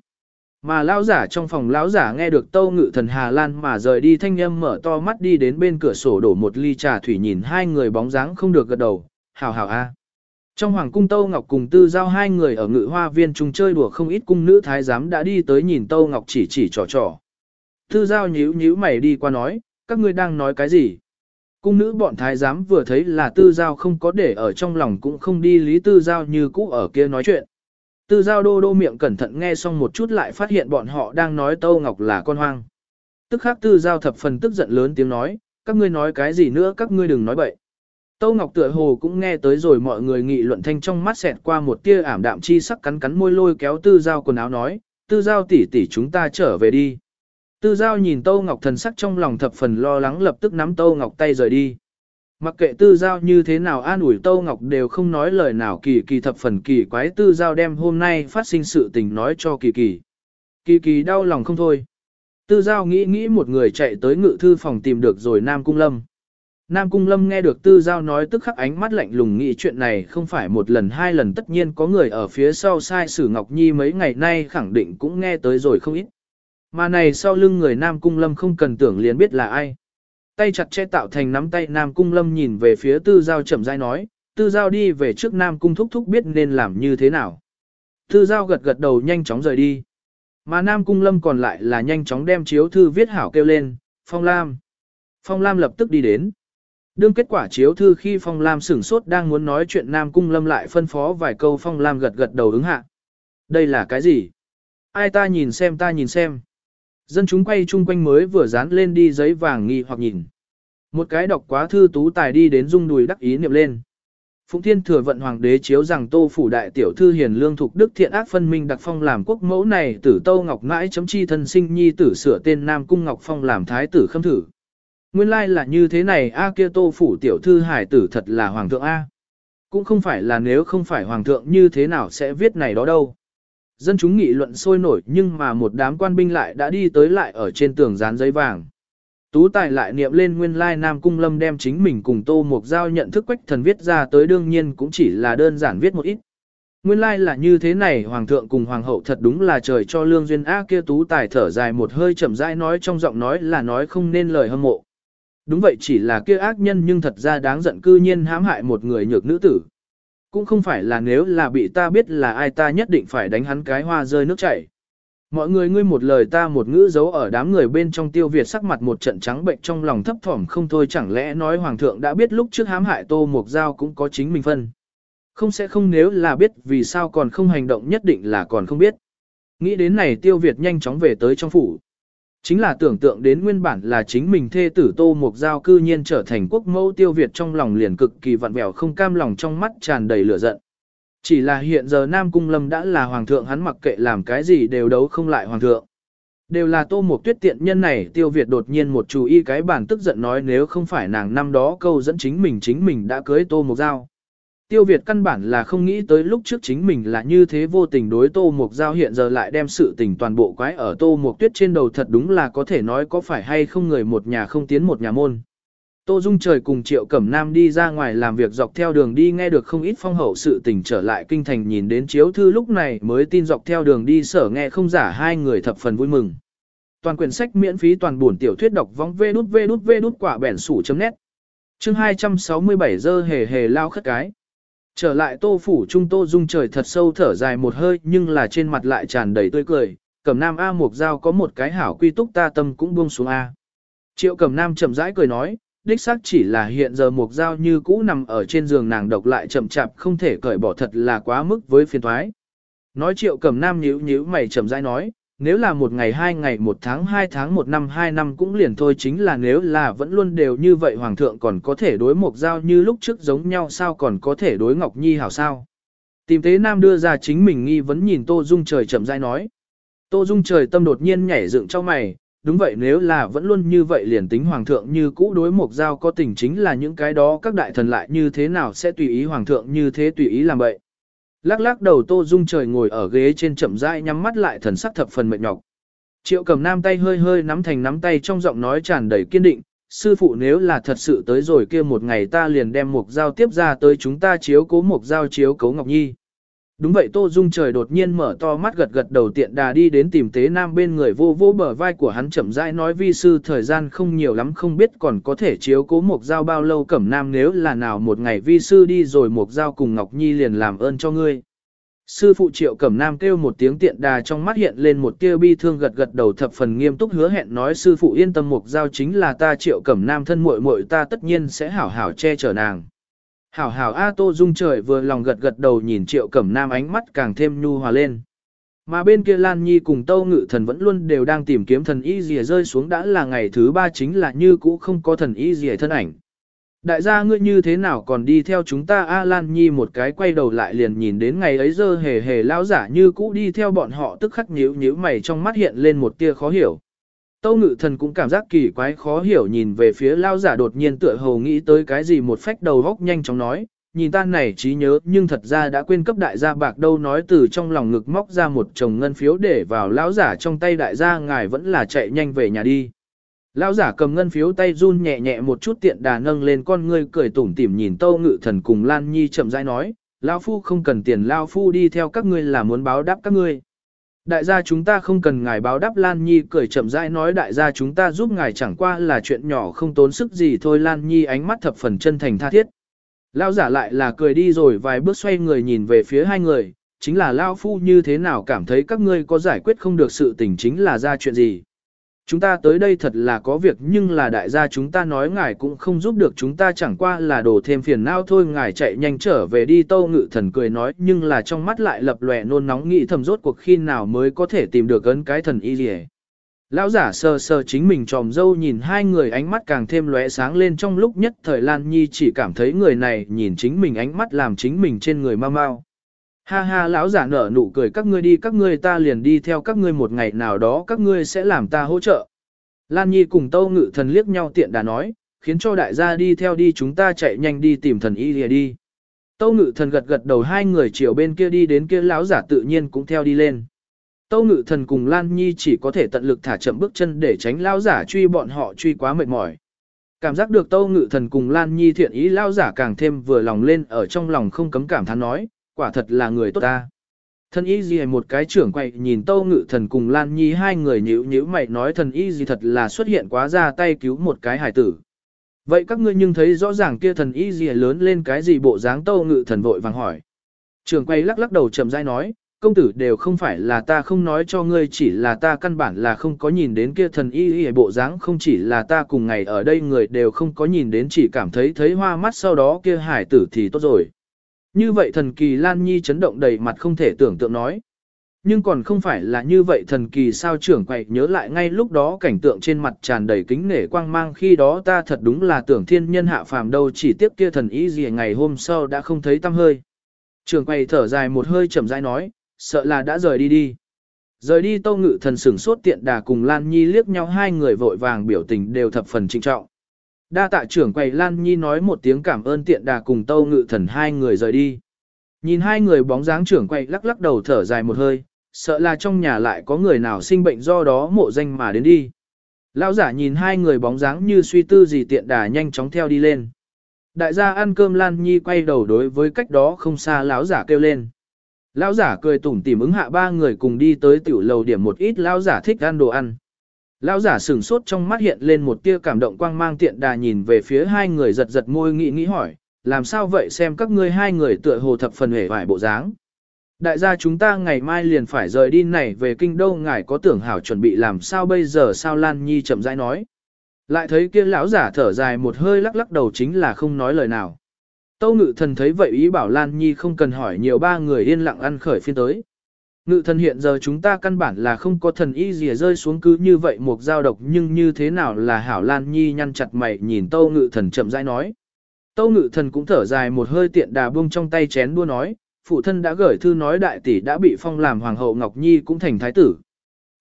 Mà lão giả trong phòng lão giả nghe được tâu ngự thần Hà Lan mà rời đi thanh âm mở to mắt đi đến bên cửa sổ đổ một ly trà thủy nhìn hai người bóng dáng không được gật đầu, hảo hảo a. Trong hoàng cung Tâu Ngọc cùng Tư Giao hai người ở ngự hoa viên trùng chơi đùa không ít cung nữ thái giám đã đi tới nhìn Tâu Ngọc chỉ chỉ trò trò. Tư Giao nhíu nhíu mày đi qua nói, các ngươi đang nói cái gì? Cung nữ bọn thái giám vừa thấy là tư giao không có để ở trong lòng cũng không đi lý tư giao như cũ ở kia nói chuyện. Tư giao đô đô miệng cẩn thận nghe xong một chút lại phát hiện bọn họ đang nói Tâu Ngọc là con hoang. Tức khắc tư giao thập phần tức giận lớn tiếng nói, các ngươi nói cái gì nữa các ngươi đừng nói bậy. Tâu Ngọc tựa hồ cũng nghe tới rồi mọi người nghị luận thanh trong mắt xẹt qua một tia ảm đạm chi sắc cắn cắn môi lôi kéo tư giao quần áo nói, tư giao tỷ tỷ chúng ta trở về đi. Tư giao nhìn Tâu Ngọc thần sắc trong lòng thập phần lo lắng lập tức nắm Tâu Ngọc tay rời đi. Mặc kệ tư giao như thế nào an ủi Tâu Ngọc đều không nói lời nào kỳ kỳ thập phần kỳ quái tư giao đem hôm nay phát sinh sự tình nói cho kỳ kỳ. Kỳ kỳ đau lòng không thôi. Tư giao nghĩ nghĩ một người chạy tới ngự thư phòng tìm được rồi Nam Cung Lâm. Nam Cung Lâm nghe được Tư Giao nói tức khắc ánh mắt lạnh lùng nghĩ chuyện này không phải một lần hai lần tất nhiên có người ở phía sau sai sử Ngọc Nhi mấy ngày nay khẳng định cũng nghe tới rồi không ít. Mà này sau lưng người Nam Cung Lâm không cần tưởng liền biết là ai. Tay chặt che tạo thành nắm tay Nam Cung Lâm nhìn về phía Tư Giao chậm rãi nói, Tư Giao đi về trước Nam Cung thúc thúc biết nên làm như thế nào. Tư Giao gật gật đầu nhanh chóng rời đi. Mà Nam Cung Lâm còn lại là nhanh chóng đem chiếu thư viết hảo kêu lên, Phong Lam. Phong Lam lập tức đi đến. Đương kết quả chiếu thư khi Phong Lam sửng sốt đang muốn nói chuyện Nam Cung Lâm lại phân phó vài câu Phong Lam gật gật đầu ứng hạ. Đây là cái gì? Ai ta nhìn xem ta nhìn xem. Dân chúng quay chung quanh mới vừa dán lên đi giấy vàng nghi hoặc nhìn. Một cái đọc quá thư tú tài đi đến rung đùi đắc ý niệm lên. Phụng Thiên thừa vận hoàng đế chiếu rằng Tô phủ đại tiểu thư hiền lương thuộc đức thiện ác phân minh đặc phong làm quốc mẫu này tử Tô Ngọc ngãi chấm chi thân sinh nhi tử sửa tên Nam Cung Ngọc Phong làm thái tử khâm thử. Nguyên lai like là như thế này, a kia Tô phủ tiểu thư hải tử thật là hoàng thượng a. Cũng không phải là nếu không phải hoàng thượng như thế nào sẽ viết này đó đâu. Dân chúng nghị luận sôi nổi nhưng mà một đám quan binh lại đã đi tới lại ở trên tường dán giấy vàng. Tú tài lại niệm lên nguyên lai Nam Cung Lâm đem chính mình cùng Tô Mộc Giao nhận thức quách thần viết ra tới đương nhiên cũng chỉ là đơn giản viết một ít. Nguyên lai là như thế này, Hoàng thượng cùng Hoàng hậu thật đúng là trời cho lương duyên á kia tú tài thở dài một hơi chậm rãi nói trong giọng nói là nói không nên lời hâm mộ. Đúng vậy chỉ là kia ác nhân nhưng thật ra đáng giận cư nhiên hãm hại một người nhược nữ tử. Cũng không phải là nếu là bị ta biết là ai ta nhất định phải đánh hắn cái hoa rơi nước chảy. Mọi người ngươi một lời ta một ngữ giấu ở đám người bên trong tiêu Việt sắc mặt một trận trắng bệnh trong lòng thấp thỏm không thôi, chẳng lẽ nói hoàng thượng đã biết lúc trước hãm hại tô mục dao cũng có chính mình phân. Không sẽ không nếu là biết, vì sao còn không hành động nhất định là còn không biết. Nghĩ đến này tiêu Việt nhanh chóng về tới trong phủ. Chính là tưởng tượng đến nguyên bản là chính mình thê tử tô mục giao cư nhiên trở thành quốc mẫu tiêu Việt trong lòng liền cực kỳ vặn vẹo không cam lòng trong mắt tràn đầy lửa giận. Chỉ là hiện giờ Nam Cung Lâm đã là hoàng thượng hắn mặc kệ làm cái gì đều đấu không lại hoàng thượng. Đều là tô một tuyết tiện nhân này, tiêu Việt đột nhiên một chú ý cái bản tức giận nói nếu không phải nàng năm đó câu dẫn chính mình chính mình đã cưới tô một giao. Tiêu Việt căn bản là không nghĩ tới lúc trước chính mình là như thế vô tình đối tô mục giao hiện giờ lại đem sự tình toàn bộ quái ở tô mục tuyết trên đầu thật đúng là có thể nói có phải hay không người một nhà không tiến một nhà môn. Tô Dung trời cùng Triệu Cẩm Nam đi ra ngoài làm việc dọc theo đường đi nghe được không ít phong hậu sự tình trở lại kinh thành nhìn đến chiếu thư lúc này mới tin dọc theo đường đi sở nghe không giả hai người thập phần vui mừng. Toàn quyển sách miễn phí toàn buồn tiểu thuyết đọc vong vê đút vê đút vê đút quả bẻn sủ chấm nét. Chương 267 dơ hề hề lao khất cái. Trở lại tô phủ trung tô dung trời thật sâu thở dài một hơi nhưng là trên mặt lại tràn đầy tươi cười, cẩm nam A Mộc Giao có một cái hảo quy túc ta tâm cũng buông xuống A. Triệu cẩm nam chậm rãi cười nói, đích xác chỉ là hiện giờ Mộc dao như cũ nằm ở trên giường nàng độc lại chậm chạp không thể cởi bỏ thật là quá mức với phiền thoái. Nói triệu cầm nam nhíu nhíu mày chậm rãi nói, nếu là một ngày hai ngày một tháng hai tháng một năm hai năm cũng liền thôi chính là nếu là vẫn luôn đều như vậy hoàng thượng còn có thể đối mộc dao như lúc trước giống nhau sao còn có thể đối ngọc nhi hảo sao. Tìm tế nam đưa ra chính mình nghi vấn nhìn tô dung trời chậm rãi nói. Tô dung trời tâm đột nhiên nhảy dựng trong mày, đúng vậy nếu là vẫn luôn như vậy liền tính hoàng thượng như cũ đối mộc giao có tình chính là những cái đó các đại thần lại như thế nào sẽ tùy ý hoàng thượng như thế tùy ý làm vậy. Lắc lắc đầu tô dung trời ngồi ở ghế trên chậm rãi nhắm mắt lại thần sắc thập phần mệt nhọc. Triệu cầm nam tay hơi hơi nắm thành nắm tay trong giọng nói tràn đầy kiên định, sư phụ nếu là thật sự tới rồi kia một ngày ta liền đem mục giao tiếp ra tới chúng ta chiếu cố mục giao chiếu cố ngọc nhi. Đúng vậy Tô Dung trời đột nhiên mở to mắt gật gật đầu tiện đà đi đến tìm tế nam bên người vô vô bờ vai của hắn chậm rãi nói vi sư thời gian không nhiều lắm không biết còn có thể chiếu cố một dao bao lâu cẩm nam nếu là nào một ngày vi sư đi rồi một dao cùng Ngọc Nhi liền làm ơn cho ngươi. Sư phụ triệu cẩm nam kêu một tiếng tiện đà trong mắt hiện lên một tia bi thương gật gật đầu thập phần nghiêm túc hứa hẹn nói sư phụ yên tâm một giao chính là ta triệu cẩm nam thân muội muội ta tất nhiên sẽ hảo hảo che chở nàng. Hảo hảo A Tô Dung trời vừa lòng gật gật đầu nhìn triệu cẩm nam ánh mắt càng thêm nhu hòa lên. Mà bên kia Lan Nhi cùng Tâu Ngự Thần vẫn luôn đều đang tìm kiếm thần y rìa rơi xuống đã là ngày thứ ba chính là như cũ không có thần y rìa thân ảnh. Đại gia ngươi như thế nào còn đi theo chúng ta A Lan Nhi một cái quay đầu lại liền nhìn đến ngày ấy dơ hề hề lão giả như cũ đi theo bọn họ tức khắc nhíu nhíu mày trong mắt hiện lên một tia khó hiểu. Tâu ngự thần cũng cảm giác kỳ quái khó hiểu nhìn về phía lão giả đột nhiên tựa hồ nghĩ tới cái gì một phách đầu góc nhanh chóng nói, nhìn ta này trí nhớ nhưng thật ra đã quên cấp đại gia bạc đâu nói từ trong lòng ngực móc ra một chồng ngân phiếu để vào lão giả trong tay đại gia ngài vẫn là chạy nhanh về nhà đi. Lão giả cầm ngân phiếu tay run nhẹ nhẹ một chút tiện đà nâng lên con ngươi cười tủm tỉm nhìn Tâu Ngự Thần cùng Lan Nhi chậm rãi nói, lão phu không cần tiền lão phu đi theo các ngươi là muốn báo đáp các ngươi. Đại gia chúng ta không cần ngài báo đáp Lan Nhi cười chậm rãi nói đại gia chúng ta giúp ngài chẳng qua là chuyện nhỏ không tốn sức gì thôi Lan Nhi ánh mắt thập phần chân thành tha thiết. Lão giả lại là cười đi rồi vài bước xoay người nhìn về phía hai người, chính là lão phu như thế nào cảm thấy các ngươi có giải quyết không được sự tình chính là ra chuyện gì. Chúng ta tới đây thật là có việc nhưng là đại gia chúng ta nói ngài cũng không giúp được chúng ta chẳng qua là đổ thêm phiền não thôi. Ngài chạy nhanh trở về đi. Tâu ngự thần cười nói nhưng là trong mắt lại lập lòe nôn nóng nghĩ thầm rốt cuộc khi nào mới có thể tìm được ấn cái thần y gì Lão giả sờ sờ chính mình tròm dâu nhìn hai người ánh mắt càng thêm lóe sáng lên trong lúc nhất thời Lan Nhi chỉ cảm thấy người này nhìn chính mình ánh mắt làm chính mình trên người mau mau. Ha ha lão giả nở nụ cười các ngươi đi các ngươi ta liền đi theo các ngươi một ngày nào đó các ngươi sẽ làm ta hỗ trợ. Lan Nhi cùng Tâu Ngự thần liếc nhau tiện đã nói, khiến cho đại gia đi theo đi chúng ta chạy nhanh đi tìm thần y lìa đi. Tâu Ngự thần gật gật đầu hai người chiều bên kia đi đến kia lão giả tự nhiên cũng theo đi lên. Tâu Ngự thần cùng Lan Nhi chỉ có thể tận lực thả chậm bước chân để tránh lão giả truy bọn họ truy quá mệt mỏi. Cảm giác được Tâu Ngự thần cùng Lan Nhi thiện ý lão giả càng thêm vừa lòng lên ở trong lòng không cấm cảm thán nói, quả thật là người tốt ta. Thần y gì một cái trưởng quậy nhìn Tâu Ngự Thần cùng Lan Nhi hai người nhíu nhíu mày nói thần y gì thật là xuất hiện quá ra tay cứu một cái hải tử. Vậy các ngươi nhưng thấy rõ ràng kia thần y gì lớn lên cái gì bộ dáng Tâu Ngự Thần vội vàng hỏi. Trưởng quay lắc lắc đầu chậm rãi nói, công tử đều không phải là ta không nói cho ngươi chỉ là ta căn bản là không có nhìn đến kia thần y y bộ dáng không chỉ là ta cùng ngày ở đây người đều không có nhìn đến chỉ cảm thấy thấy hoa mắt sau đó kia hải tử thì tốt rồi. Như vậy thần kỳ Lan Nhi chấn động đầy mặt không thể tưởng tượng nói. Nhưng còn không phải là như vậy thần kỳ sao trưởng quậy nhớ lại ngay lúc đó cảnh tượng trên mặt tràn đầy kính nể quang mang khi đó ta thật đúng là tưởng thiên nhân hạ phàm đâu chỉ tiếp kia thần ý gì ngày hôm sau đã không thấy tâm hơi. Trưởng quậy thở dài một hơi chậm rãi nói, sợ là đã rời đi đi. Rời đi tâu ngự thần sửng sốt tiện đà cùng Lan Nhi liếc nhau hai người vội vàng biểu tình đều thập phần trinh trọng. Đa tạ trưởng quầy Lan Nhi nói một tiếng cảm ơn tiện đà cùng tâu ngự thần hai người rời đi. Nhìn hai người bóng dáng trưởng quầy lắc lắc đầu thở dài một hơi, sợ là trong nhà lại có người nào sinh bệnh do đó mộ danh mà đến đi. Lão giả nhìn hai người bóng dáng như suy tư gì tiện đà nhanh chóng theo đi lên. Đại gia ăn cơm Lan Nhi quay đầu đối với cách đó không xa lão giả kêu lên. Lão giả cười tủm tỉm ứng hạ ba người cùng đi tới tiểu lầu điểm một ít lão giả thích ăn đồ ăn. Lão giả sửng sốt trong mắt hiện lên một tia cảm động quang mang tiện đà nhìn về phía hai người giật giật môi nghĩ nghĩ hỏi, làm sao vậy xem các ngươi hai người tựa hồ thập phần hề vải bộ dáng. Đại gia chúng ta ngày mai liền phải rời đi này về kinh đô ngài có tưởng hảo chuẩn bị làm sao bây giờ sao Lan Nhi chậm rãi nói. Lại thấy kia lão giả thở dài một hơi lắc lắc đầu chính là không nói lời nào. Tâu ngự thần thấy vậy ý bảo Lan Nhi không cần hỏi nhiều ba người yên lặng ăn khởi phiên tới. Ngự thần hiện giờ chúng ta căn bản là không có thần y gì rơi xuống cứ như vậy một giao độc nhưng như thế nào là hảo Lan Nhi nhăn chặt mày nhìn tâu ngự thần chậm rãi nói. Tâu ngự thần cũng thở dài một hơi tiện đà buông trong tay chén đua nói, phụ thân đã gửi thư nói đại tỷ đã bị phong làm hoàng hậu Ngọc Nhi cũng thành thái tử.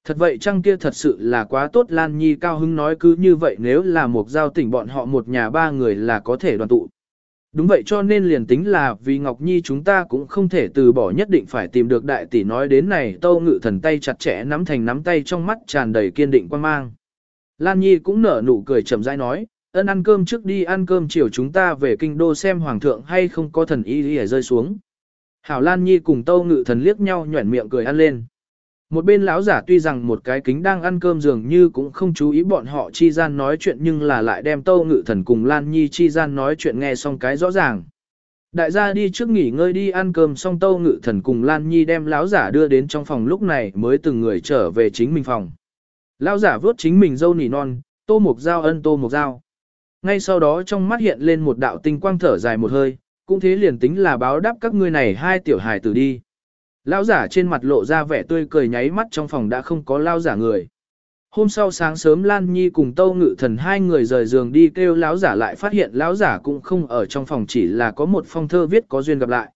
Thật vậy chăng kia thật sự là quá tốt Lan Nhi cao hứng nói cứ như vậy nếu là một giao tỉnh bọn họ một nhà ba người là có thể đoàn tụ. Đúng vậy cho nên liền tính là vì Ngọc Nhi chúng ta cũng không thể từ bỏ nhất định phải tìm được đại tỷ nói đến này tâu ngự thần tay chặt chẽ nắm thành nắm tay trong mắt tràn đầy kiên định quan mang. Lan Nhi cũng nở nụ cười chậm rãi nói, ân ăn cơm trước đi ăn cơm chiều chúng ta về kinh đô xem hoàng thượng hay không có thần y y rơi xuống. Hảo Lan Nhi cùng tâu ngự thần liếc nhau nhuẩn miệng cười ăn lên. Một bên lão giả tuy rằng một cái kính đang ăn cơm dường như cũng không chú ý bọn họ chi gian nói chuyện nhưng là lại đem tâu ngự thần cùng Lan Nhi chi gian nói chuyện nghe xong cái rõ ràng. Đại gia đi trước nghỉ ngơi đi ăn cơm xong tâu ngự thần cùng Lan Nhi đem lão giả đưa đến trong phòng lúc này mới từng người trở về chính mình phòng. Lão giả vớt chính mình dâu nỉ non, tô mục dao ân tô mục dao. Ngay sau đó trong mắt hiện lên một đạo tinh quang thở dài một hơi, cũng thế liền tính là báo đáp các ngươi này hai tiểu hài tử đi. Lão giả trên mặt lộ ra vẻ tươi cười nháy mắt trong phòng đã không có lão giả người. Hôm sau sáng sớm Lan Nhi cùng Tâu Ngự Thần hai người rời giường đi kêu lão giả lại phát hiện lão giả cũng không ở trong phòng chỉ là có một phong thơ viết có duyên gặp lại.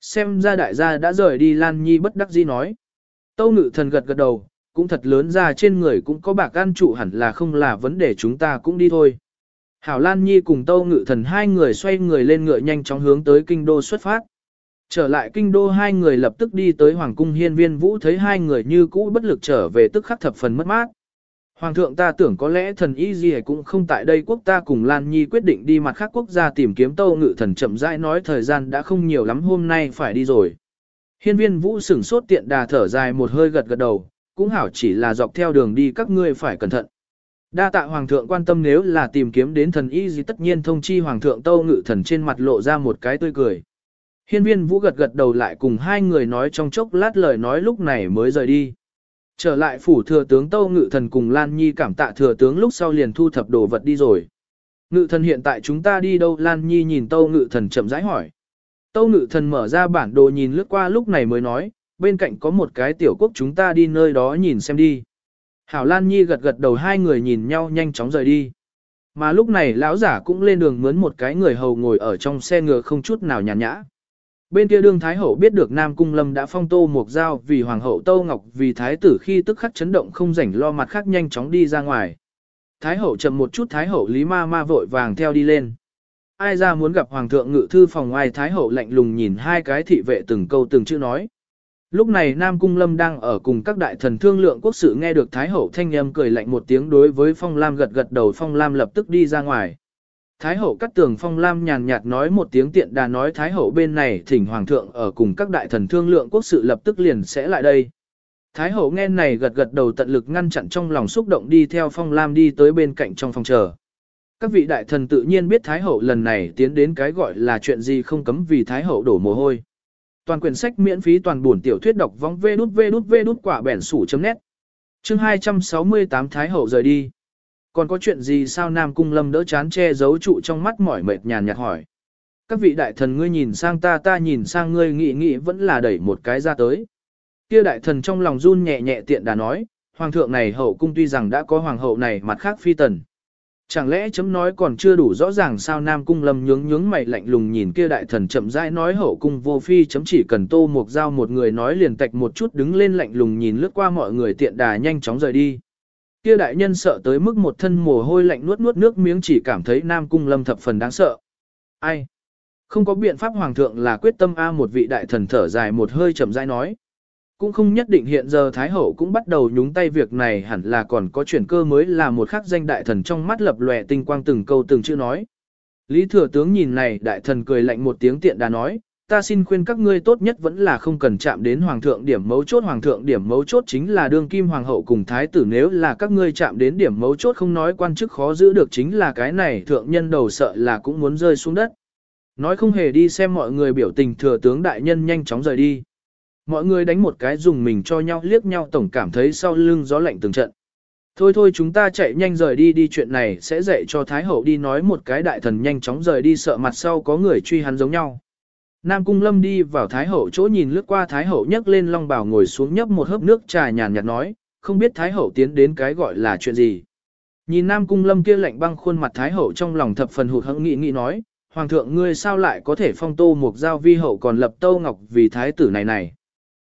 Xem ra đại gia đã rời đi Lan Nhi bất đắc dĩ nói. Tâu Ngự Thần gật gật đầu, cũng thật lớn ra trên người cũng có bạc ăn trụ hẳn là không là vấn đề chúng ta cũng đi thôi. Hảo Lan Nhi cùng Tâu Ngự Thần hai người xoay người lên ngựa nhanh chóng hướng tới kinh đô xuất phát. Trở lại kinh đô hai người lập tức đi tới Hoàng cung hiên viên vũ thấy hai người như cũ bất lực trở về tức khắc thập phần mất mát. Hoàng thượng ta tưởng có lẽ thần y gì cũng không tại đây quốc ta cùng Lan Nhi quyết định đi mặt khác quốc gia tìm kiếm tâu ngự thần chậm rãi nói thời gian đã không nhiều lắm hôm nay phải đi rồi. Hiên viên vũ sửng sốt tiện đà thở dài một hơi gật gật đầu, cũng hảo chỉ là dọc theo đường đi các ngươi phải cẩn thận. Đa tạ hoàng thượng quan tâm nếu là tìm kiếm đến thần y gì tất nhiên thông chi hoàng thượng tâu ngự thần trên mặt lộ ra một cái tươi cười. Hiên viên vũ gật gật đầu lại cùng hai người nói trong chốc lát lời nói lúc này mới rời đi. Trở lại phủ thừa tướng Tâu Ngự Thần cùng Lan Nhi cảm tạ thừa tướng lúc sau liền thu thập đồ vật đi rồi. Ngự thần hiện tại chúng ta đi đâu Lan Nhi nhìn Tâu Ngự Thần chậm rãi hỏi. Tâu Ngự Thần mở ra bản đồ nhìn lướt qua lúc này mới nói, bên cạnh có một cái tiểu quốc chúng ta đi nơi đó nhìn xem đi. Hảo Lan Nhi gật gật đầu hai người nhìn nhau nhanh chóng rời đi. Mà lúc này lão giả cũng lên đường mướn một cái người hầu ngồi ở trong xe ngựa không chút nào nhàn nhã. Bên kia đương Thái Hậu biết được Nam Cung Lâm đã phong tô một giao vì Hoàng hậu Tâu Ngọc, vì Thái tử khi tức khắc chấn động không rảnh lo mặt khác nhanh chóng đi ra ngoài. Thái Hậu chậm một chút Thái Hậu Lý Ma Ma vội vàng theo đi lên. Ai ra muốn gặp Hoàng thượng ngự thư phòng ngoài, Thái Hậu lạnh lùng nhìn hai cái thị vệ từng câu từng chữ nói. Lúc này Nam Cung Lâm đang ở cùng các đại thần thương lượng quốc sự nghe được Thái Hậu thanh âm cười lạnh một tiếng đối với Phong Lam gật gật đầu, Phong Lam lập tức đi ra ngoài. Thái hậu cắt tường phong lam nhàn nhạt nói một tiếng tiện đà nói Thái hậu bên này thỉnh hoàng thượng ở cùng các đại thần thương lượng quốc sự lập tức liền sẽ lại đây. Thái hậu nghe này gật gật đầu tận lực ngăn chặn trong lòng xúc động đi theo phong lam đi tới bên cạnh trong phòng chờ. Các vị đại thần tự nhiên biết Thái hậu lần này tiến đến cái gọi là chuyện gì không cấm vì Thái hậu đổ mồ hôi. Toàn quyển sách miễn phí toàn buồn tiểu thuyết đọc vong vê đút vê đút vê đút quả bẻn sủ chấm nét. Chương 268 Thái hậu rời đi. Còn có chuyện gì sao Nam Cung Lâm đỡ chán che giấu trụ trong mắt mỏi mệt nhàn nhạt hỏi. Các vị đại thần ngươi nhìn sang ta ta nhìn sang ngươi nghĩ nghĩ vẫn là đẩy một cái ra tới. Kia đại thần trong lòng run nhẹ nhẹ tiện đã nói, hoàng thượng này hậu cung tuy rằng đã có hoàng hậu này mặt khác phi tần. Chẳng lẽ chấm nói còn chưa đủ rõ ràng sao Nam Cung Lâm nhướng nhướng mày lạnh lùng nhìn kia đại thần chậm rãi nói hậu cung vô phi chấm chỉ cần tô một dao một người nói liền tạch một chút đứng lên lạnh lùng nhìn lướt qua mọi người tiện đà nhanh chóng rời đi. Kia đại nhân sợ tới mức một thân mồ hôi lạnh nuốt nuốt nước miếng chỉ cảm thấy Nam Cung Lâm thập phần đáng sợ. Ai? Không có biện pháp hoàng thượng là quyết tâm A một vị đại thần thở dài một hơi chậm rãi nói. Cũng không nhất định hiện giờ Thái Hậu cũng bắt đầu nhúng tay việc này hẳn là còn có chuyển cơ mới là một khắc danh đại thần trong mắt lập lòe tinh quang từng câu từng chữ nói. Lý thừa tướng nhìn này đại thần cười lạnh một tiếng tiện đã nói, ta xin khuyên các ngươi tốt nhất vẫn là không cần chạm đến hoàng thượng điểm mấu chốt hoàng thượng điểm mấu chốt chính là đương kim hoàng hậu cùng thái tử nếu là các ngươi chạm đến điểm mấu chốt không nói quan chức khó giữ được chính là cái này, thượng nhân đầu sợ là cũng muốn rơi xuống đất. Nói không hề đi xem mọi người biểu tình, thừa tướng đại nhân nhanh chóng rời đi. Mọi người đánh một cái dùng mình cho nhau, liếc nhau, tổng cảm thấy sau lưng gió lạnh từng trận. Thôi thôi chúng ta chạy nhanh rời đi đi chuyện này sẽ dạy cho Thái Hậu đi nói một cái đại thần nhanh chóng rời đi, sợ mặt sau có người truy hắn giống nhau. Nam Cung Lâm đi vào Thái Hậu chỗ nhìn lướt qua Thái Hậu nhấc lên long bào ngồi xuống nhấp một hớp nước trà nhàn nhạt nói, không biết Thái Hậu tiến đến cái gọi là chuyện gì. Nhìn Nam Cung Lâm kia lạnh băng khuôn mặt Thái Hậu trong lòng thập phần hụt hẫng nghĩ nghĩ nói, Hoàng thượng ngươi sao lại có thể phong tô một giao vi hậu còn lập tâu ngọc vì Thái tử này này.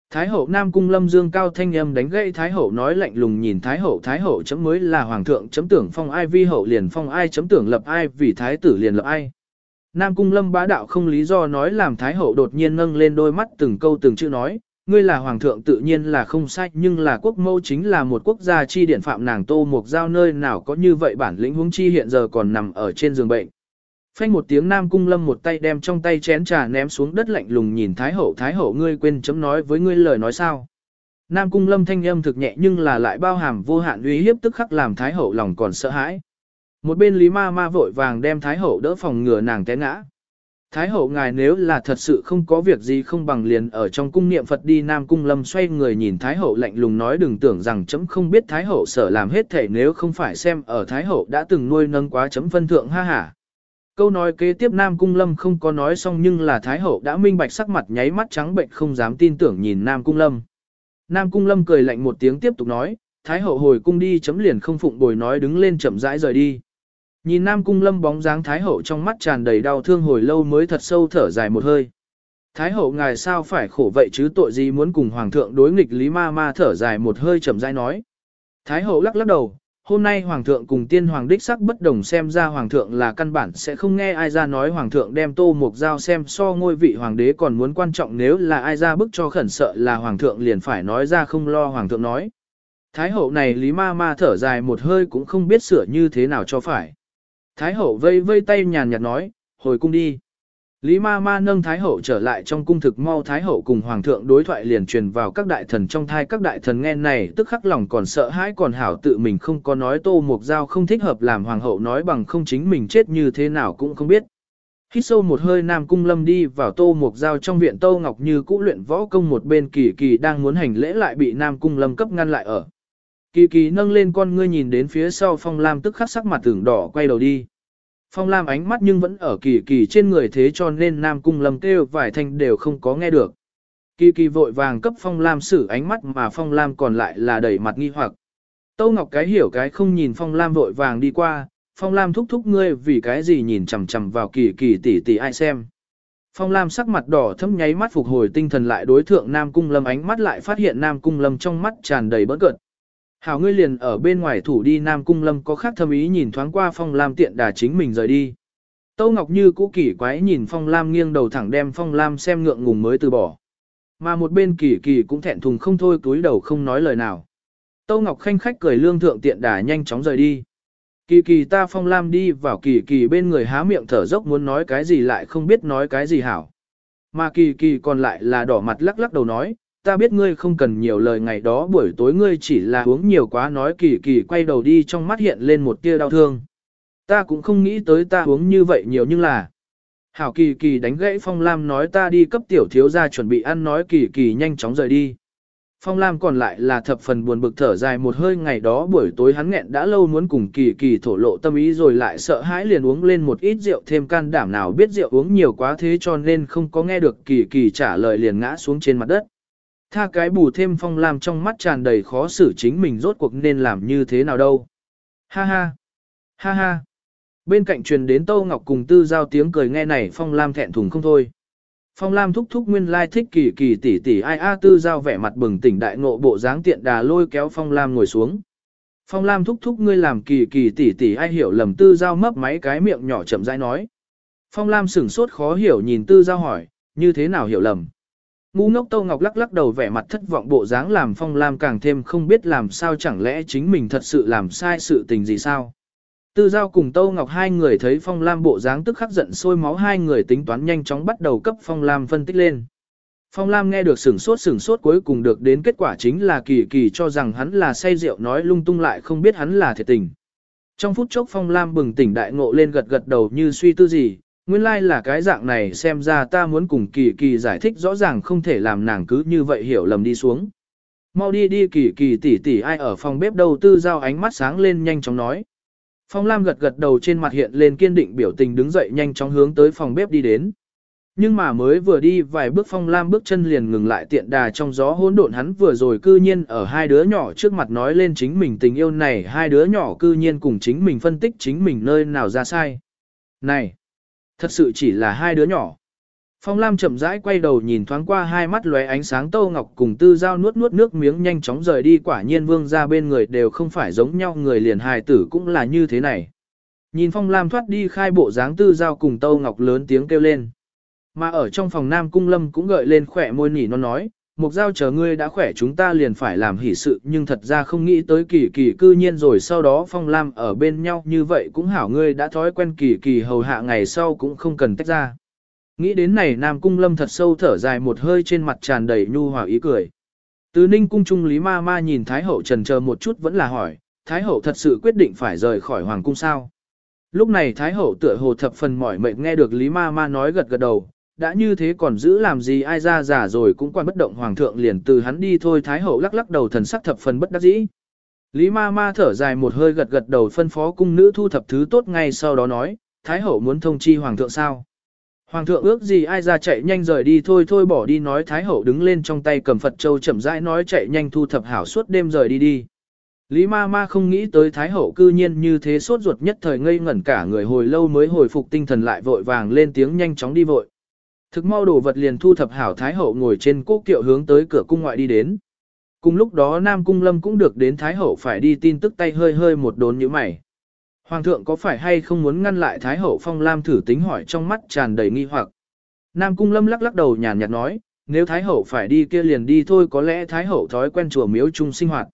Thái hậu Nam Cung Lâm Dương cao thanh âm đánh gậy Thái hậu nói lạnh lùng nhìn Thái hậu Thái hậu chấm mới là Hoàng thượng chấm tưởng phong ai vi hậu liền phong ai chấm tưởng lập ai vì Thái tử liền lập ai. Nam Cung Lâm bá đạo không lý do nói làm Thái Hậu đột nhiên nâng lên đôi mắt từng câu từng chữ nói, ngươi là Hoàng thượng tự nhiên là không sai nhưng là quốc mâu chính là một quốc gia chi điển phạm nàng tô một giao nơi nào có như vậy bản lĩnh huống chi hiện giờ còn nằm ở trên giường bệnh. Phanh một tiếng Nam Cung Lâm một tay đem trong tay chén trà ném xuống đất lạnh lùng nhìn Thái Hậu Thái Hậu ngươi quên chấm nói với ngươi lời nói sao. Nam Cung Lâm thanh âm thực nhẹ nhưng là lại bao hàm vô hạn uy hiếp tức khắc làm Thái Hậu lòng còn sợ hãi. Một bên Lý Ma Ma vội vàng đem Thái Hậu đỡ phòng ngừa nàng té ngã. Thái Hậu ngài nếu là thật sự không có việc gì không bằng liền ở trong cung niệm Phật đi Nam Cung Lâm xoay người nhìn Thái Hậu lạnh lùng nói đừng tưởng rằng chấm không biết Thái Hậu sở làm hết thể nếu không phải xem ở Thái Hậu đã từng nuôi nâng quá chấm phân thượng ha ha Câu nói kế tiếp Nam Cung Lâm không có nói xong nhưng là Thái Hậu đã minh bạch sắc mặt nháy mắt trắng bệnh không dám tin tưởng nhìn Nam Cung Lâm. Nam Cung Lâm cười lạnh một tiếng tiếp tục nói, Thái Hậu hồi cung đi chấm liền không phụng bồi nói đứng lên chậm rãi rời đi. Nhìn Nam Cung Lâm bóng dáng Thái Hậu trong mắt tràn đầy đau thương hồi lâu mới thật sâu thở dài một hơi. Thái Hậu ngài sao phải khổ vậy chứ tội gì muốn cùng Hoàng thượng đối nghịch Lý Ma Ma thở dài một hơi chậm rãi nói. Thái Hậu lắc lắc đầu, hôm nay Hoàng thượng cùng tiên Hoàng đích sắc bất đồng xem ra Hoàng thượng là căn bản sẽ không nghe ai ra nói Hoàng thượng đem tô mục dao xem so ngôi vị Hoàng đế còn muốn quan trọng nếu là ai ra bức cho khẩn sợ là Hoàng thượng liền phải nói ra không lo Hoàng thượng nói. Thái hậu này Lý Ma Ma thở dài một hơi cũng không biết sửa như thế nào cho phải. Thái hậu vây vây tay nhàn nhạt nói, hồi cung đi. Lý ma ma nâng Thái hậu trở lại trong cung thực mau Thái hậu cùng Hoàng thượng đối thoại liền truyền vào các đại thần trong thai các đại thần nghe này tức khắc lòng còn sợ hãi còn hảo tự mình không có nói tô mục giao không thích hợp làm Hoàng hậu nói bằng không chính mình chết như thế nào cũng không biết. Hít sâu một hơi Nam Cung Lâm đi vào tô mục giao trong viện Tô Ngọc Như cũ luyện võ công một bên kỳ kỳ đang muốn hành lễ lại bị Nam Cung Lâm cấp ngăn lại ở. Kỳ kỳ nâng lên con ngươi nhìn đến phía sau Phong Lam tức khắc sắc mặt tưởng đỏ quay đầu đi. Phong Lam ánh mắt nhưng vẫn ở kỳ kỳ trên người thế cho nên Nam Cung Lâm kêu vài thanh đều không có nghe được. Kỳ kỳ vội vàng cấp Phong Lam xử ánh mắt mà Phong Lam còn lại là đẩy mặt nghi hoặc. Tâu Ngọc cái hiểu cái không nhìn Phong Lam vội vàng đi qua, Phong Lam thúc thúc ngươi vì cái gì nhìn chằm chằm vào kỳ kỳ tỷ tỷ ai xem. Phong Lam sắc mặt đỏ thấm nháy mắt phục hồi tinh thần lại đối thượng Nam Cung Lâm ánh mắt lại phát hiện Nam Cung Lâm trong mắt tràn đầy bỡn cợt. Hảo ngươi liền ở bên ngoài thủ đi Nam Cung Lâm có khác thâm ý nhìn thoáng qua Phong Lam tiện đà chính mình rời đi. Tâu Ngọc Như cũ kỳ quái nhìn Phong Lam nghiêng đầu thẳng đem Phong Lam xem ngượng ngùng mới từ bỏ. Mà một bên kỳ kỳ cũng thẹn thùng không thôi túi đầu không nói lời nào. Tâu Ngọc khanh khách cười lương thượng tiện đà nhanh chóng rời đi. Kỳ kỳ ta Phong Lam đi vào kỳ kỳ bên người há miệng thở dốc muốn nói cái gì lại không biết nói cái gì hảo. Mà kỳ kỳ còn lại là đỏ mặt lắc lắc đầu nói, ta biết ngươi không cần nhiều lời ngày đó buổi tối ngươi chỉ là uống nhiều quá nói kỳ kỳ quay đầu đi trong mắt hiện lên một tia đau thương. Ta cũng không nghĩ tới ta uống như vậy nhiều nhưng là. Hảo kỳ kỳ đánh gãy Phong Lam nói ta đi cấp tiểu thiếu ra chuẩn bị ăn nói kỳ kỳ nhanh chóng rời đi. Phong Lam còn lại là thập phần buồn bực thở dài một hơi ngày đó buổi tối hắn nghẹn đã lâu muốn cùng kỳ kỳ thổ lộ tâm ý rồi lại sợ hãi liền uống lên một ít rượu thêm can đảm nào biết rượu uống nhiều quá thế cho nên không có nghe được kỳ kỳ trả lời liền ngã xuống trên mặt đất. Tha cái bù thêm phong lam trong mắt tràn đầy khó xử chính mình rốt cuộc nên làm như thế nào đâu. Ha ha, ha ha. Bên cạnh truyền đến Tâu Ngọc cùng tư giao tiếng cười nghe này phong lam thẹn thùng không thôi. Phong Lam thúc thúc nguyên lai thích kỳ kỳ tỷ tỷ ai a tư giao vẻ mặt bừng tỉnh đại ngộ bộ dáng tiện đà lôi kéo Phong Lam ngồi xuống. Phong Lam thúc thúc ngươi làm kỳ kỳ tỷ tỷ ai hiểu lầm tư giao mấp máy cái miệng nhỏ chậm rãi nói. Phong Lam sửng sốt khó hiểu nhìn tư giao hỏi, như thế nào hiểu lầm. Ngu ngốc Tô Ngọc lắc lắc đầu vẻ mặt thất vọng bộ dáng làm Phong Lam càng thêm không biết làm sao chẳng lẽ chính mình thật sự làm sai sự tình gì sao. Tư Giao cùng Tô Ngọc hai người thấy Phong Lam bộ dáng tức khắc giận sôi máu hai người tính toán nhanh chóng bắt đầu cấp Phong Lam phân tích lên. Phong Lam nghe được sửng sốt sửng sốt cuối cùng được đến kết quả chính là kỳ kỳ cho rằng hắn là say rượu nói lung tung lại không biết hắn là thiệt tình. Trong phút chốc Phong Lam bừng tỉnh đại ngộ lên gật gật đầu như suy tư gì, nguyên lai like là cái dạng này xem ra ta muốn cùng kỳ kỳ giải thích rõ ràng không thể làm nàng cứ như vậy hiểu lầm đi xuống. Mau đi đi kỳ kỳ tỷ tỷ ai ở phòng bếp đầu tư giao ánh mắt sáng lên nhanh chóng nói. Phong Lam gật gật đầu trên mặt hiện lên kiên định biểu tình đứng dậy nhanh chóng hướng tới phòng bếp đi đến. Nhưng mà mới vừa đi vài bước Phong Lam bước chân liền ngừng lại tiện đà trong gió hỗn độn hắn vừa rồi cư nhiên ở hai đứa nhỏ trước mặt nói lên chính mình tình yêu này, hai đứa nhỏ cư nhiên cùng chính mình phân tích chính mình nơi nào ra sai. Này! Thật sự chỉ là hai đứa nhỏ. Phong Lam chậm rãi quay đầu nhìn thoáng qua hai mắt lóe ánh sáng Tô Ngọc cùng Tư Giao nuốt nuốt nước miếng nhanh chóng rời đi quả nhiên vương ra bên người đều không phải giống nhau người liền hài tử cũng là như thế này. Nhìn Phong Lam thoát đi khai bộ dáng Tư Giao cùng Tô Ngọc lớn tiếng kêu lên. Mà ở trong phòng Nam Cung Lâm cũng gợi lên khỏe môi nỉ nó nói, Mục Giao chờ ngươi đã khỏe chúng ta liền phải làm hỷ sự nhưng thật ra không nghĩ tới kỳ kỳ cư nhiên rồi sau đó Phong Lam ở bên nhau như vậy cũng hảo ngươi đã thói quen kỳ kỳ hầu hạ ngày sau cũng không cần tách ra. Nghĩ đến này Nam Cung Lâm thật sâu thở dài một hơi trên mặt tràn đầy nhu hòa ý cười. Từ Ninh Cung Trung Lý Ma Ma nhìn Thái Hậu trần chờ một chút vẫn là hỏi, Thái Hậu thật sự quyết định phải rời khỏi Hoàng Cung sao? Lúc này Thái Hậu tựa hồ thập phần mỏi mệt nghe được Lý Ma Ma nói gật gật đầu, đã như thế còn giữ làm gì ai ra giả rồi cũng quan bất động Hoàng thượng liền từ hắn đi thôi Thái Hậu lắc lắc đầu thần sắc thập phần bất đắc dĩ. Lý Ma Ma thở dài một hơi gật gật đầu phân phó cung nữ thu thập thứ tốt ngay sau đó nói, Thái hậu muốn thông chi hoàng thượng sao? Hoàng thượng ước gì ai ra chạy nhanh rời đi thôi thôi bỏ đi nói Thái hậu đứng lên trong tay cầm Phật Châu chậm rãi nói chạy nhanh thu thập hảo suốt đêm rời đi đi. Lý ma ma không nghĩ tới Thái hậu cư nhiên như thế sốt ruột nhất thời ngây ngẩn cả người hồi lâu mới hồi phục tinh thần lại vội vàng lên tiếng nhanh chóng đi vội. Thực mau đồ vật liền thu thập hảo Thái hậu ngồi trên cố kiệu hướng tới cửa cung ngoại đi đến. Cùng lúc đó Nam Cung Lâm cũng được đến Thái hậu phải đi tin tức tay hơi hơi một đốn như mày. Hoàng thượng có phải hay không muốn ngăn lại Thái hậu Phong Lam thử tính hỏi trong mắt tràn đầy nghi hoặc. Nam Cung Lâm lắc lắc đầu nhàn nhạt nói, nếu Thái hậu phải đi kia liền đi thôi có lẽ Thái hậu thói quen chùa miếu chung sinh hoạt.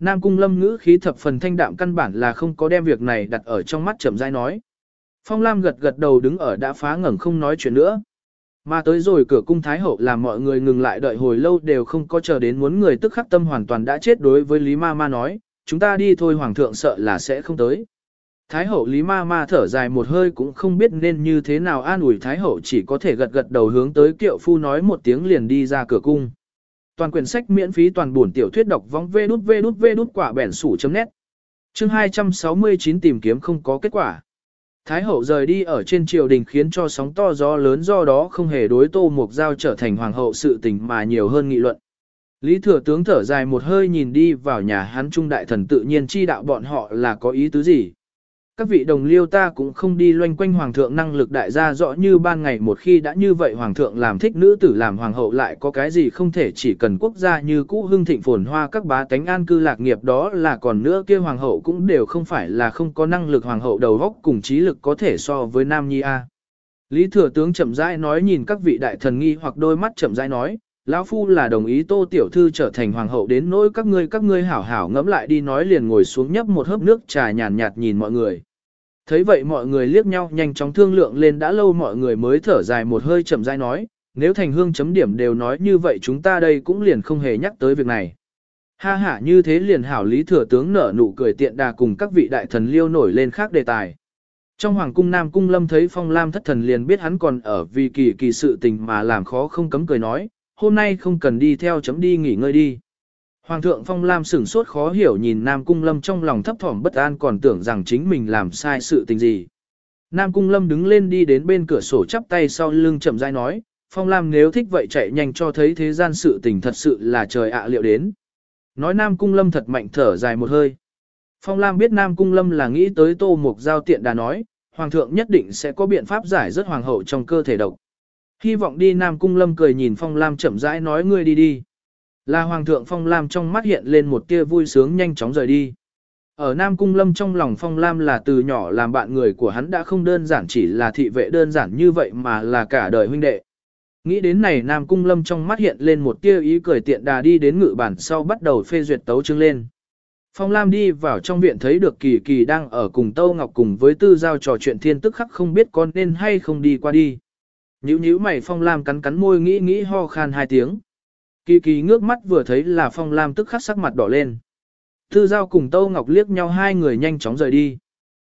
Nam Cung Lâm ngữ khí thập phần thanh đạm căn bản là không có đem việc này đặt ở trong mắt chậm rãi nói. Phong Lam gật gật đầu đứng ở đã phá ngẩng không nói chuyện nữa. Mà tới rồi cửa cung Thái Hậu làm mọi người ngừng lại đợi hồi lâu đều không có chờ đến muốn người tức khắc tâm hoàn toàn đã chết đối với Lý Ma Ma nói, chúng ta đi thôi Hoàng thượng sợ là sẽ không tới. Thái hậu Lý Ma Ma thở dài một hơi cũng không biết nên như thế nào an ủi Thái hậu chỉ có thể gật gật đầu hướng tới kiệu phu nói một tiếng liền đi ra cửa cung. Toàn quyển sách miễn phí toàn buồn tiểu thuyết đọc vong vê đút vê đút vê đút quả bẻn sủ chấm nét. Chương 269 tìm kiếm không có kết quả. Thái hậu rời đi ở trên triều đình khiến cho sóng to gió lớn do đó không hề đối tô mục giao trở thành hoàng hậu sự tình mà nhiều hơn nghị luận. Lý thừa tướng thở dài một hơi nhìn đi vào nhà hắn trung đại thần tự nhiên chi đạo bọn họ là có ý tứ gì. Các vị đồng liêu ta cũng không đi loanh quanh hoàng thượng năng lực đại gia rõ như ban ngày một khi đã như vậy hoàng thượng làm thích nữ tử làm hoàng hậu lại có cái gì không thể chỉ cần quốc gia như cũ hưng thịnh phồn hoa các bá tánh an cư lạc nghiệp đó là còn nữa kia hoàng hậu cũng đều không phải là không có năng lực hoàng hậu đầu góc cùng trí lực có thể so với nam nhi a. Lý thừa tướng chậm rãi nói nhìn các vị đại thần nghi hoặc đôi mắt chậm rãi nói, lão phu là đồng ý tô tiểu thư trở thành hoàng hậu đến nỗi các ngươi các ngươi hảo hảo ngẫm lại đi nói liền ngồi xuống nhấp một hớp nước trà nhàn nhạt nhìn mọi người. Thấy vậy mọi người liếc nhau nhanh chóng thương lượng lên đã lâu mọi người mới thở dài một hơi chậm rãi nói, nếu thành hương chấm điểm đều nói như vậy chúng ta đây cũng liền không hề nhắc tới việc này. Ha ha như thế liền hảo lý thừa tướng nở nụ cười tiện đà cùng các vị đại thần liêu nổi lên khác đề tài. Trong hoàng cung Nam Cung Lâm thấy Phong Lam thất thần liền biết hắn còn ở vì kỳ kỳ sự tình mà làm khó không cấm cười nói, hôm nay không cần đi theo chấm đi nghỉ ngơi đi. Hoàng thượng Phong Lam sửng sốt khó hiểu nhìn Nam Cung Lâm trong lòng thấp thỏm bất an còn tưởng rằng chính mình làm sai sự tình gì. Nam Cung Lâm đứng lên đi đến bên cửa sổ chắp tay sau lưng chậm rãi nói, Phong Lam nếu thích vậy chạy nhanh cho thấy thế gian sự tình thật sự là trời ạ liệu đến. Nói Nam Cung Lâm thật mạnh thở dài một hơi. Phong Lam biết Nam Cung Lâm là nghĩ tới tô mục giao tiện đã nói, Hoàng thượng nhất định sẽ có biện pháp giải rất Hoàng hậu trong cơ thể độc. Hy vọng đi Nam Cung Lâm cười nhìn Phong Lam chậm rãi nói ngươi đi đi. Là Hoàng thượng Phong Lam trong mắt hiện lên một tia vui sướng nhanh chóng rời đi. Ở Nam Cung Lâm trong lòng Phong Lam là từ nhỏ làm bạn người của hắn đã không đơn giản chỉ là thị vệ đơn giản như vậy mà là cả đời huynh đệ. Nghĩ đến này Nam Cung Lâm trong mắt hiện lên một tia ý cười tiện đà đi đến ngự bản sau bắt đầu phê duyệt tấu chương lên. Phong Lam đi vào trong viện thấy được Kỳ Kỳ đang ở cùng Tâu Ngọc cùng với Tư Giao trò chuyện thiên tức khắc không biết con nên hay không đi qua đi. Nhữ nhữ mày Phong Lam cắn cắn môi nghĩ nghĩ ho khan hai tiếng. Kỳ kỳ ngước mắt vừa thấy là phong lam tức khắc sắc mặt đỏ lên. Tư giao cùng Tâu Ngọc liếc nhau hai người nhanh chóng rời đi.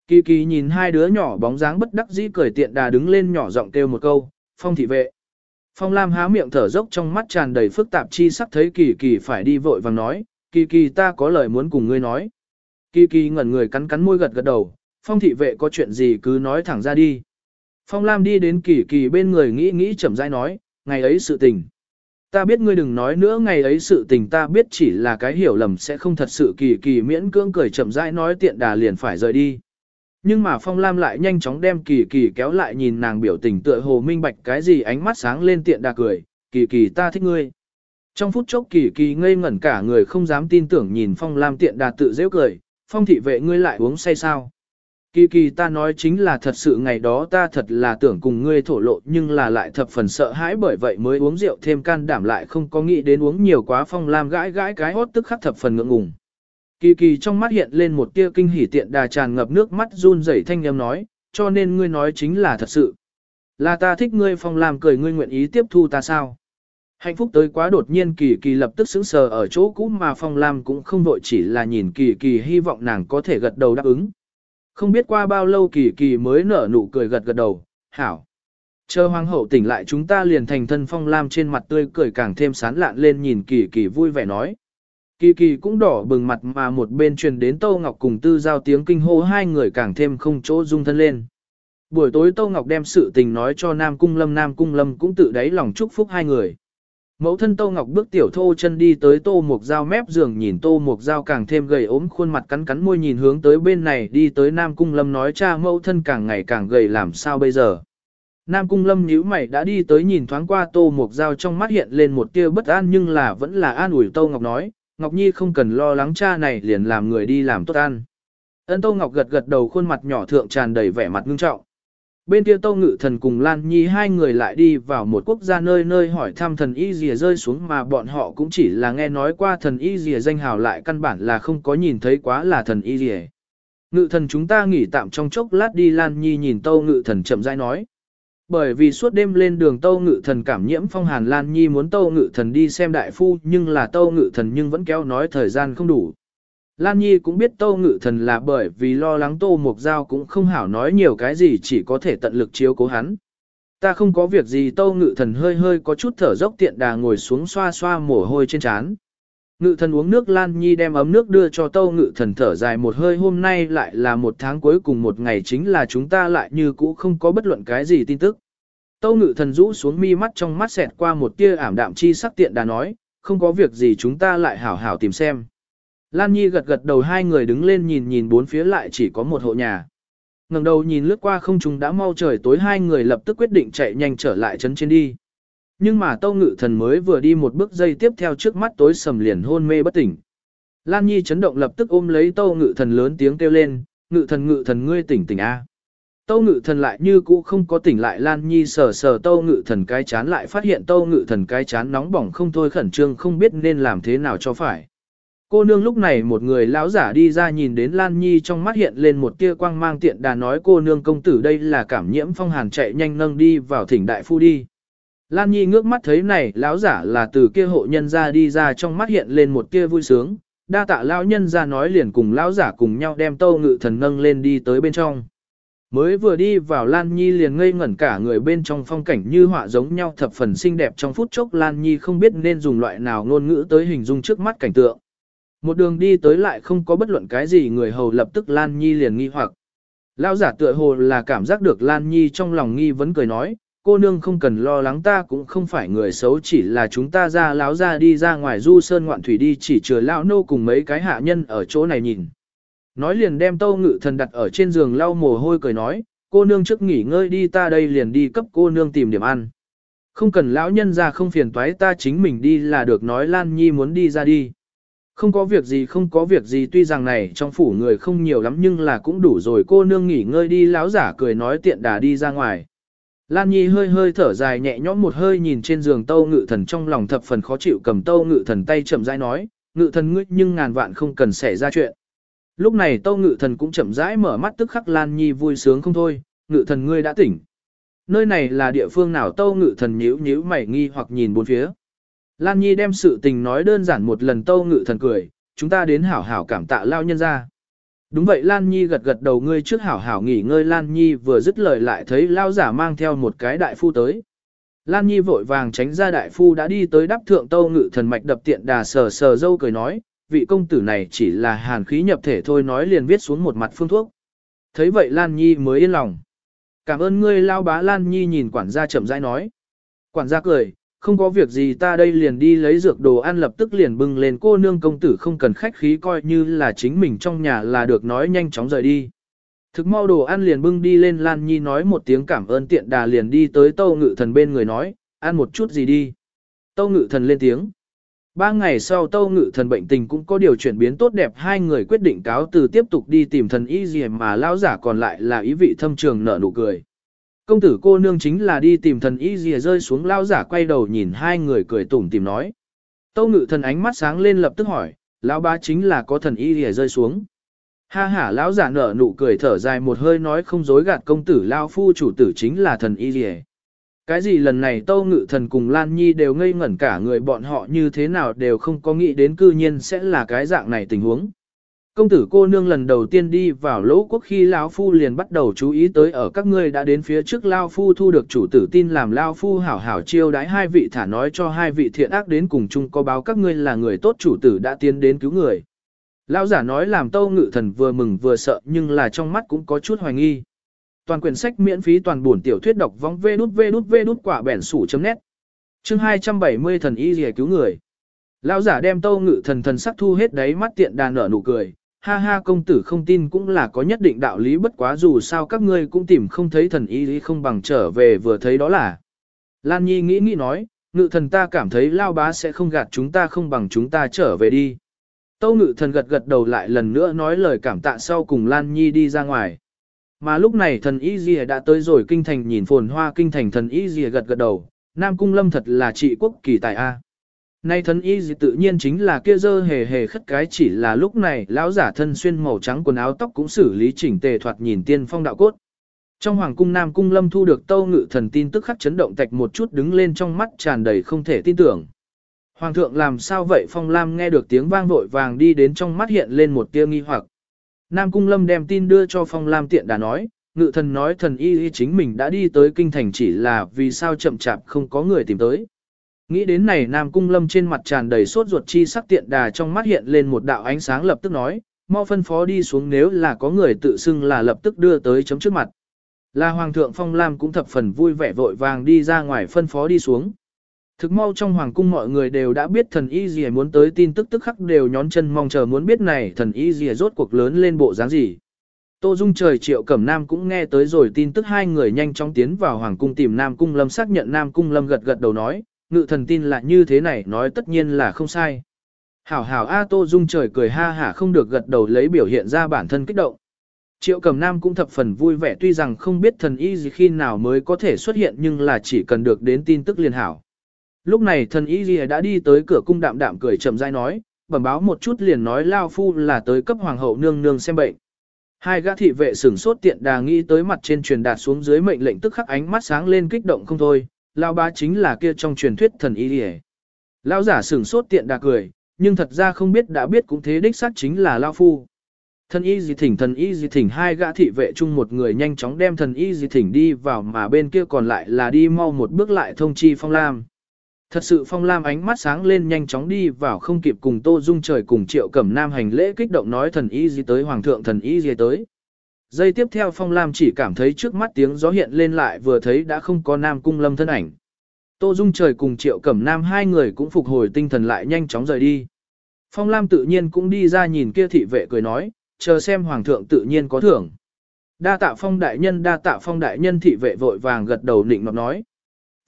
Kỳ kỳ nhìn hai đứa nhỏ bóng dáng bất đắc dĩ cười tiện đà đứng lên nhỏ giọng kêu một câu, phong thị vệ. Phong Lam há miệng thở dốc trong mắt tràn đầy phức tạp chi sắc thấy kỳ kỳ phải đi vội vàng nói, kỳ kỳ ta có lời muốn cùng ngươi nói. Kỳ kỳ ngẩn người cắn cắn môi gật gật đầu, phong thị vệ có chuyện gì cứ nói thẳng ra đi. Phong Lam đi đến kỳ kỳ bên người nghĩ nghĩ chậm rãi nói, ngày ấy sự tình. Ta biết ngươi đừng nói nữa ngày ấy sự tình ta biết chỉ là cái hiểu lầm sẽ không thật sự kỳ kỳ miễn cưỡng cười chậm rãi nói tiện đà liền phải rời đi. Nhưng mà Phong Lam lại nhanh chóng đem kỳ kỳ kéo lại nhìn nàng biểu tình tựa hồ minh bạch cái gì ánh mắt sáng lên tiện đà cười, kỳ kỳ ta thích ngươi. Trong phút chốc kỳ kỳ ngây ngẩn cả người không dám tin tưởng nhìn Phong Lam tiện đà tự dễ cười, Phong thị vệ ngươi lại uống say sao. Kỳ kỳ ta nói chính là thật sự ngày đó ta thật là tưởng cùng ngươi thổ lộ nhưng là lại thập phần sợ hãi bởi vậy mới uống rượu thêm can đảm lại không có nghĩ đến uống nhiều quá phong lam gãi gãi cái hốt tức khắc thập phần ngượng ngùng. Kỳ kỳ trong mắt hiện lên một tia kinh hỉ tiện đà tràn ngập nước mắt run rẩy thanh âm nói, cho nên ngươi nói chính là thật sự. Là ta thích ngươi phong lam cười ngươi nguyện ý tiếp thu ta sao? Hạnh phúc tới quá đột nhiên kỳ kỳ lập tức sững sờ ở chỗ cũ mà phong lam cũng không vội chỉ là nhìn kỳ kỳ hy vọng nàng có thể gật đầu đáp ứng. Không biết qua bao lâu kỳ kỳ mới nở nụ cười gật gật đầu, hảo. Chờ hoàng hậu tỉnh lại chúng ta liền thành thân phong lam trên mặt tươi cười càng thêm sán lạn lên nhìn kỳ kỳ vui vẻ nói. Kỳ kỳ cũng đỏ bừng mặt mà một bên truyền đến Tâu Ngọc cùng Tư Giao tiếng kinh hô hai người càng thêm không chỗ dung thân lên. Buổi tối Tô Ngọc đem sự tình nói cho Nam Cung Lâm Nam Cung Lâm cũng tự đáy lòng chúc phúc hai người. Mẫu thân Tô Ngọc bước tiểu thô chân đi tới Tô Mục giao mép giường nhìn Tô Mục giao càng thêm gầy ốm khuôn mặt cắn cắn môi nhìn hướng tới bên này đi tới Nam Cung Lâm nói cha mẫu thân càng ngày càng gầy làm sao bây giờ. Nam Cung Lâm nhíu mày đã đi tới nhìn thoáng qua Tô Mục giao trong mắt hiện lên một tia bất an nhưng là vẫn là an ủi Tô Ngọc nói, Ngọc Nhi không cần lo lắng cha này liền làm người đi làm tốt ăn. Ân Tô Ngọc gật gật đầu khuôn mặt nhỏ thượng tràn đầy vẻ mặt ngưng trọng. Bên kia Tô Ngự Thần cùng Lan Nhi hai người lại đi vào một quốc gia nơi nơi hỏi thăm thần y rìa rơi xuống mà bọn họ cũng chỉ là nghe nói qua thần y rìa danh hào lại căn bản là không có nhìn thấy quá là thần y rìa. Ngự thần chúng ta nghỉ tạm trong chốc lát đi, Lan Nhi nhìn Tô Ngự Thần chậm rãi nói. Bởi vì suốt đêm lên đường Tâu Ngự Thần cảm nhiễm phong hàn, Lan Nhi muốn Tâu Ngự Thần đi xem đại phu, nhưng là Tâu Ngự Thần nhưng vẫn kéo nói thời gian không đủ. Lan Nhi cũng biết Tô Ngự Thần là bởi vì lo lắng Tô Mục Giao cũng không hảo nói nhiều cái gì chỉ có thể tận lực chiếu cố hắn. Ta không có việc gì Tô Ngự Thần hơi hơi có chút thở dốc tiện đà ngồi xuống xoa xoa mồ hôi trên trán. Ngự thần uống nước Lan Nhi đem ấm nước đưa cho Tô Ngự thần thở dài một hơi hôm nay lại là một tháng cuối cùng một ngày chính là chúng ta lại như cũ không có bất luận cái gì tin tức. Tô Ngự thần rũ xuống mi mắt trong mắt xẹt qua một tia ảm đạm chi sắc tiện đà nói, không có việc gì chúng ta lại hảo hảo tìm xem. Lan Nhi gật gật đầu hai người đứng lên nhìn nhìn bốn phía lại chỉ có một hộ nhà. ngẩng đầu nhìn lướt qua không trung đã mau trời tối hai người lập tức quyết định chạy nhanh trở lại trấn trên đi. Nhưng mà Tâu Ngự Thần mới vừa đi một bước dây tiếp theo trước mắt tối sầm liền hôn mê bất tỉnh. Lan Nhi chấn động lập tức ôm lấy Tâu Ngự Thần lớn tiếng kêu lên, Ngự Thần Ngự Thần ngươi tỉnh tỉnh a. Tâu Ngự Thần lại như cũ không có tỉnh lại Lan Nhi sờ sờ Tâu Ngự Thần cái chán lại phát hiện Tâu Ngự Thần cái chán nóng bỏng không thôi khẩn trương không biết nên làm thế nào cho phải. Cô nương lúc này một người lão giả đi ra nhìn đến Lan Nhi trong mắt hiện lên một tia quang mang tiện đà nói cô nương công tử đây là cảm nhiễm phong hàn chạy nhanh nâng đi vào thỉnh đại phu đi. Lan Nhi ngước mắt thấy này, lão giả là từ kia hộ nhân ra đi ra trong mắt hiện lên một tia vui sướng, đa tạ lão nhân ra nói liền cùng lão giả cùng nhau đem tâu ngự thần nâng lên đi tới bên trong. Mới vừa đi vào Lan Nhi liền ngây ngẩn cả người bên trong phong cảnh như họa giống nhau thập phần xinh đẹp trong phút chốc Lan Nhi không biết nên dùng loại nào ngôn ngữ tới hình dung trước mắt cảnh tượng. Một đường đi tới lại không có bất luận cái gì người hầu lập tức Lan Nhi liền nghi hoặc. Lão giả tựa hồ là cảm giác được Lan Nhi trong lòng nghi vấn cười nói, cô nương không cần lo lắng ta cũng không phải người xấu chỉ là chúng ta ra láo ra đi ra ngoài du sơn ngoạn thủy đi chỉ chừa lão nô cùng mấy cái hạ nhân ở chỗ này nhìn. Nói liền đem tâu ngự thần đặt ở trên giường lau mồ hôi cười nói, cô nương trước nghỉ ngơi đi ta đây liền đi cấp cô nương tìm điểm ăn. Không cần lão nhân ra không phiền toái ta chính mình đi là được nói Lan Nhi muốn đi ra đi. Không có việc gì không có việc gì tuy rằng này trong phủ người không nhiều lắm nhưng là cũng đủ rồi cô nương nghỉ ngơi đi lão giả cười nói tiện đà đi ra ngoài. Lan Nhi hơi hơi thở dài nhẹ nhõm một hơi nhìn trên giường Tâu Ngự Thần trong lòng thập phần khó chịu cầm Tâu Ngự Thần tay chậm rãi nói, Ngự Thần ngươi nhưng ngàn vạn không cần xảy ra chuyện. Lúc này Tâu Ngự Thần cũng chậm rãi mở mắt tức khắc Lan Nhi vui sướng không thôi, Ngự Thần ngươi đã tỉnh. Nơi này là địa phương nào Tâu Ngự Thần nhíu nhíu mày nghi hoặc nhìn bốn phía. Lan Nhi đem sự tình nói đơn giản một lần Tâu Ngự Thần cười, chúng ta đến hảo hảo cảm tạ lao nhân ra. Đúng vậy Lan Nhi gật gật đầu ngươi trước hảo hảo nghỉ ngơi Lan Nhi vừa dứt lời lại thấy lao giả mang theo một cái đại phu tới. Lan Nhi vội vàng tránh ra đại phu đã đi tới đắp thượng tâu ngự thần mạch đập tiện đà sờ sờ dâu cười nói, vị công tử này chỉ là hàn khí nhập thể thôi nói liền viết xuống một mặt phương thuốc. Thấy vậy Lan Nhi mới yên lòng. Cảm ơn ngươi lao bá Lan Nhi nhìn quản gia chậm rãi nói. Quản gia cười, không có việc gì ta đây liền đi lấy dược đồ ăn lập tức liền bưng lên cô nương công tử không cần khách khí coi như là chính mình trong nhà là được nói nhanh chóng rời đi. Thực mau đồ ăn liền bưng đi lên Lan Nhi nói một tiếng cảm ơn tiện đà liền đi tới tâu ngự thần bên người nói, ăn một chút gì đi. Tâu ngự thần lên tiếng. Ba ngày sau tâu ngự thần bệnh tình cũng có điều chuyển biến tốt đẹp hai người quyết định cáo từ tiếp tục đi tìm thần y gì mà lão giả còn lại là ý vị thâm trường nở nụ cười. Công tử cô nương chính là đi tìm thần y gì rơi xuống lao giả quay đầu nhìn hai người cười tủm tìm nói. Tâu ngự thần ánh mắt sáng lên lập tức hỏi, lão ba chính là có thần y gì rơi xuống. Ha ha lão giả nở nụ cười thở dài một hơi nói không dối gạt công tử lao phu chủ tử chính là thần y gì Cái gì lần này tâu ngự thần cùng Lan Nhi đều ngây ngẩn cả người bọn họ như thế nào đều không có nghĩ đến cư nhiên sẽ là cái dạng này tình huống. Công tử cô nương lần đầu tiên đi vào lỗ quốc khi Lao Phu liền bắt đầu chú ý tới ở các ngươi đã đến phía trước Lao Phu thu được chủ tử tin làm Lao Phu hảo hảo chiêu đãi hai vị thả nói cho hai vị thiện ác đến cùng chung có báo các ngươi là người tốt chủ tử đã tiến đến cứu người. Lão giả nói làm tâu ngự thần vừa mừng vừa sợ nhưng là trong mắt cũng có chút hoài nghi. Toàn quyển sách miễn phí toàn buồn tiểu thuyết đọc vong vê đút vê đút vê đút quả bẻn sủ chấm nét. Chương 270 thần y rìa cứu người. Lão giả đem tâu ngự thần thần sắc thu hết đáy mắt tiện đàn nở nụ cười. Ha ha công tử không tin cũng là có nhất định đạo lý bất quá dù sao các ngươi cũng tìm không thấy thần y không bằng trở về vừa thấy đó là. Lan Nhi nghĩ nghĩ nói, ngự thần ta cảm thấy lao bá sẽ không gạt chúng ta không bằng chúng ta trở về đi. Tâu ngự thần gật gật đầu lại lần nữa nói lời cảm tạ sau cùng Lan Nhi đi ra ngoài. Mà lúc này thần Y Dìa đã tới rồi kinh thành nhìn phồn hoa kinh thành thần Y Dìa gật gật đầu, Nam Cung Lâm thật là trị quốc kỳ tài A. Nay thần Y gì tự nhiên chính là kia dơ hề hề khất cái chỉ là lúc này lão giả thân xuyên màu trắng quần áo tóc cũng xử lý chỉnh tề thoạt nhìn tiên phong đạo cốt. Trong hoàng cung Nam Cung Lâm thu được tâu ngự thần tin tức khắc chấn động tạch một chút đứng lên trong mắt tràn đầy không thể tin tưởng. Hoàng thượng làm sao vậy Phong Lam nghe được tiếng vang vội vàng đi đến trong mắt hiện lên một tia nghi hoặc. Nam Cung Lâm đem tin đưa cho Phong Lam tiện đã nói, ngự thần nói thần y y chính mình đã đi tới kinh thành chỉ là vì sao chậm chạp không có người tìm tới. Nghĩ đến này Nam Cung Lâm trên mặt tràn đầy sốt ruột chi sắc tiện đà trong mắt hiện lên một đạo ánh sáng lập tức nói, mau phân phó đi xuống nếu là có người tự xưng là lập tức đưa tới chấm trước mặt. Là Hoàng thượng Phong Lam cũng thập phần vui vẻ vội vàng đi ra ngoài phân phó đi xuống. Thực mau trong hoàng cung mọi người đều đã biết thần y gì muốn tới tin tức tức khắc đều nhón chân mong chờ muốn biết này thần y gì rốt cuộc lớn lên bộ dáng gì. Tô Dung trời triệu cẩm nam cũng nghe tới rồi tin tức hai người nhanh chóng tiến vào hoàng cung tìm Nam Cung Lâm xác nhận Nam Cung Lâm gật gật đầu nói, ngự thần tin là như thế này nói tất nhiên là không sai. Hảo hảo A Tô Dung trời cười ha hả không được gật đầu lấy biểu hiện ra bản thân kích động. Triệu Cẩm Nam cũng thập phần vui vẻ tuy rằng không biết thần y gì khi nào mới có thể xuất hiện nhưng là chỉ cần được đến tin tức liền hảo. Lúc này thần y gì đã đi tới cửa cung đạm đạm cười chậm rãi nói, bẩm báo một chút liền nói Lao Phu là tới cấp hoàng hậu nương nương xem bệnh. Hai gã thị vệ sửng sốt tiện đà nghĩ tới mặt trên truyền đạt xuống dưới mệnh lệnh tức khắc ánh mắt sáng lên kích động không thôi, Lao ba chính là kia trong truyền thuyết thần y gì Lao giả sửng sốt tiện đà cười, nhưng thật ra không biết đã biết cũng thế đích xác chính là Lao Phu. Thần y gì thỉnh thần y gì thỉnh hai gã thị vệ chung một người nhanh chóng đem thần y gì thỉnh đi vào mà bên kia còn lại là đi mau một bước lại thông chi phong lam. Thật sự phong lam ánh mắt sáng lên nhanh chóng đi vào không kịp cùng tô dung trời cùng triệu cẩm nam hành lễ kích động nói thần y gì tới hoàng thượng thần y gì tới. Giây tiếp theo phong lam chỉ cảm thấy trước mắt tiếng gió hiện lên lại vừa thấy đã không có nam cung lâm thân ảnh. Tô dung trời cùng triệu cẩm nam hai người cũng phục hồi tinh thần lại nhanh chóng rời đi. Phong lam tự nhiên cũng đi ra nhìn kia thị vệ cười nói, chờ xem hoàng thượng tự nhiên có thưởng. Đa tạ phong đại nhân đa tạ phong đại nhân thị vệ vội vàng gật đầu nịnh nọt nói.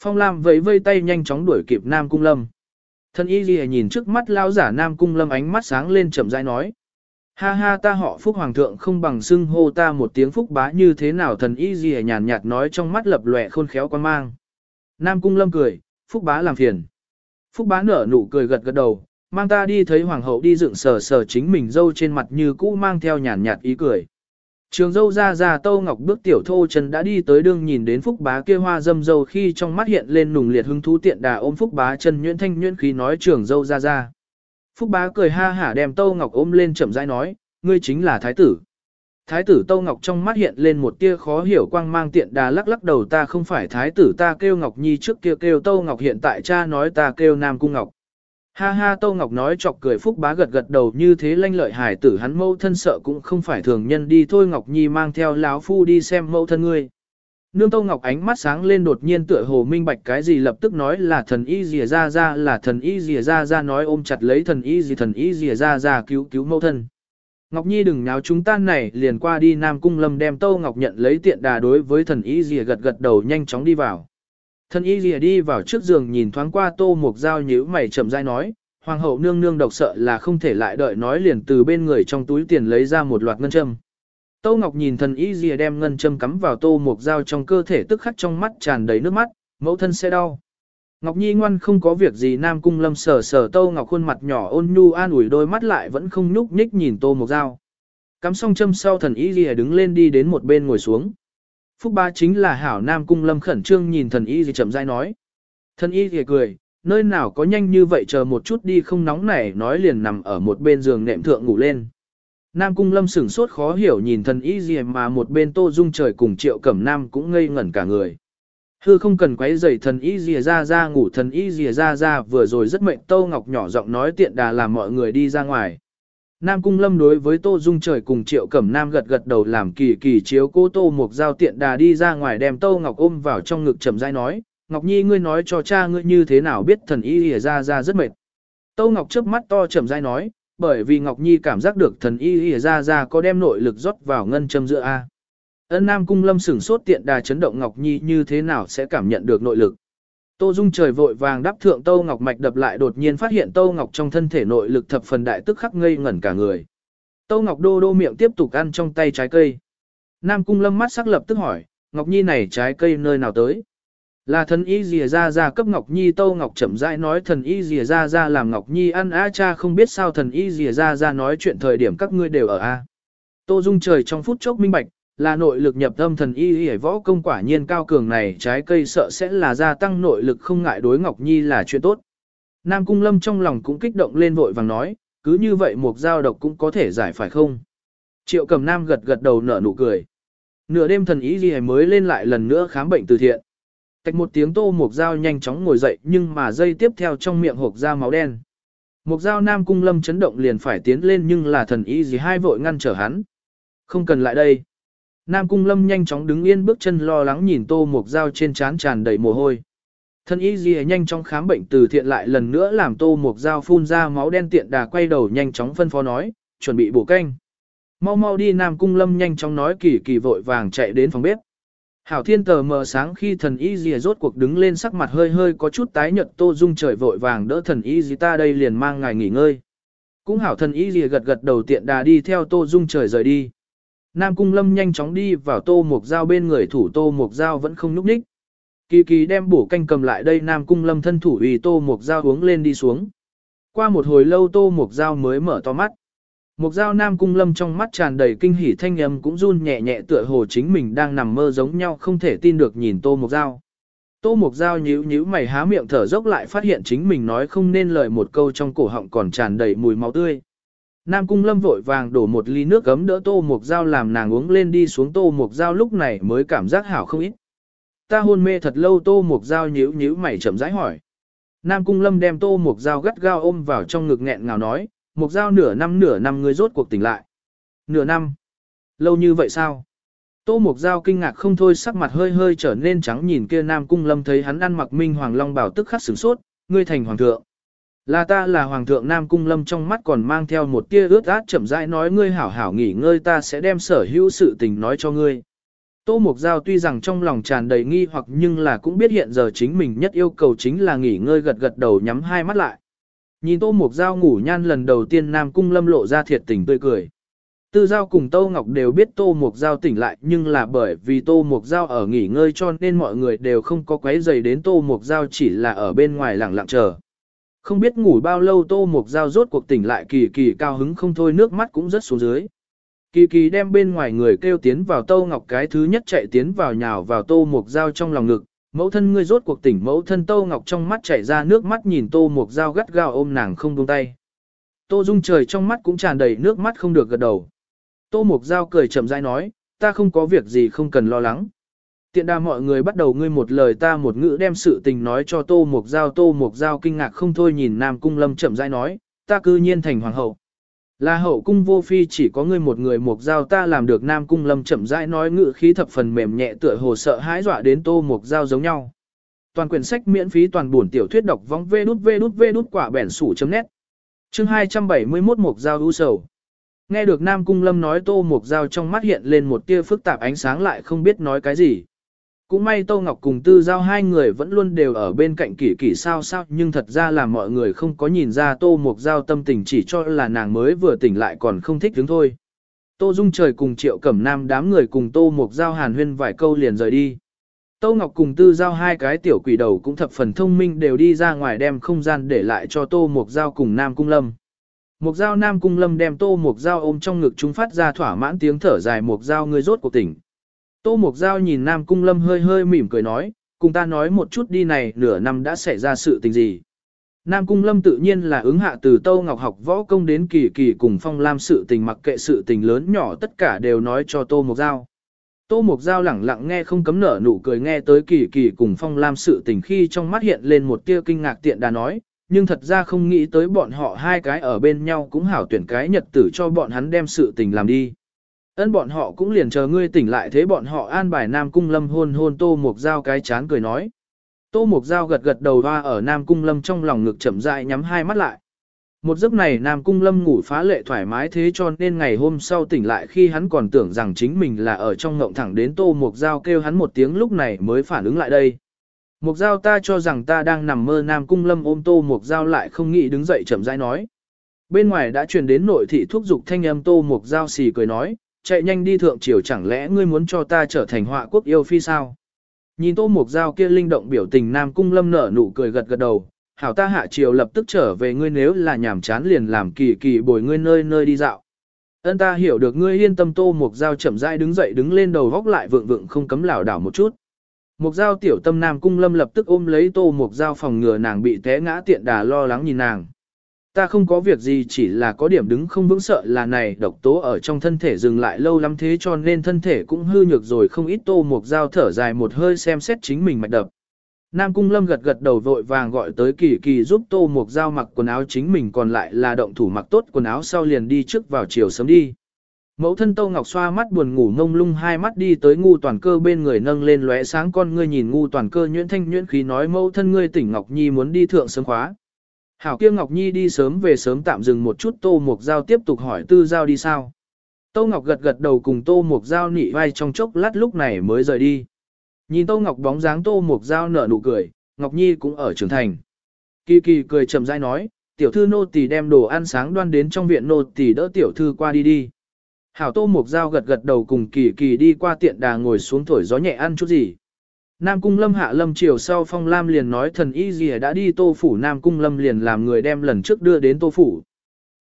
Phong Lam vẫy vây tay nhanh chóng đuổi kịp Nam Cung Lâm. Thân y ghi nhìn trước mắt lao giả Nam Cung Lâm ánh mắt sáng lên chậm rãi nói. Ha ha ta họ Phúc Hoàng thượng không bằng xưng hô ta một tiếng Phúc bá như thế nào thần y gì nhàn nhạt nói trong mắt lập lòe khôn khéo quan mang. Nam Cung Lâm cười, Phúc bá làm phiền. Phúc bá nở nụ cười gật gật đầu, mang ta đi thấy Hoàng hậu đi dựng sờ sờ chính mình dâu trên mặt như cũ mang theo nhàn nhạt ý cười. Trường dâu ra ra Tâu Ngọc bước tiểu thô chân đã đi tới đương nhìn đến Phúc Bá kia hoa dâm dâu khi trong mắt hiện lên nùng liệt hứng thú tiện đà ôm Phúc Bá chân nhuyễn thanh nhuyễn khí nói trường dâu ra ra. Phúc Bá cười ha hả đem Tâu Ngọc ôm lên chậm rãi nói, ngươi chính là thái tử. Thái tử Tâu Ngọc trong mắt hiện lên một tia khó hiểu quang mang tiện đà lắc lắc đầu ta không phải thái tử ta kêu Ngọc Nhi trước kia kêu Tâu Ngọc hiện tại cha nói ta kêu Nam Cung Ngọc. Ha ha Tô Ngọc nói chọc cười Phúc Bá gật gật đầu như thế lanh lợi hải tử hắn mâu thân sợ cũng không phải thường nhân đi thôi Ngọc Nhi mang theo lão phu đi xem mâu thân ngươi. Nương Tô Ngọc ánh mắt sáng lên đột nhiên tựa hồ minh bạch cái gì lập tức nói là thần y rìa ra ra là thần y rìa ra ra nói ôm chặt lấy thần y gì thần y rìa ra ra cứu cứu mẫu thân. Ngọc Nhi đừng nháo chúng ta này liền qua đi Nam Cung Lâm đem Tô Ngọc nhận lấy tiện đà đối với thần y rìa gật gật đầu nhanh chóng đi vào. thần y rìa đi vào trước giường nhìn thoáng qua tô mục dao nhíu mày chậm rãi nói, hoàng hậu nương nương độc sợ là không thể lại đợi nói liền từ bên người trong túi tiền lấy ra một loạt ngân châm. Tô Ngọc nhìn thần y dìa đem ngân châm cắm vào tô mục dao trong cơ thể tức khắc trong mắt tràn đầy nước mắt, mẫu thân sẽ đau. Ngọc Nhi ngoan không có việc gì Nam Cung Lâm sờ sờ Tô Ngọc khuôn mặt nhỏ ôn nhu an ủi đôi mắt lại vẫn không nhúc nhích nhìn Tô Mộc Dao. Cắm xong châm sau thần y lìa đứng lên đi đến một bên ngồi xuống. Phúc ba chính là hảo nam cung lâm khẩn trương nhìn thần y gì chậm rãi nói. Thần y thì cười, nơi nào có nhanh như vậy chờ một chút đi không nóng nảy nói liền nằm ở một bên giường nệm thượng ngủ lên. Nam cung lâm sửng sốt khó hiểu nhìn thần y gì mà một bên tô dung trời cùng triệu cẩm nam cũng ngây ngẩn cả người. Hư không cần quấy rầy thần y gì ra ra ngủ thần y gì ra ra vừa rồi rất mệnh Tô Ngọc nhỏ giọng nói tiện đà làm mọi người đi ra ngoài. Nam Cung Lâm đối với Tô Dung Trời cùng Triệu Cẩm Nam gật gật đầu làm kỳ kỳ chiếu cô Tô Mộc Giao tiện đà đi ra ngoài đem Tô Ngọc ôm vào trong ngực trầm dai nói, Ngọc Nhi ngươi nói cho cha ngươi như thế nào biết thần y gì ra ra rất mệt. Tô Ngọc chớp mắt to chậm dai nói, bởi vì Ngọc Nhi cảm giác được thần y y ra ra có đem nội lực rót vào ngân châm giữa A. Ân Nam Cung Lâm sửng sốt tiện đà chấn động Ngọc Nhi như thế nào sẽ cảm nhận được nội lực. Tô Dung trời vội vàng đáp thượng Tô Ngọc mạch đập lại đột nhiên phát hiện Tô Ngọc trong thân thể nội lực thập phần đại tức khắc ngây ngẩn cả người. Tô Ngọc đô đô miệng tiếp tục ăn trong tay trái cây. Nam Cung Lâm mắt sắc lập tức hỏi, Ngọc Nhi này trái cây nơi nào tới? Là thần y dìa ra ra cấp Ngọc Nhi Tô Ngọc chậm rãi nói thần y dìa ra ra làm Ngọc Nhi ăn á cha không biết sao thần y dìa ra ra nói chuyện thời điểm các ngươi đều ở a. Tô Dung trời trong phút chốc minh bạch, là nội lực nhập tâm thần y y võ công quả nhiên cao cường này trái cây sợ sẽ là gia tăng nội lực không ngại đối Ngọc Nhi là chuyện tốt. Nam Cung Lâm trong lòng cũng kích động lên vội vàng nói, cứ như vậy một dao độc cũng có thể giải phải không? Triệu cầm Nam gật gật đầu nở nụ cười. Nửa đêm thần y Dìa mới lên lại lần nữa khám bệnh từ thiện. Tạch một tiếng tô mục dao nhanh chóng ngồi dậy nhưng mà dây tiếp theo trong miệng hộp ra máu đen. mục dao Nam Cung Lâm chấn động liền phải tiến lên nhưng là thần y gì hai vội ngăn trở hắn. Không cần lại đây. Nam Cung Lâm nhanh chóng đứng yên bước chân lo lắng nhìn Tô Mục Dao trên trán tràn đầy mồ hôi. thần y gì nhanh chóng khám bệnh từ thiện lại lần nữa làm Tô Mục Dao phun ra máu đen tiện đà quay đầu nhanh chóng phân phó nói, chuẩn bị bổ canh. Mau mau đi Nam Cung Lâm nhanh chóng nói kỳ kỳ vội vàng chạy đến phòng bếp. Hảo thiên tờ mờ sáng khi thần y dìa rốt cuộc đứng lên sắc mặt hơi hơi có chút tái nhợt, Tô Dung trời vội vàng đỡ thần y dì ta đây liền mang ngài nghỉ ngơi. Cũng hảo thần y dìa gật gật đầu tiện đà đi theo Tô Dung trời rời đi. Nam Cung Lâm nhanh chóng đi vào tô mục dao bên người, thủ tô mục dao vẫn không núp ních. Kỳ kỳ đem bổ canh cầm lại đây, Nam Cung Lâm thân thủ vì tô mục dao uống lên đi xuống. Qua một hồi lâu, tô mục dao mới mở to mắt. Mục dao Nam Cung Lâm trong mắt tràn đầy kinh hỉ thanh âm cũng run nhẹ nhẹ tựa hồ chính mình đang nằm mơ giống nhau không thể tin được nhìn tô mục dao. Tô mục dao nhíu nhíu mày há miệng thở dốc lại phát hiện chính mình nói không nên lời một câu trong cổ họng còn tràn đầy mùi máu tươi. Nam Cung Lâm vội vàng đổ một ly nước gấm đỡ tô mục dao làm nàng uống lên đi xuống tô mục dao lúc này mới cảm giác hảo không ít. Ta hôn mê thật lâu tô mục dao nhíu nhíu mày chậm rãi hỏi. Nam Cung Lâm đem tô mục dao gắt gao ôm vào trong ngực nghẹn ngào nói, mục giao nửa năm nửa năm ngươi rốt cuộc tỉnh lại. Nửa năm? Lâu như vậy sao? Tô mục giao kinh ngạc không thôi sắc mặt hơi hơi trở nên trắng nhìn kia Nam Cung Lâm thấy hắn ăn mặc minh hoàng long bảo tức khắc sửng sốt, ngươi thành hoàng thượng. Là ta là Hoàng thượng Nam Cung Lâm trong mắt còn mang theo một tia ướt át chậm rãi nói ngươi hảo hảo nghỉ ngơi ta sẽ đem sở hữu sự tình nói cho ngươi. Tô Mục Giao tuy rằng trong lòng tràn đầy nghi hoặc nhưng là cũng biết hiện giờ chính mình nhất yêu cầu chính là nghỉ ngơi gật gật đầu nhắm hai mắt lại. Nhìn Tô Mục Giao ngủ nhan lần đầu tiên Nam Cung Lâm lộ ra thiệt tình tươi cười. Tư Giao cùng Tô Ngọc đều biết Tô Mục Giao tỉnh lại, nhưng là bởi vì Tô Mục Giao ở nghỉ ngơi cho nên mọi người đều không có quấy giày đến Tô Mục Giao chỉ là ở bên ngoài lặng lặng chờ. Không biết ngủ bao lâu tô mục dao rốt cuộc tỉnh lại kỳ kỳ cao hứng không thôi, nước mắt cũng rất xuống dưới. Kỳ kỳ đem bên ngoài người kêu tiến vào tô ngọc, cái thứ nhất chạy tiến vào nhào vào tô mục dao trong lòng ngực. Mẫu thân ngươi rốt cuộc tỉnh mẫu thân tô ngọc trong mắt chảy ra nước mắt nhìn tô mục dao gắt gao ôm nàng không buông tay. Tô dung trời trong mắt cũng tràn đầy nước mắt không được gật đầu. Tô mục dao cười chậm rãi nói, ta không có việc gì không cần lo lắng. Tiện đà mọi người bắt đầu ngươi một lời ta một ngữ đem sự tình nói cho Tô Mục Giao Tô Mục Giao kinh ngạc không thôi nhìn Nam Cung Lâm chậm rãi nói, ta cư nhiên thành hoàng hậu. Là hậu cung vô phi chỉ có ngươi một người Mục Giao ta làm được Nam Cung Lâm chậm rãi nói ngữ khí thập phần mềm nhẹ tựa hồ sợ hãi dọa đến Tô Mục Giao giống nhau. Toàn quyển sách miễn phí toàn buồn tiểu thuyết đọc vong vê đút vê đút vê đút quả bẻn sủ chấm nét. Chương 271 Mục Giao ưu sầu. Nghe được Nam Cung Lâm nói Tô Mục Giao trong mắt hiện lên một tia phức tạp ánh sáng lại không biết nói cái gì. Cũng may Tô Ngọc cùng Tư Giao hai người vẫn luôn đều ở bên cạnh kỷ kỷ sao sao, nhưng thật ra là mọi người không có nhìn ra Tô Mục Giao tâm tình chỉ cho là nàng mới vừa tỉnh lại còn không thích đứng thôi. Tô Dung Trời cùng Triệu Cẩm Nam đám người cùng Tô Mục Giao hàn huyên vài câu liền rời đi. Tô Ngọc cùng Tư Giao hai cái tiểu quỷ đầu cũng thập phần thông minh đều đi ra ngoài đem không gian để lại cho Tô Mục Giao cùng Nam Cung Lâm. Mục Giao Nam Cung Lâm đem Tô Mục Giao ôm trong ngực chúng phát ra thỏa mãn tiếng thở dài Mục Giao người rốt cuộc tỉnh. Tô Mục Giao nhìn Nam Cung Lâm hơi hơi mỉm cười nói, cùng ta nói một chút đi này nửa năm đã xảy ra sự tình gì. Nam Cung Lâm tự nhiên là ứng hạ từ Tô Ngọc học võ công đến kỳ kỳ cùng Phong Lam sự tình mặc kệ sự tình lớn nhỏ tất cả đều nói cho Tô Mục Giao. Tô Mục Giao lẳng lặng nghe không cấm nở nụ cười nghe tới kỳ kỳ cùng Phong Lam sự tình khi trong mắt hiện lên một tia kinh ngạc tiện đà nói, nhưng thật ra không nghĩ tới bọn họ hai cái ở bên nhau cũng hảo tuyển cái nhật tử cho bọn hắn đem sự tình làm đi. Ân bọn họ cũng liền chờ ngươi tỉnh lại thế bọn họ an bài Nam Cung Lâm hôn hôn Tô Mục Giao cái chán cười nói. Tô Mục Giao gật gật đầu hoa ở Nam Cung Lâm trong lòng ngực chậm rãi nhắm hai mắt lại. Một giấc này Nam Cung Lâm ngủ phá lệ thoải mái thế cho nên ngày hôm sau tỉnh lại khi hắn còn tưởng rằng chính mình là ở trong ngộng thẳng đến Tô Mục Giao kêu hắn một tiếng lúc này mới phản ứng lại đây. Mục Giao ta cho rằng ta đang nằm mơ Nam Cung Lâm ôm Tô Mục Giao lại không nghĩ đứng dậy chậm rãi nói. Bên ngoài đã truyền đến nội thị thúc dục thanh âm Tô Mục Giao xì cười nói, chạy nhanh đi thượng triều chẳng lẽ ngươi muốn cho ta trở thành họa quốc yêu phi sao? Nhìn Tô Mục Giao kia linh động biểu tình Nam Cung Lâm nở nụ cười gật gật đầu, hảo ta hạ triều lập tức trở về ngươi nếu là nhảm chán liền làm kỳ kỳ bồi ngươi nơi nơi đi dạo. Ân ta hiểu được ngươi yên tâm Tô Mục Giao chậm rãi đứng dậy đứng lên đầu góc lại vượng vượng không cấm lảo đảo một chút. Mục Giao tiểu tâm Nam Cung Lâm lập tức ôm lấy Tô Mục Giao phòng ngừa nàng bị té ngã tiện đà lo lắng nhìn nàng. Ta không có việc gì chỉ là có điểm đứng không vững sợ là này độc tố ở trong thân thể dừng lại lâu lắm thế cho nên thân thể cũng hư nhược rồi không ít tô mục dao thở dài một hơi xem xét chính mình mạch đập. Nam Cung Lâm gật gật đầu vội vàng gọi tới kỳ kỳ giúp tô mục dao mặc quần áo chính mình còn lại là động thủ mặc tốt quần áo sau liền đi trước vào chiều sớm đi. Mẫu thân Tô Ngọc xoa mắt buồn ngủ ngông lung hai mắt đi tới ngu toàn cơ bên người nâng lên lóe sáng con ngươi nhìn ngu toàn cơ nhuyễn thanh nhuyễn khí nói mẫu thân ngươi tỉnh Ngọc Nhi muốn đi thượng sớm khóa. Hảo kia Ngọc Nhi đi sớm về sớm tạm dừng một chút Tô Mục Giao tiếp tục hỏi Tư Giao đi sao. Tô Ngọc gật gật đầu cùng Tô Mục Giao nị vai trong chốc lát lúc này mới rời đi. Nhìn Tô Ngọc bóng dáng Tô Mục Giao nở nụ cười, Ngọc Nhi cũng ở trưởng thành. Kỳ kỳ cười chậm rãi nói, tiểu thư nô tỳ đem đồ ăn sáng đoan đến trong viện nô tỳ đỡ tiểu thư qua đi đi. Hảo Tô Mục Giao gật gật đầu cùng kỳ kỳ đi qua tiện đà ngồi xuống thổi gió nhẹ ăn chút gì. Nam Cung Lâm hạ lâm chiều sau Phong Lam liền nói thần y gì đã đi tô phủ Nam Cung Lâm liền làm người đem lần trước đưa đến tô phủ.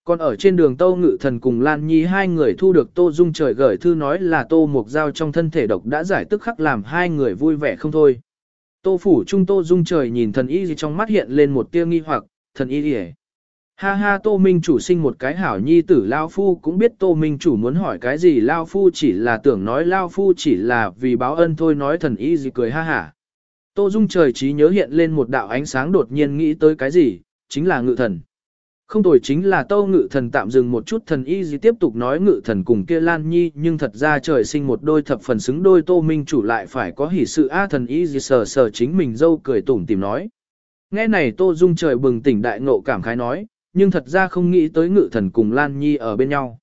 Còn ở trên đường Tô Ngự Thần cùng Lan Nhi hai người thu được Tô Dung trời gửi thư nói là Tô Mục Giao trong thân thể độc đã giải tức khắc làm hai người vui vẻ không thôi. Tô phủ trung Tô Dung trời nhìn thần y gì trong mắt hiện lên một tia nghi hoặc, thần y gì Ha ha Tô Minh chủ sinh một cái hảo nhi tử Lao Phu cũng biết Tô Minh chủ muốn hỏi cái gì Lao Phu chỉ là tưởng nói Lao Phu chỉ là vì báo ân thôi nói thần y gì cười ha ha. Tô Dung trời trí nhớ hiện lên một đạo ánh sáng đột nhiên nghĩ tới cái gì, chính là ngự thần. Không tồi chính là Tô ngự thần tạm dừng một chút thần y gì tiếp tục nói ngự thần cùng kia Lan Nhi nhưng thật ra trời sinh một đôi thập phần xứng đôi Tô Minh chủ lại phải có hỷ sự A thần y gì sờ sờ chính mình dâu cười tủm tìm nói. Nghe này Tô Dung trời bừng tỉnh đại ngộ cảm khái nói, nhưng thật ra không nghĩ tới ngự thần cùng Lan Nhi ở bên nhau.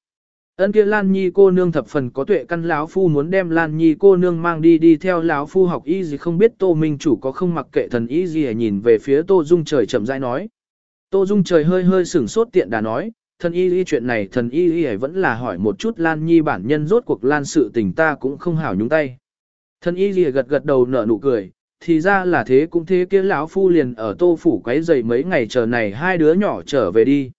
Ân kia Lan Nhi cô nương thập phần có tuệ căn lão phu muốn đem Lan Nhi cô nương mang đi đi theo lão phu học y gì không biết Tô Minh chủ có không mặc kệ thần y gì nhìn về phía Tô Dung trời chậm rãi nói. Tô Dung trời hơi hơi sửng sốt tiện đã nói, thần y y chuyện này thần y y vẫn là hỏi một chút Lan Nhi bản nhân rốt cuộc Lan sự tình ta cũng không hảo nhúng tay. Thần y y gật gật đầu nở nụ cười, thì ra là thế cũng thế kia lão phu liền ở tô phủ quấy dậy mấy ngày chờ này hai đứa nhỏ trở về đi.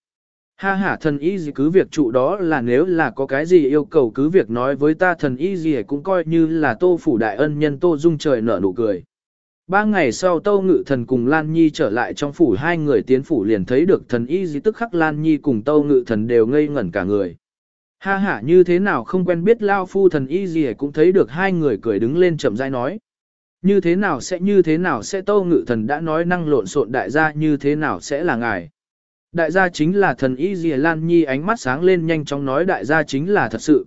Ha ha, thần y gì cứ việc trụ đó là nếu là có cái gì yêu cầu cứ việc nói với ta, thần y gì cũng coi như là tô phủ đại ân nhân tô dung trời nở nụ cười. Ba ngày sau Tâu Ngự Thần cùng Lan Nhi trở lại trong phủ, hai người tiến phủ liền thấy được thần y gì tức khắc Lan Nhi cùng Tâu Ngự Thần đều ngây ngẩn cả người. Ha ha, như thế nào không quen biết Lao Phu thần y gì cũng thấy được hai người cười đứng lên chậm rãi nói. Như thế nào sẽ như thế nào sẽ Tâu Ngự Thần đã nói năng lộn xộn đại gia như thế nào sẽ là ngài. Đại gia chính là thần y Dì Lan Nhi ánh mắt sáng lên nhanh chóng nói đại gia chính là thật sự.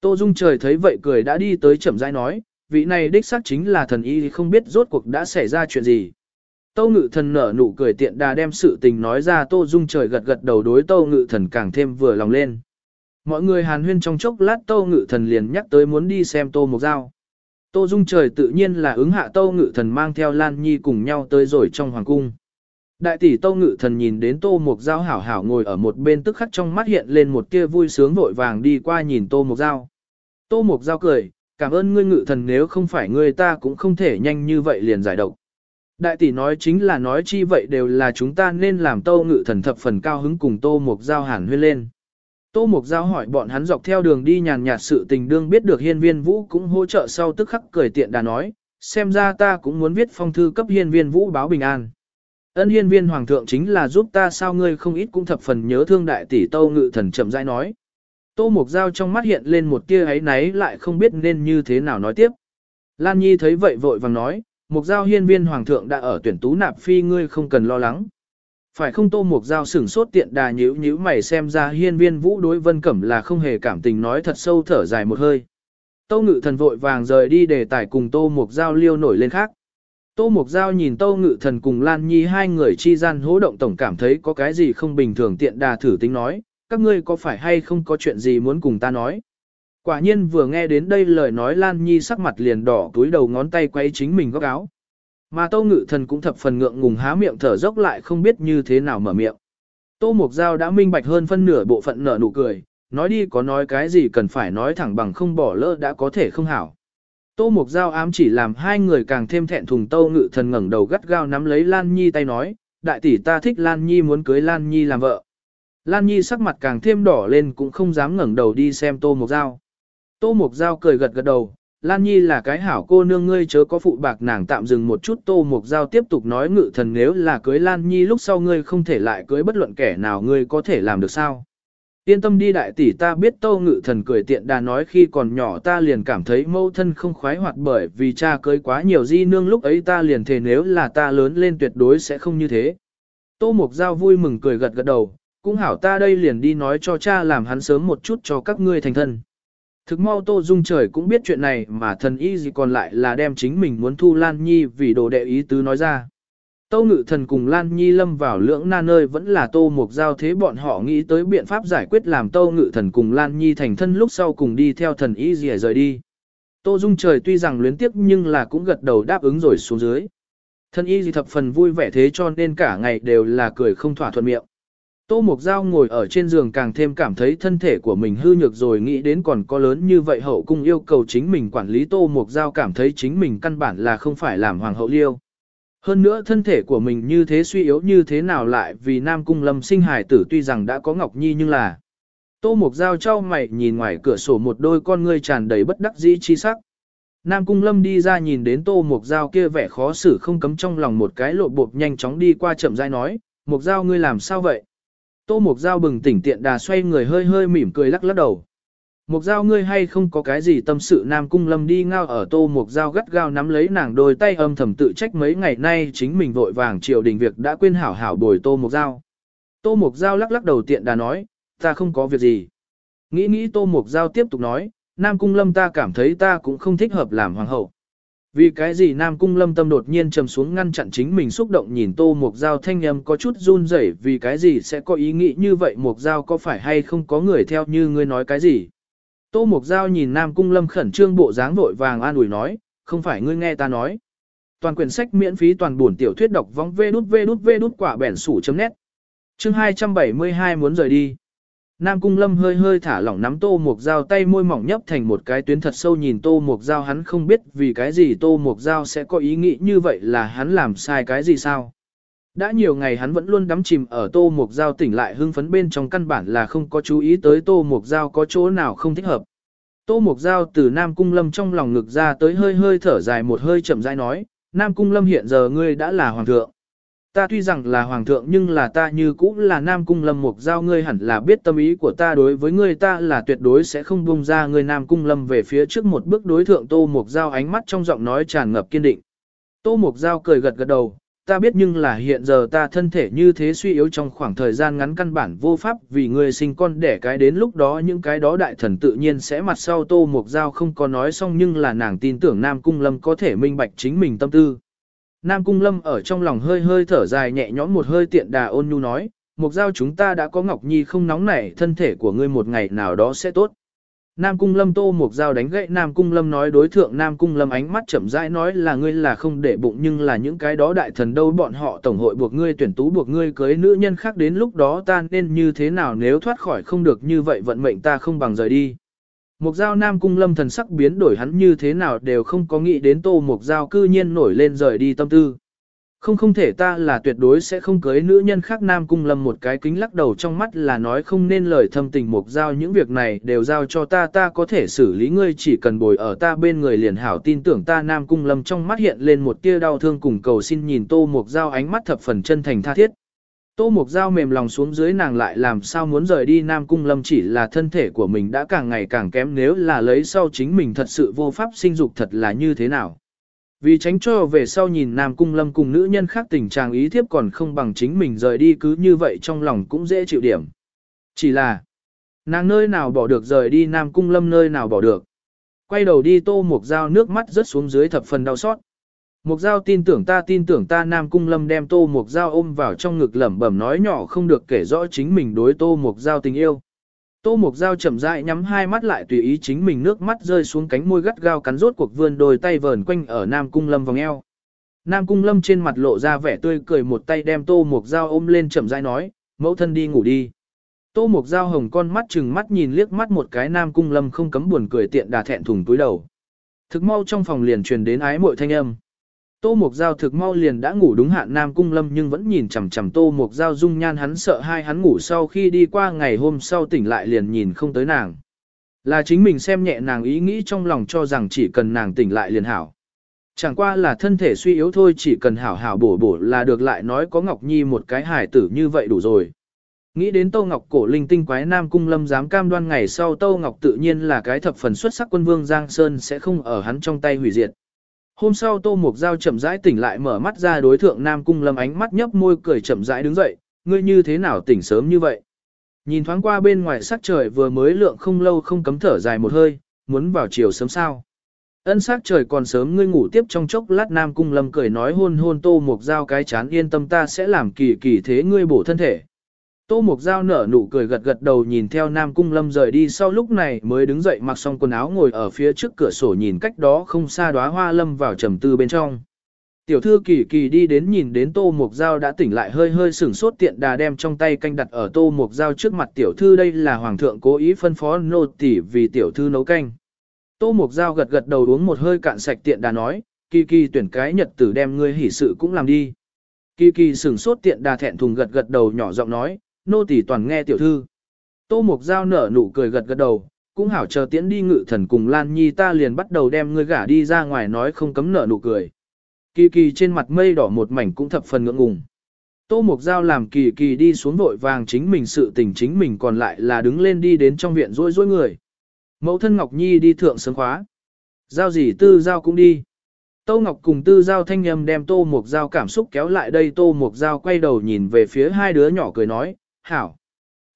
Tô Dung trời thấy vậy cười đã đi tới chậm rãi nói, vị này đích xác chính là thần y không biết rốt cuộc đã xảy ra chuyện gì. Tô Ngự Thần nở nụ cười tiện đà đem sự tình nói ra Tô Dung trời gật gật đầu đối Tô Ngự Thần càng thêm vừa lòng lên. Mọi người hàn huyên trong chốc lát Tô Ngự Thần liền nhắc tới muốn đi xem Tô Mộc Giao. Tô Dung trời tự nhiên là ứng hạ Tô Ngự Thần mang theo Lan Nhi cùng nhau tới rồi trong hoàng cung. Đại tỷ Tô Ngự Thần nhìn đến Tô Mộc Giao hảo hảo ngồi ở một bên tức khắc trong mắt hiện lên một tia vui sướng vội vàng đi qua nhìn Tô Mộc Giao. Tô Mộc Giao cười, cảm ơn ngươi Ngự Thần nếu không phải ngươi ta cũng không thể nhanh như vậy liền giải độc. Đại tỷ nói chính là nói chi vậy đều là chúng ta nên làm Tô Ngự Thần thập phần cao hứng cùng Tô Mộc Giao hẳn huyên lên. Tô Mục Giao hỏi bọn hắn dọc theo đường đi nhàn nhạt sự tình đương biết được hiên viên vũ cũng hỗ trợ sau tức khắc cười tiện đà nói, xem ra ta cũng muốn viết phong thư cấp hiên viên vũ báo bình an. Ân hiên viên hoàng thượng chính là giúp ta sao ngươi không ít cũng thập phần nhớ thương đại tỷ tâu ngự thần chậm rãi nói. Tô Mục Giao trong mắt hiện lên một tia ấy náy lại không biết nên như thế nào nói tiếp. Lan Nhi thấy vậy vội vàng nói, Mục Giao hiên viên hoàng thượng đã ở tuyển tú nạp phi ngươi không cần lo lắng. Phải không tô mục dao sửng sốt tiện đà nhíu nhíu mày xem ra hiên viên vũ đối vân cẩm là không hề cảm tình nói thật sâu thở dài một hơi. Tô ngự thần vội vàng rời đi để tải cùng tô mục dao liêu nổi lên khác. Tô Mục Giao nhìn Tô Ngự Thần cùng Lan Nhi hai người chi gian hố động tổng cảm thấy có cái gì không bình thường tiện đà thử tính nói, các ngươi có phải hay không có chuyện gì muốn cùng ta nói. Quả nhiên vừa nghe đến đây lời nói Lan Nhi sắc mặt liền đỏ túi đầu ngón tay quay chính mình góc áo. Mà Tô Ngự Thần cũng thập phần ngượng ngùng há miệng thở dốc lại không biết như thế nào mở miệng. Tô Mục Giao đã minh bạch hơn phân nửa bộ phận nở nụ cười, nói đi có nói cái gì cần phải nói thẳng bằng không bỏ lỡ đã có thể không hảo. Tô Mục Giao ám chỉ làm hai người càng thêm thẹn thùng Tô Ngự Thần ngẩng đầu gắt gao nắm lấy Lan Nhi tay nói, đại tỷ ta thích Lan Nhi muốn cưới Lan Nhi làm vợ. Lan Nhi sắc mặt càng thêm đỏ lên cũng không dám ngẩng đầu đi xem Tô Mục Giao. Tô Mục Giao cười gật gật đầu, Lan Nhi là cái hảo cô nương ngươi chớ có phụ bạc nàng tạm dừng một chút Tô Mục Giao tiếp tục nói ngự thần nếu là cưới Lan Nhi lúc sau ngươi không thể lại cưới bất luận kẻ nào ngươi có thể làm được sao. Yên tâm đi đại tỷ ta biết Tô Ngự Thần cười tiện đà nói khi còn nhỏ ta liền cảm thấy mâu thân không khoái hoạt bởi vì cha cưới quá nhiều di nương lúc ấy ta liền thề nếu là ta lớn lên tuyệt đối sẽ không như thế. Tô Mục Giao vui mừng cười gật gật đầu, cũng hảo ta đây liền đi nói cho cha làm hắn sớm một chút cho các ngươi thành thân. Thực mau Tô Dung trời cũng biết chuyện này mà thần y gì còn lại là đem chính mình muốn thu Lan Nhi vì đồ đệ ý tứ nói ra. Tô Ngự Thần cùng Lan Nhi lâm vào lưỡng na nơi vẫn là Tô Mục Giao thế bọn họ nghĩ tới biện pháp giải quyết làm Tô Ngự Thần cùng Lan Nhi thành thân lúc sau cùng đi theo thần y gì rời đi. Tô Dung trời tuy rằng luyến tiếp nhưng là cũng gật đầu đáp ứng rồi xuống dưới. Thần y gì thập phần vui vẻ thế cho nên cả ngày đều là cười không thỏa thuận miệng. Tô Mục Giao ngồi ở trên giường càng thêm cảm thấy thân thể của mình hư nhược rồi nghĩ đến còn có lớn như vậy hậu cung yêu cầu chính mình quản lý Tô Mục Giao cảm thấy chính mình căn bản là không phải làm hoàng hậu liêu. Hơn nữa thân thể của mình như thế suy yếu như thế nào lại vì Nam Cung Lâm sinh hài tử tuy rằng đã có Ngọc Nhi nhưng là Tô Mục Giao trao mày nhìn ngoài cửa sổ một đôi con ngươi tràn đầy bất đắc dĩ chi sắc. Nam Cung Lâm đi ra nhìn đến Tô Mục Giao kia vẻ khó xử không cấm trong lòng một cái lộ bộp nhanh chóng đi qua chậm rãi nói, Mục Giao ngươi làm sao vậy? Tô Mục Giao bừng tỉnh tiện đà xoay người hơi hơi mỉm cười lắc lắc đầu. Mục Giao ngươi hay không có cái gì tâm sự Nam Cung Lâm đi ngao ở Tô Mục Giao gắt gao nắm lấy nàng đôi tay âm thầm tự trách mấy ngày nay chính mình vội vàng triều đình việc đã quên hảo hảo bồi Tô Mục Giao. Tô Mục Giao lắc lắc đầu tiện đà nói, ta không có việc gì. Nghĩ nghĩ Tô Mục Giao tiếp tục nói, Nam Cung Lâm ta cảm thấy ta cũng không thích hợp làm hoàng hậu. Vì cái gì Nam Cung Lâm tâm đột nhiên trầm xuống ngăn chặn chính mình xúc động nhìn Tô Mục Giao thanh âm có chút run rẩy vì cái gì sẽ có ý nghĩ như vậy Mục Giao có phải hay không có người theo như ngươi nói cái gì. Tô Mục Giao nhìn Nam Cung Lâm khẩn trương bộ dáng vội vàng an ủi nói, không phải ngươi nghe ta nói. Toàn quyển sách miễn phí toàn buồn tiểu thuyết đọc vong vê đút vê đút vê đút quả bẻn sủ chấm nét. Chương 272 muốn rời đi. Nam Cung Lâm hơi hơi thả lỏng nắm Tô mộc Giao tay môi mỏng nhấp thành một cái tuyến thật sâu nhìn Tô mộc Giao hắn không biết vì cái gì Tô mộc Giao sẽ có ý nghĩ như vậy là hắn làm sai cái gì sao. Đã nhiều ngày hắn vẫn luôn đắm chìm ở Tô mộc Giao tỉnh lại hưng phấn bên trong căn bản là không có chú ý tới Tô mộc Giao có chỗ nào không thích hợp. Tô mộc Giao từ Nam Cung Lâm trong lòng ngực ra tới hơi hơi thở dài một hơi chậm rãi nói, Nam Cung Lâm hiện giờ ngươi đã là hoàng thượng. Ta tuy rằng là hoàng thượng nhưng là ta như cũ là Nam Cung Lâm Mục Giao ngươi hẳn là biết tâm ý của ta đối với ngươi ta là tuyệt đối sẽ không buông ra ngươi Nam Cung Lâm về phía trước một bước đối thượng Tô Mục Giao ánh mắt trong giọng nói tràn ngập kiên định. Tô Mục Giao cười gật gật đầu, ta biết nhưng là hiện giờ ta thân thể như thế suy yếu trong khoảng thời gian ngắn căn bản vô pháp vì ngươi sinh con đẻ cái đến lúc đó những cái đó đại thần tự nhiên sẽ mặt sau tô mục giao không có nói xong nhưng là nàng tin tưởng Nam Cung Lâm có thể minh bạch chính mình tâm tư. Nam Cung Lâm ở trong lòng hơi hơi thở dài nhẹ nhõm một hơi tiện đà ôn nhu nói, mục giao chúng ta đã có Ngọc Nhi không nóng nảy thân thể của ngươi một ngày nào đó sẽ tốt. Nam Cung Lâm Tô Mục Giao đánh gậy Nam Cung Lâm nói đối thượng Nam Cung Lâm ánh mắt chậm rãi nói là ngươi là không để bụng nhưng là những cái đó đại thần đâu bọn họ tổng hội buộc ngươi tuyển tú buộc ngươi cưới nữ nhân khác đến lúc đó ta nên như thế nào nếu thoát khỏi không được như vậy vận mệnh ta không bằng rời đi. Mục Giao Nam Cung Lâm thần sắc biến đổi hắn như thế nào đều không có nghĩ đến Tô Mục Giao cư nhiên nổi lên rời đi tâm tư. Không không thể ta là tuyệt đối sẽ không cưới nữ nhân khác Nam Cung Lâm một cái kính lắc đầu trong mắt là nói không nên lời thâm tình mục giao những việc này đều giao cho ta ta có thể xử lý ngươi chỉ cần bồi ở ta bên người liền hảo tin tưởng ta Nam Cung Lâm trong mắt hiện lên một tia đau thương cùng cầu xin nhìn Tô Mục Giao ánh mắt thập phần chân thành tha thiết. Tô Mục Giao mềm lòng xuống dưới nàng lại làm sao muốn rời đi Nam Cung Lâm chỉ là thân thể của mình đã càng ngày càng kém nếu là lấy sau chính mình thật sự vô pháp sinh dục thật là như thế nào. Vì tránh cho về sau nhìn Nam Cung Lâm cùng nữ nhân khác tình trạng ý thiếp còn không bằng chính mình rời đi cứ như vậy trong lòng cũng dễ chịu điểm. Chỉ là, nàng nơi nào bỏ được rời đi Nam Cung Lâm nơi nào bỏ được. Quay đầu đi tô Mộc Giao nước mắt rớt xuống dưới thập phần đau xót. Mục Giao tin tưởng ta tin tưởng ta Nam Cung Lâm đem Tô Mục Giao ôm vào trong ngực lẩm bẩm nói nhỏ không được kể rõ chính mình đối Tô Mục Giao tình yêu. Tô Mục Giao chậm rãi nhắm hai mắt lại tùy ý chính mình nước mắt rơi xuống cánh môi gắt gao cắn rốt cuộc vươn đôi tay vờn quanh ở Nam Cung Lâm vòng eo. Nam Cung Lâm trên mặt lộ ra vẻ tươi cười một tay đem Tô Mục Giao ôm lên chậm rãi nói, mẫu thân đi ngủ đi. Tô Mục Giao hồng con mắt chừng mắt nhìn liếc mắt một cái Nam Cung Lâm không cấm buồn cười tiện đà thẹn thùng túi đầu. Thực mau trong phòng liền truyền đến ái muội thanh âm. Tô Mục Giao thực mau liền đã ngủ đúng hạn Nam Cung Lâm nhưng vẫn nhìn chằm chằm Tô Mục Giao dung nhan hắn sợ hai hắn ngủ sau khi đi qua ngày hôm sau tỉnh lại liền nhìn không tới nàng. Là chính mình xem nhẹ nàng ý nghĩ trong lòng cho rằng chỉ cần nàng tỉnh lại liền hảo. Chẳng qua là thân thể suy yếu thôi, chỉ cần hảo hảo bổ bổ là được lại nói có Ngọc Nhi một cái hài tử như vậy đủ rồi. Nghĩ đến Tô Ngọc cổ linh tinh quái Nam Cung Lâm dám cam đoan ngày sau Tô Ngọc tự nhiên là cái thập phần xuất sắc quân vương Giang Sơn sẽ không ở hắn trong tay hủy diệt. Hôm sau Tô Mục Giao chậm rãi tỉnh lại mở mắt ra đối thượng Nam Cung Lâm ánh mắt nhấp môi cười chậm rãi đứng dậy, ngươi như thế nào tỉnh sớm như vậy? Nhìn thoáng qua bên ngoài sắc trời vừa mới lượng không lâu không cấm thở dài một hơi, muốn vào chiều sớm sao. Ân sắc trời còn sớm ngươi ngủ tiếp trong chốc lát Nam Cung Lâm cười nói hôn hôn Tô Mục Giao cái chán yên tâm ta sẽ làm kỳ kỳ thế ngươi bổ thân thể. Tô Mục Giao nở nụ cười gật gật đầu nhìn theo Nam Cung Lâm rời đi sau lúc này mới đứng dậy mặc xong quần áo ngồi ở phía trước cửa sổ nhìn cách đó không xa đóa hoa lâm vào trầm tư bên trong. Tiểu thư kỳ kỳ đi đến nhìn đến Tô Mục Giao đã tỉnh lại hơi hơi sửng sốt tiện đà đem trong tay canh đặt ở Tô Mục Giao trước mặt tiểu thư đây là Hoàng thượng cố ý phân phó nô tỉ vì tiểu thư nấu canh. Tô Mục Giao gật gật đầu uống một hơi cạn sạch tiện đà nói, kỳ kỳ tuyển cái nhật tử đem ngươi hỉ sự cũng làm đi. Kỳ kỳ sửng sốt tiện đà thẹn thùng gật gật đầu nhỏ giọng nói, nô tỳ toàn nghe tiểu thư. Tô Mục Giao nở nụ cười gật gật đầu, cũng hảo chờ tiễn đi ngự thần cùng Lan Nhi ta liền bắt đầu đem ngươi gả đi ra ngoài nói không cấm nở nụ cười. Kỳ kỳ trên mặt mây đỏ một mảnh cũng thập phần ngượng ngùng. Tô Mục Giao làm kỳ kỳ đi xuống vội vàng chính mình sự tình chính mình còn lại là đứng lên đi đến trong viện rối rối người. Mẫu thân Ngọc Nhi đi thượng sướng khóa. Giao gì tư giao cũng đi. Tô Ngọc cùng tư giao thanh nhầm đem Tô Mục Giao cảm xúc kéo lại đây Tô Mục Giao quay đầu nhìn về phía hai đứa nhỏ cười nói, hảo.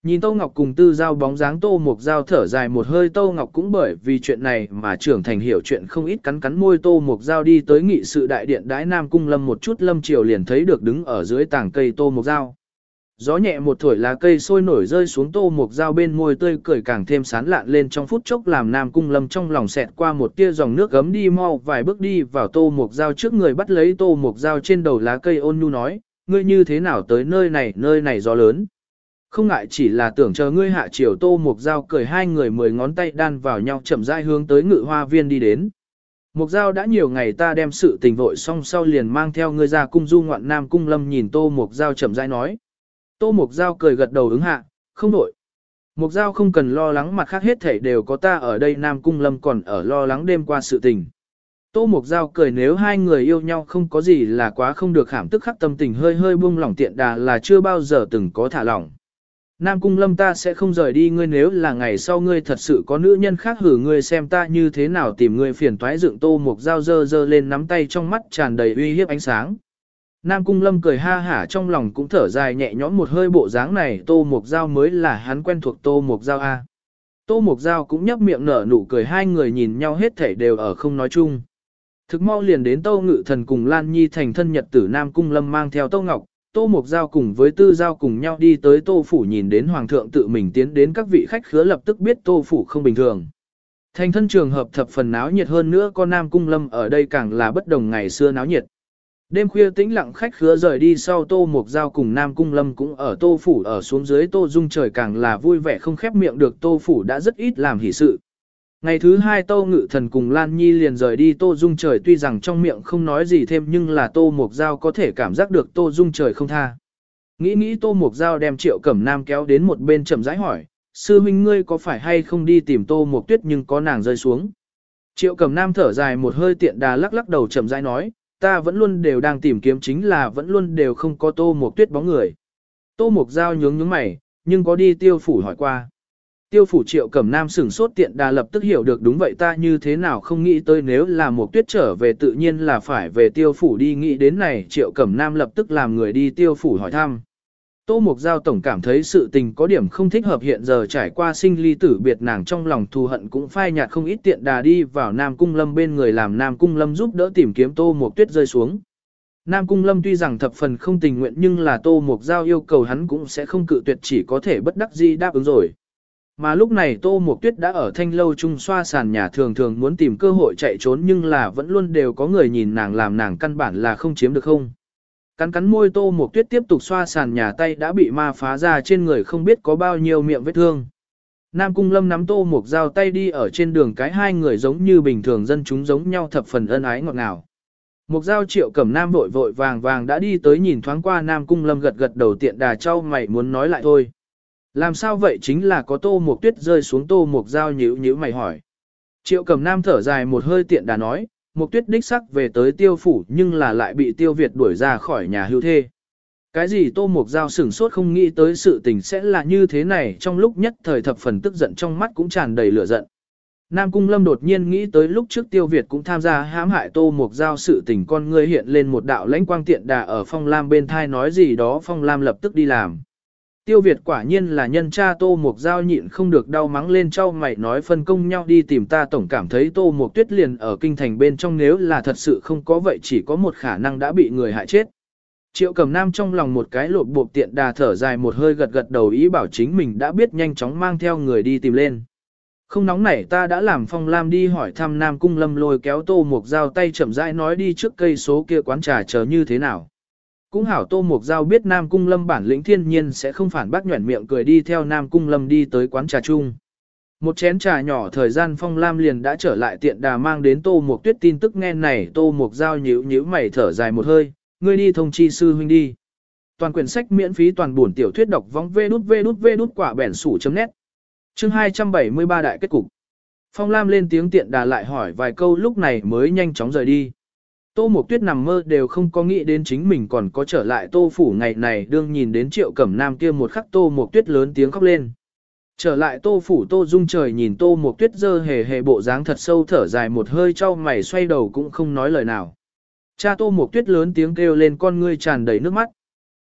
Nhìn Tô Ngọc cùng tư giao bóng dáng Tô Mục Giao thở dài một hơi Tô Ngọc cũng bởi vì chuyện này mà trưởng thành hiểu chuyện không ít cắn cắn môi Tô Mục Giao đi tới nghị sự đại điện đái Nam Cung Lâm một chút Lâm Triều liền thấy được đứng ở dưới tảng cây Tô Mục Giao. Gió nhẹ một thổi lá cây sôi nổi rơi xuống Tô Mục Giao bên môi tươi cười càng thêm sán lạn lên trong phút chốc làm Nam Cung Lâm trong lòng xẹt qua một tia dòng nước gấm đi mau vài bước đi vào Tô Mục Giao trước người bắt lấy Tô Mục Giao trên đầu lá cây ôn nhu nói, ngươi như thế nào tới nơi này nơi này gió lớn. Không ngại chỉ là tưởng chờ ngươi hạ chiều tô mục dao cười hai người mười ngón tay đan vào nhau chậm rãi hướng tới ngự hoa viên đi đến. Mục dao đã nhiều ngày ta đem sự tình vội xong sau liền mang theo ngươi ra cung du ngoạn nam cung lâm nhìn tô mục dao chậm rãi nói. Tô mục dao cười gật đầu ứng hạ, không đổi. Mục dao không cần lo lắng mặt khác hết thể đều có ta ở đây nam cung lâm còn ở lo lắng đêm qua sự tình. Tô Mục Giao cười nếu hai người yêu nhau không có gì là quá không được hàm tức khắc tâm tình hơi hơi buông lỏng tiện đà là chưa bao giờ từng có thả lỏng. Nam Cung Lâm ta sẽ không rời đi ngươi nếu là ngày sau ngươi thật sự có nữ nhân khác hử ngươi xem ta như thế nào tìm ngươi phiền toái dựng tô một dao dơ dơ lên nắm tay trong mắt tràn đầy uy hiếp ánh sáng. Nam Cung Lâm cười ha hả trong lòng cũng thở dài nhẹ nhõm một hơi bộ dáng này tô một dao mới là hắn quen thuộc tô một dao A. Tô Mục Giao cũng nhấp miệng nở nụ cười hai người nhìn nhau hết thảy đều ở không nói chung. Thực mau liền đến Tâu Ngự Thần cùng Lan Nhi thành thân nhật tử Nam Cung Lâm mang theo Tâu Ngọc, Tô Mục Giao cùng với Tư Giao cùng nhau đi tới Tô Phủ nhìn đến Hoàng thượng tự mình tiến đến các vị khách khứa lập tức biết Tô Phủ không bình thường. Thành thân trường hợp thập phần náo nhiệt hơn nữa con Nam Cung Lâm ở đây càng là bất đồng ngày xưa náo nhiệt. Đêm khuya tĩnh lặng khách khứa rời đi sau Tô Mục Giao cùng Nam Cung Lâm cũng ở Tô Phủ ở xuống dưới Tô Dung trời càng là vui vẻ không khép miệng được Tô Phủ đã rất ít làm hỷ sự. Ngày thứ hai Tô Ngự Thần cùng Lan Nhi liền rời đi Tô Dung Trời tuy rằng trong miệng không nói gì thêm nhưng là Tô Mục Giao có thể cảm giác được Tô Dung Trời không tha. Nghĩ nghĩ Tô Mục Giao đem Triệu Cẩm Nam kéo đến một bên chậm rãi hỏi, sư huynh ngươi có phải hay không đi tìm Tô Mục Tuyết nhưng có nàng rơi xuống. Triệu Cẩm Nam thở dài một hơi tiện đà lắc lắc đầu chậm rãi nói, ta vẫn luôn đều đang tìm kiếm chính là vẫn luôn đều không có Tô Mục Tuyết bóng người. Tô Mục Giao nhướng nhướng mày, nhưng có đi tiêu phủ hỏi qua. Tiêu phủ triệu cẩm nam sửng sốt tiện đà lập tức hiểu được đúng vậy ta như thế nào không nghĩ tới nếu là một tuyết trở về tự nhiên là phải về tiêu phủ đi, nghĩ đến này triệu cẩm nam lập tức làm người đi tiêu phủ hỏi thăm. Tô Mục Giao Tổng cảm thấy sự tình có điểm không thích hợp, hiện giờ trải qua sinh ly tử biệt nàng trong lòng thù hận cũng phai nhạt không ít, tiện đà đi vào Nam Cung Lâm bên người làm Nam Cung Lâm giúp đỡ tìm kiếm Tô Mục Tuyết rơi xuống. Nam Cung Lâm tuy rằng thập phần không tình nguyện nhưng là Tô Mục Giao yêu cầu hắn cũng sẽ không cự tuyệt, chỉ có thể bất đắc dĩ đáp ứng rồi. Mà lúc này Tô mộc Tuyết đã ở thanh lâu trung xoa sàn nhà thường thường muốn tìm cơ hội chạy trốn nhưng là vẫn luôn đều có người nhìn nàng làm nàng căn bản là không chiếm được không. Cắn cắn môi Tô mộc Tuyết tiếp tục xoa sàn nhà tay đã bị ma phá ra trên người không biết có bao nhiêu miệng vết thương. Nam Cung Lâm nắm Tô mộc Giao tay đi ở trên đường cái hai người giống như bình thường dân chúng giống nhau thập phần ân ái ngọt ngào. Mộc Giao triệu cẩm Nam vội vội vàng vàng đã đi tới nhìn thoáng qua Nam Cung Lâm gật gật đầu tiện đà trao mày muốn nói lại thôi. Làm sao vậy chính là có tô mục tuyết rơi xuống tô mục dao nhíu nhíu mày hỏi. Triệu cầm nam thở dài một hơi tiện đà nói, mục tuyết đích sắc về tới tiêu phủ nhưng là lại bị tiêu Việt đuổi ra khỏi nhà hưu thê. Cái gì tô mục dao sửng sốt không nghĩ tới sự tình sẽ là như thế này trong lúc nhất thời thập phần tức giận trong mắt cũng tràn đầy lửa giận. Nam Cung Lâm đột nhiên nghĩ tới lúc trước Tiêu Việt cũng tham gia hãm hại Tô Mục Giao sự tình con ngươi hiện lên một đạo lãnh quang tiện đà ở Phong Lam bên thai nói gì đó Phong Lam lập tức đi làm. Tiêu Việt quả nhiên là nhân cha Tô Mục Giao nhịn không được đau mắng lên trao mày nói phân công nhau đi tìm ta tổng cảm thấy Tô Mục Tuyết liền ở kinh thành bên trong nếu là thật sự không có vậy chỉ có một khả năng đã bị người hại chết. Triệu cầm nam trong lòng một cái lột bộp tiện đà thở dài một hơi gật gật đầu ý bảo chính mình đã biết nhanh chóng mang theo người đi tìm lên. Không nóng nảy ta đã làm phong lam đi hỏi thăm nam cung lâm lôi kéo tô mục giao tay chậm rãi nói đi trước cây số kia quán trà chờ như thế nào. Cũng hảo Tô Mục Giao biết Nam Cung Lâm bản lĩnh thiên nhiên sẽ không phản bác nhuẩn miệng cười đi theo Nam Cung Lâm đi tới quán trà chung. Một chén trà nhỏ thời gian Phong Lam liền đã trở lại tiện đà mang đến Tô Mục Tuyết tin tức nghe này Tô Mục Giao nhíu nhíu mày thở dài một hơi, ngươi đi thông chi sư huynh đi. Toàn quyển sách miễn phí toàn buồn tiểu thuyết đọc vong vê đút vê đút vê đút quả bẻn sủ chấm nét. Chương 273 đại kết cục. Phong Lam lên tiếng tiện đà lại hỏi vài câu lúc này mới nhanh chóng rời đi. Tô Mộc Tuyết nằm mơ đều không có nghĩ đến chính mình còn có trở lại Tô Phủ ngày này, đương nhìn đến Triệu Cẩm Nam kia một khắc Tô Mộc Tuyết lớn tiếng khóc lên. Trở lại Tô Phủ, Tô Dung trời nhìn Tô Mộc Tuyết dơ hề hề bộ dáng thật sâu thở dài một hơi cho mày xoay đầu cũng không nói lời nào. Cha Tô Mộc Tuyết lớn tiếng kêu lên con ngươi tràn đầy nước mắt.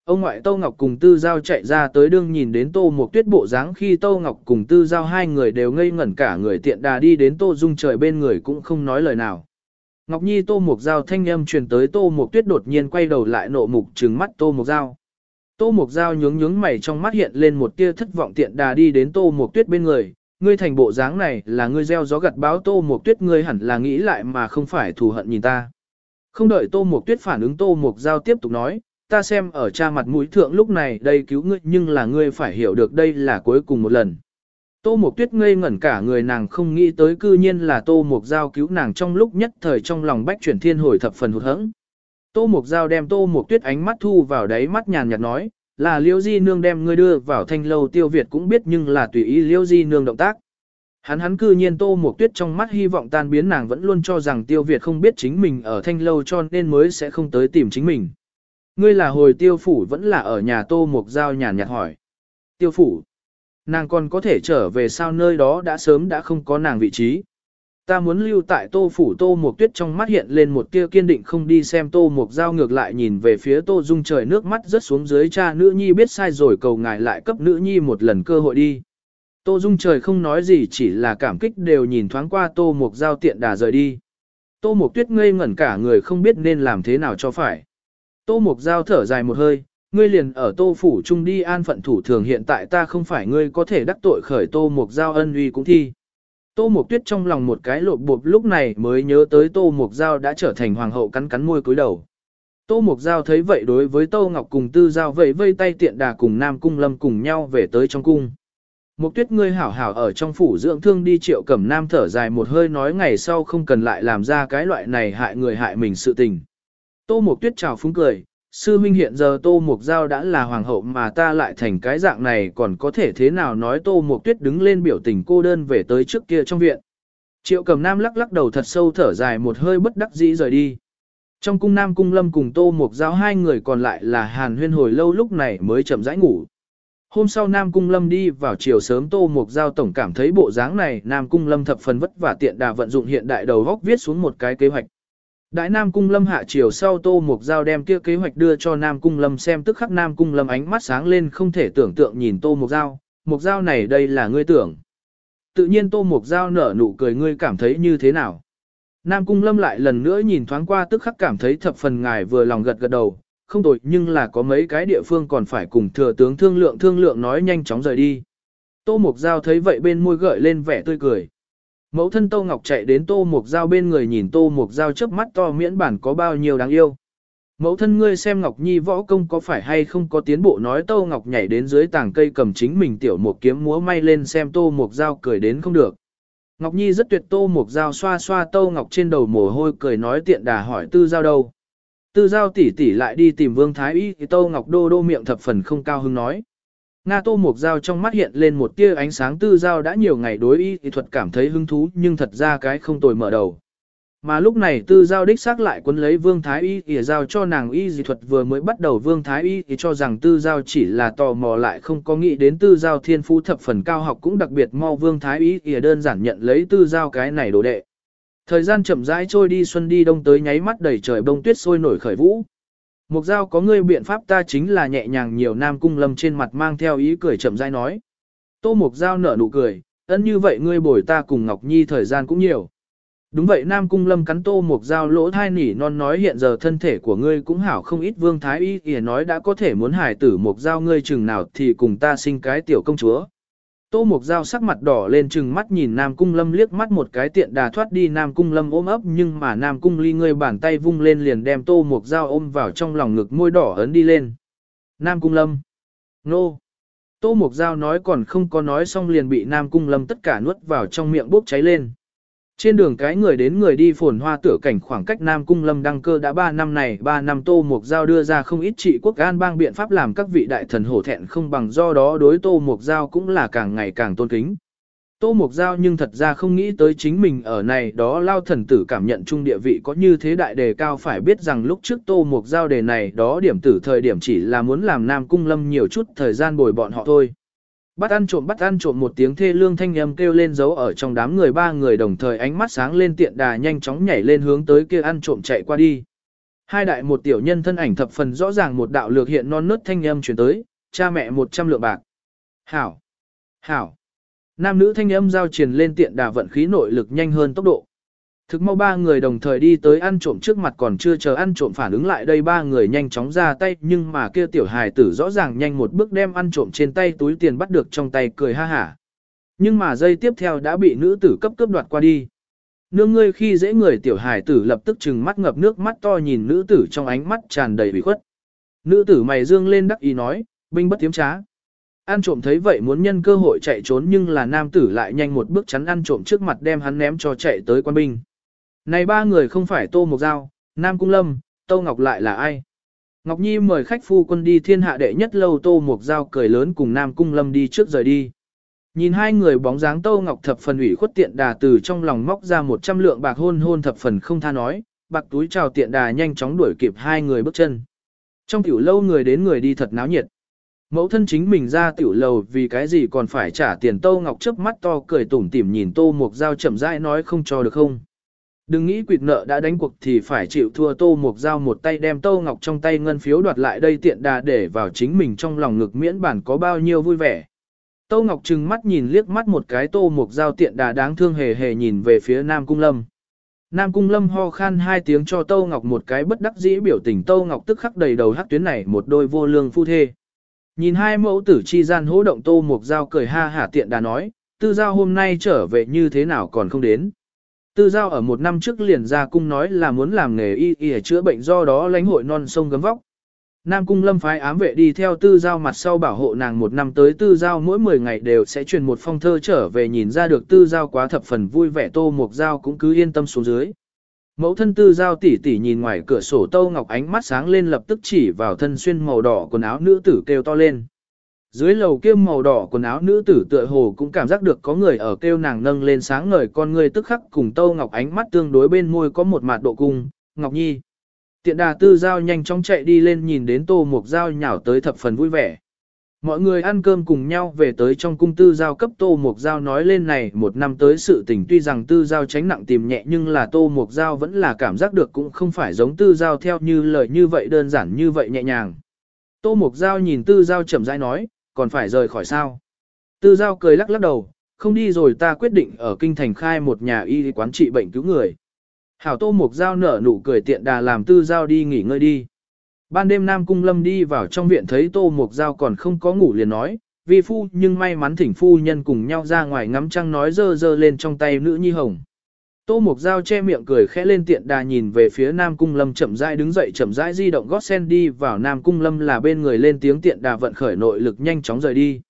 Ông ngoại Tô Ngọc cùng Tư Giao chạy ra tới đương nhìn đến Tô Mộc Tuyết bộ dáng khi Tô Ngọc cùng Tư Giao hai người đều ngây ngẩn cả người tiện đà đi đến Tô Dung trời bên người cũng không nói lời nào. Ngọc Nhi Tô Mục Giao thanh âm truyền tới Tô Mục Tuyết đột nhiên quay đầu lại nộ mục trừng mắt Tô Mục Giao. Tô Mục Giao nhướng nhướng mày trong mắt hiện lên một tia thất vọng tiện đà đi đến Tô Mục Tuyết bên người, ngươi thành bộ dáng này là ngươi gieo gió gặt báo Tô Mục Tuyết ngươi hẳn là nghĩ lại mà không phải thù hận nhìn ta. Không đợi Tô Mục Tuyết phản ứng Tô Mục Giao tiếp tục nói, ta xem ở cha mặt mũi thượng lúc này đây cứu ngươi nhưng là ngươi phải hiểu được đây là cuối cùng một lần. Tô Mộc Tuyết ngây ngẩn cả người nàng không nghĩ tới cư nhiên là Tô Mộc Giao cứu nàng trong lúc nhất thời trong lòng bách chuyển thiên hồi thập phần hụt hẫng. Tô Mộc Giao đem Tô Mộc Tuyết ánh mắt thu vào đáy mắt nhàn nhạt nói, là Liêu Di Nương đem ngươi đưa vào thanh lâu tiêu Việt cũng biết nhưng là tùy ý Liêu Di Nương động tác. Hắn hắn cư nhiên Tô Mộc Tuyết trong mắt hy vọng tan biến nàng vẫn luôn cho rằng tiêu Việt không biết chính mình ở thanh lâu cho nên mới sẽ không tới tìm chính mình. Ngươi là hồi tiêu phủ vẫn là ở nhà Tô Mộc Giao nhàn nhạt hỏi. Tiêu phủ nàng còn có thể trở về sao nơi đó đã sớm đã không có nàng vị trí. Ta muốn lưu tại tô phủ tô mục tuyết trong mắt hiện lên một tia kiên định không đi xem tô mục giao ngược lại nhìn về phía tô dung trời nước mắt rớt xuống dưới cha nữ nhi biết sai rồi cầu ngài lại cấp nữ nhi một lần cơ hội đi. Tô dung trời không nói gì chỉ là cảm kích đều nhìn thoáng qua tô mục giao tiện đà rời đi. Tô mục tuyết ngây ngẩn cả người không biết nên làm thế nào cho phải. Tô mục giao thở dài một hơi, ngươi liền ở tô phủ trung đi an phận thủ thường hiện tại ta không phải ngươi có thể đắc tội khởi tô mục giao ân uy cũng thi. Tô mục tuyết trong lòng một cái lộp bộp lúc này mới nhớ tới tô mục giao đã trở thành hoàng hậu cắn cắn môi cúi đầu. Tô mục giao thấy vậy đối với tô ngọc cùng tư giao vậy vây tay tiện đà cùng nam cung lâm cùng nhau về tới trong cung. Mục tuyết ngươi hảo hảo ở trong phủ dưỡng thương đi triệu cẩm nam thở dài một hơi nói ngày sau không cần lại làm ra cái loại này hại người hại mình sự tình. Tô mục tuyết chào phúng cười, sư minh hiện giờ Tô Mục Giao đã là hoàng hậu mà ta lại thành cái dạng này còn có thể thế nào nói Tô Mục Tuyết đứng lên biểu tình cô đơn về tới trước kia trong viện. Triệu cầm nam lắc lắc đầu thật sâu thở dài một hơi bất đắc dĩ rời đi. Trong cung nam cung lâm cùng Tô Mục Giao hai người còn lại là hàn huyên hồi lâu lúc này mới chậm rãi ngủ. Hôm sau Nam Cung Lâm đi vào chiều sớm Tô Mục Giao tổng cảm thấy bộ dáng này Nam Cung Lâm thập phần vất vả tiện đà vận dụng hiện đại đầu góc viết xuống một cái kế hoạch. Đại Nam Cung Lâm hạ chiều sau Tô Mục Giao đem kia kế hoạch đưa cho Nam Cung Lâm xem tức khắc Nam Cung Lâm ánh mắt sáng lên không thể tưởng tượng nhìn Tô Mục Giao, Mục Giao này đây là ngươi tưởng. Tự nhiên Tô Mục Giao nở nụ cười ngươi cảm thấy như thế nào. Nam Cung Lâm lại lần nữa nhìn thoáng qua tức khắc cảm thấy thập phần ngài vừa lòng gật gật đầu, không tội nhưng là có mấy cái địa phương còn phải cùng thừa tướng thương lượng thương lượng nói nhanh chóng rời đi. Tô Mục Giao thấy vậy bên môi gợi lên vẻ tươi cười. Mẫu thân Tô Ngọc chạy đến Tô Mục Giao bên người nhìn Tô Mục Giao chớp mắt to miễn bản có bao nhiêu đáng yêu. Mẫu thân ngươi xem Ngọc Nhi võ công có phải hay không có tiến bộ nói Tô Ngọc nhảy đến dưới tảng cây cầm chính mình tiểu một kiếm múa may lên xem Tô Mục Giao cười đến không được. Ngọc Nhi rất tuyệt Tô Mục Giao xoa xoa Tô Ngọc trên đầu mồ hôi cười nói tiện đà hỏi tư giao đâu. Tư giao tỷ tỷ lại đi tìm Vương Thái Y thì Tô Ngọc đô đô miệng thập phần không cao hứng nói. Nga Tô Mộc Giao trong mắt hiện lên một tia ánh sáng tư giao đã nhiều ngày đối y thì thuật cảm thấy hứng thú, nhưng thật ra cái không tồi mở đầu. Mà lúc này tư giao đích xác lại quân lấy Vương Thái Y thì giao cho nàng y dị thuật vừa mới bắt đầu Vương Thái Y thì cho rằng tư giao chỉ là tò mò lại không có nghĩ đến tư giao thiên phú thập phần cao học cũng đặc biệt mau Vương Thái Y thì đơn giản nhận lấy tư giao cái này đồ đệ. Thời gian chậm rãi trôi đi, xuân đi đông tới nháy mắt đầy trời bông tuyết sôi nổi khởi vũ. Mục giao có ngươi biện pháp ta chính là nhẹ nhàng nhiều nam cung lâm trên mặt mang theo ý cười chậm rãi nói. Tô mục giao nở nụ cười, ân như vậy ngươi bồi ta cùng Ngọc Nhi thời gian cũng nhiều. Đúng vậy Nam Cung Lâm cắn tô mục giao lỗ thai nỉ non nói hiện giờ thân thể của ngươi cũng hảo không ít vương thái y kìa nói đã có thể muốn hải tử mục giao ngươi chừng nào thì cùng ta sinh cái tiểu công chúa. Tô Mục Giao sắc mặt đỏ lên chừng mắt nhìn Nam Cung Lâm liếc mắt một cái tiện đà thoát đi Nam Cung Lâm ôm ấp, nhưng mà Nam Cung ly ngươi bàn tay vung lên liền đem Tô Mục Giao ôm vào trong lòng ngực môi đỏ ấn đi lên. Nam Cung Lâm. Nô. Tô Mục Giao nói còn không có nói xong liền bị Nam Cung Lâm tất cả nuốt vào trong miệng bốc cháy lên. Trên đường cái người đến người đi phồn hoa tửa cảnh khoảng cách Nam Cung Lâm đăng cơ đã 3 năm này 3 năm Tô Mục Giao đưa ra không ít trị quốc an bang biện pháp làm các vị đại thần hổ thẹn không bằng do đó đối Tô Mục Giao cũng là càng ngày càng tôn kính. Tô Mục Giao nhưng thật ra không nghĩ tới chính mình ở này đó lao thần tử cảm nhận chung địa vị có như thế đại đề cao phải biết rằng lúc trước Tô Mục Giao đề này đó điểm tử thời điểm chỉ là muốn làm Nam Cung Lâm nhiều chút thời gian bồi bọn họ thôi. Bắt ăn trộm bắt ăn trộm một tiếng thê lương thanh âm kêu lên giấu ở trong đám người ba người đồng thời ánh mắt sáng lên tiện đà nhanh chóng nhảy lên hướng tới kia ăn trộm chạy qua đi. Hai đại một tiểu nhân thân ảnh thập phần rõ ràng một đạo lược hiện non nớt thanh âm chuyển tới, cha mẹ một trăm lượng bạc. Hảo! Hảo! Nam nữ thanh âm giao truyền lên tiện đà vận khí nội lực nhanh hơn tốc độ. Thực mau ba người đồng thời đi tới ăn trộm trước mặt còn chưa chờ ăn trộm phản ứng lại đây ba người nhanh chóng ra tay nhưng mà kia tiểu hài tử rõ ràng nhanh một bước đem ăn trộm trên tay túi tiền bắt được trong tay cười ha hả. Nhưng mà dây tiếp theo đã bị nữ tử cấp cướp đoạt qua đi. Nương ngươi khi dễ người tiểu hài tử lập tức trừng mắt ngập nước mắt to nhìn nữ tử trong ánh mắt tràn đầy bị khuất. Nữ tử mày dương lên đắc ý nói, binh bất tiếm trá. Ăn trộm thấy vậy muốn nhân cơ hội chạy trốn nhưng là nam tử lại nhanh một bước chắn ăn trộm trước mặt đem hắn ném cho chạy tới quan binh. Này ba người không phải Tô Mộc Giao, Nam Cung Lâm, Tô Ngọc lại là ai? Ngọc Nhi mời khách phu quân đi thiên hạ đệ nhất lâu Tô Mộc Giao cười lớn cùng Nam Cung Lâm đi trước rời đi. Nhìn hai người bóng dáng Tô Ngọc thập phần ủy khuất tiện đà từ trong lòng móc ra một trăm lượng bạc hôn hôn thập phần không tha nói, bạc túi chào tiện đà nhanh chóng đuổi kịp hai người bước chân. Trong tiểu lâu người đến người đi thật náo nhiệt. Mẫu thân chính mình ra tiểu lầu vì cái gì còn phải trả tiền Tô Ngọc chớp mắt to cười tủm tỉm nhìn Tô Mộc Giao chậm rãi nói không cho được không. Đừng nghĩ quỵt nợ đã đánh cuộc thì phải chịu thua Tô Mộc Giao một tay đem Tô Ngọc trong tay ngân phiếu đoạt lại đây tiện đà để vào chính mình trong lòng ngực miễn bản có bao nhiêu vui vẻ. Tô Ngọc trừng mắt nhìn liếc mắt một cái Tô Mộc Giao tiện đà đáng thương hề hề nhìn về phía Nam Cung Lâm. Nam Cung Lâm ho khan hai tiếng cho Tô Ngọc một cái bất đắc dĩ biểu tình Tô Ngọc tức khắc đầy đầu hắc tuyến này một đôi vô lương phu thê. Nhìn hai mẫu tử chi gian hỗ động Tô Mộc Giao cười ha hả tiện đà nói, tư giao hôm nay trở về như thế nào còn không đến. Tư giao ở một năm trước liền ra cung nói là muốn làm nghề y y chữa bệnh do đó lãnh hội non sông gấm vóc. Nam cung lâm phái ám vệ đi theo tư giao mặt sau bảo hộ nàng một năm tới tư giao mỗi 10 ngày đều sẽ truyền một phong thơ trở về nhìn ra được tư giao quá thập phần vui vẻ tô mục giao cũng cứ yên tâm xuống dưới. Mẫu thân tư giao tỉ tỉ nhìn ngoài cửa sổ tô ngọc ánh mắt sáng lên lập tức chỉ vào thân xuyên màu đỏ quần áo nữ tử kêu to lên. Dưới lầu kia màu đỏ quần áo nữ tử tựa hồ cũng cảm giác được có người ở kêu nàng nâng lên sáng ngời con người tức khắc cùng Tâu Ngọc ánh mắt tương đối bên môi có một mạt độ cung, Ngọc Nhi. Tiện đà tư giao nhanh chóng chạy đi lên nhìn đến Tô Mục Giao nhào tới thập phần vui vẻ. Mọi người ăn cơm cùng nhau về tới trong cung tư giao cấp tô mục giao nói lên này một năm tới sự tình tuy rằng tư giao tránh nặng tìm nhẹ nhưng là tô mục giao vẫn là cảm giác được cũng không phải giống tư giao theo như lời như vậy đơn giản như vậy nhẹ nhàng. Tô mục giao nhìn tư giao chậm rãi nói, còn phải rời khỏi sao. Tư giao cười lắc lắc đầu, không đi rồi ta quyết định ở kinh thành khai một nhà y quán trị bệnh cứu người. Hảo tô mục giao nở nụ cười tiện đà làm tư giao đi nghỉ ngơi đi. Ban đêm Nam Cung Lâm đi vào trong viện thấy Tô Mục Giao còn không có ngủ liền nói, vi phu nhưng may mắn thỉnh phu nhân cùng nhau ra ngoài ngắm trăng nói dơ dơ lên trong tay nữ nhi hồng. Tô Mục Giao che miệng cười khẽ lên tiện đà nhìn về phía Nam Cung Lâm chậm rãi đứng dậy chậm rãi di động gót sen đi vào Nam Cung Lâm là bên người lên tiếng tiện đà vận khởi nội lực nhanh chóng rời đi.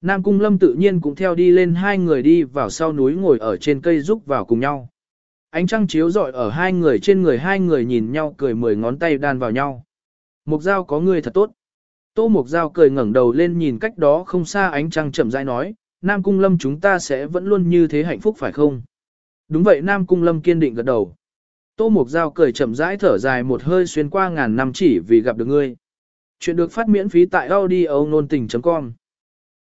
Nam Cung Lâm tự nhiên cũng theo đi lên hai người đi vào sau núi ngồi ở trên cây rúc vào cùng nhau. Ánh trăng chiếu rọi ở hai người trên người hai người nhìn nhau cười mười ngón tay đan vào nhau. Mục Giao có người thật tốt. Tô Mục Giao cười ngẩng đầu lên nhìn cách đó không xa ánh trăng chậm rãi nói, Nam Cung Lâm chúng ta sẽ vẫn luôn như thế hạnh phúc phải không? Đúng vậy Nam Cung Lâm kiên định gật đầu. Tô Mục Giao cười chậm rãi thở dài một hơi xuyên qua ngàn năm chỉ vì gặp được ngươi. Chuyện được phát miễn phí tại audio nôn tình.com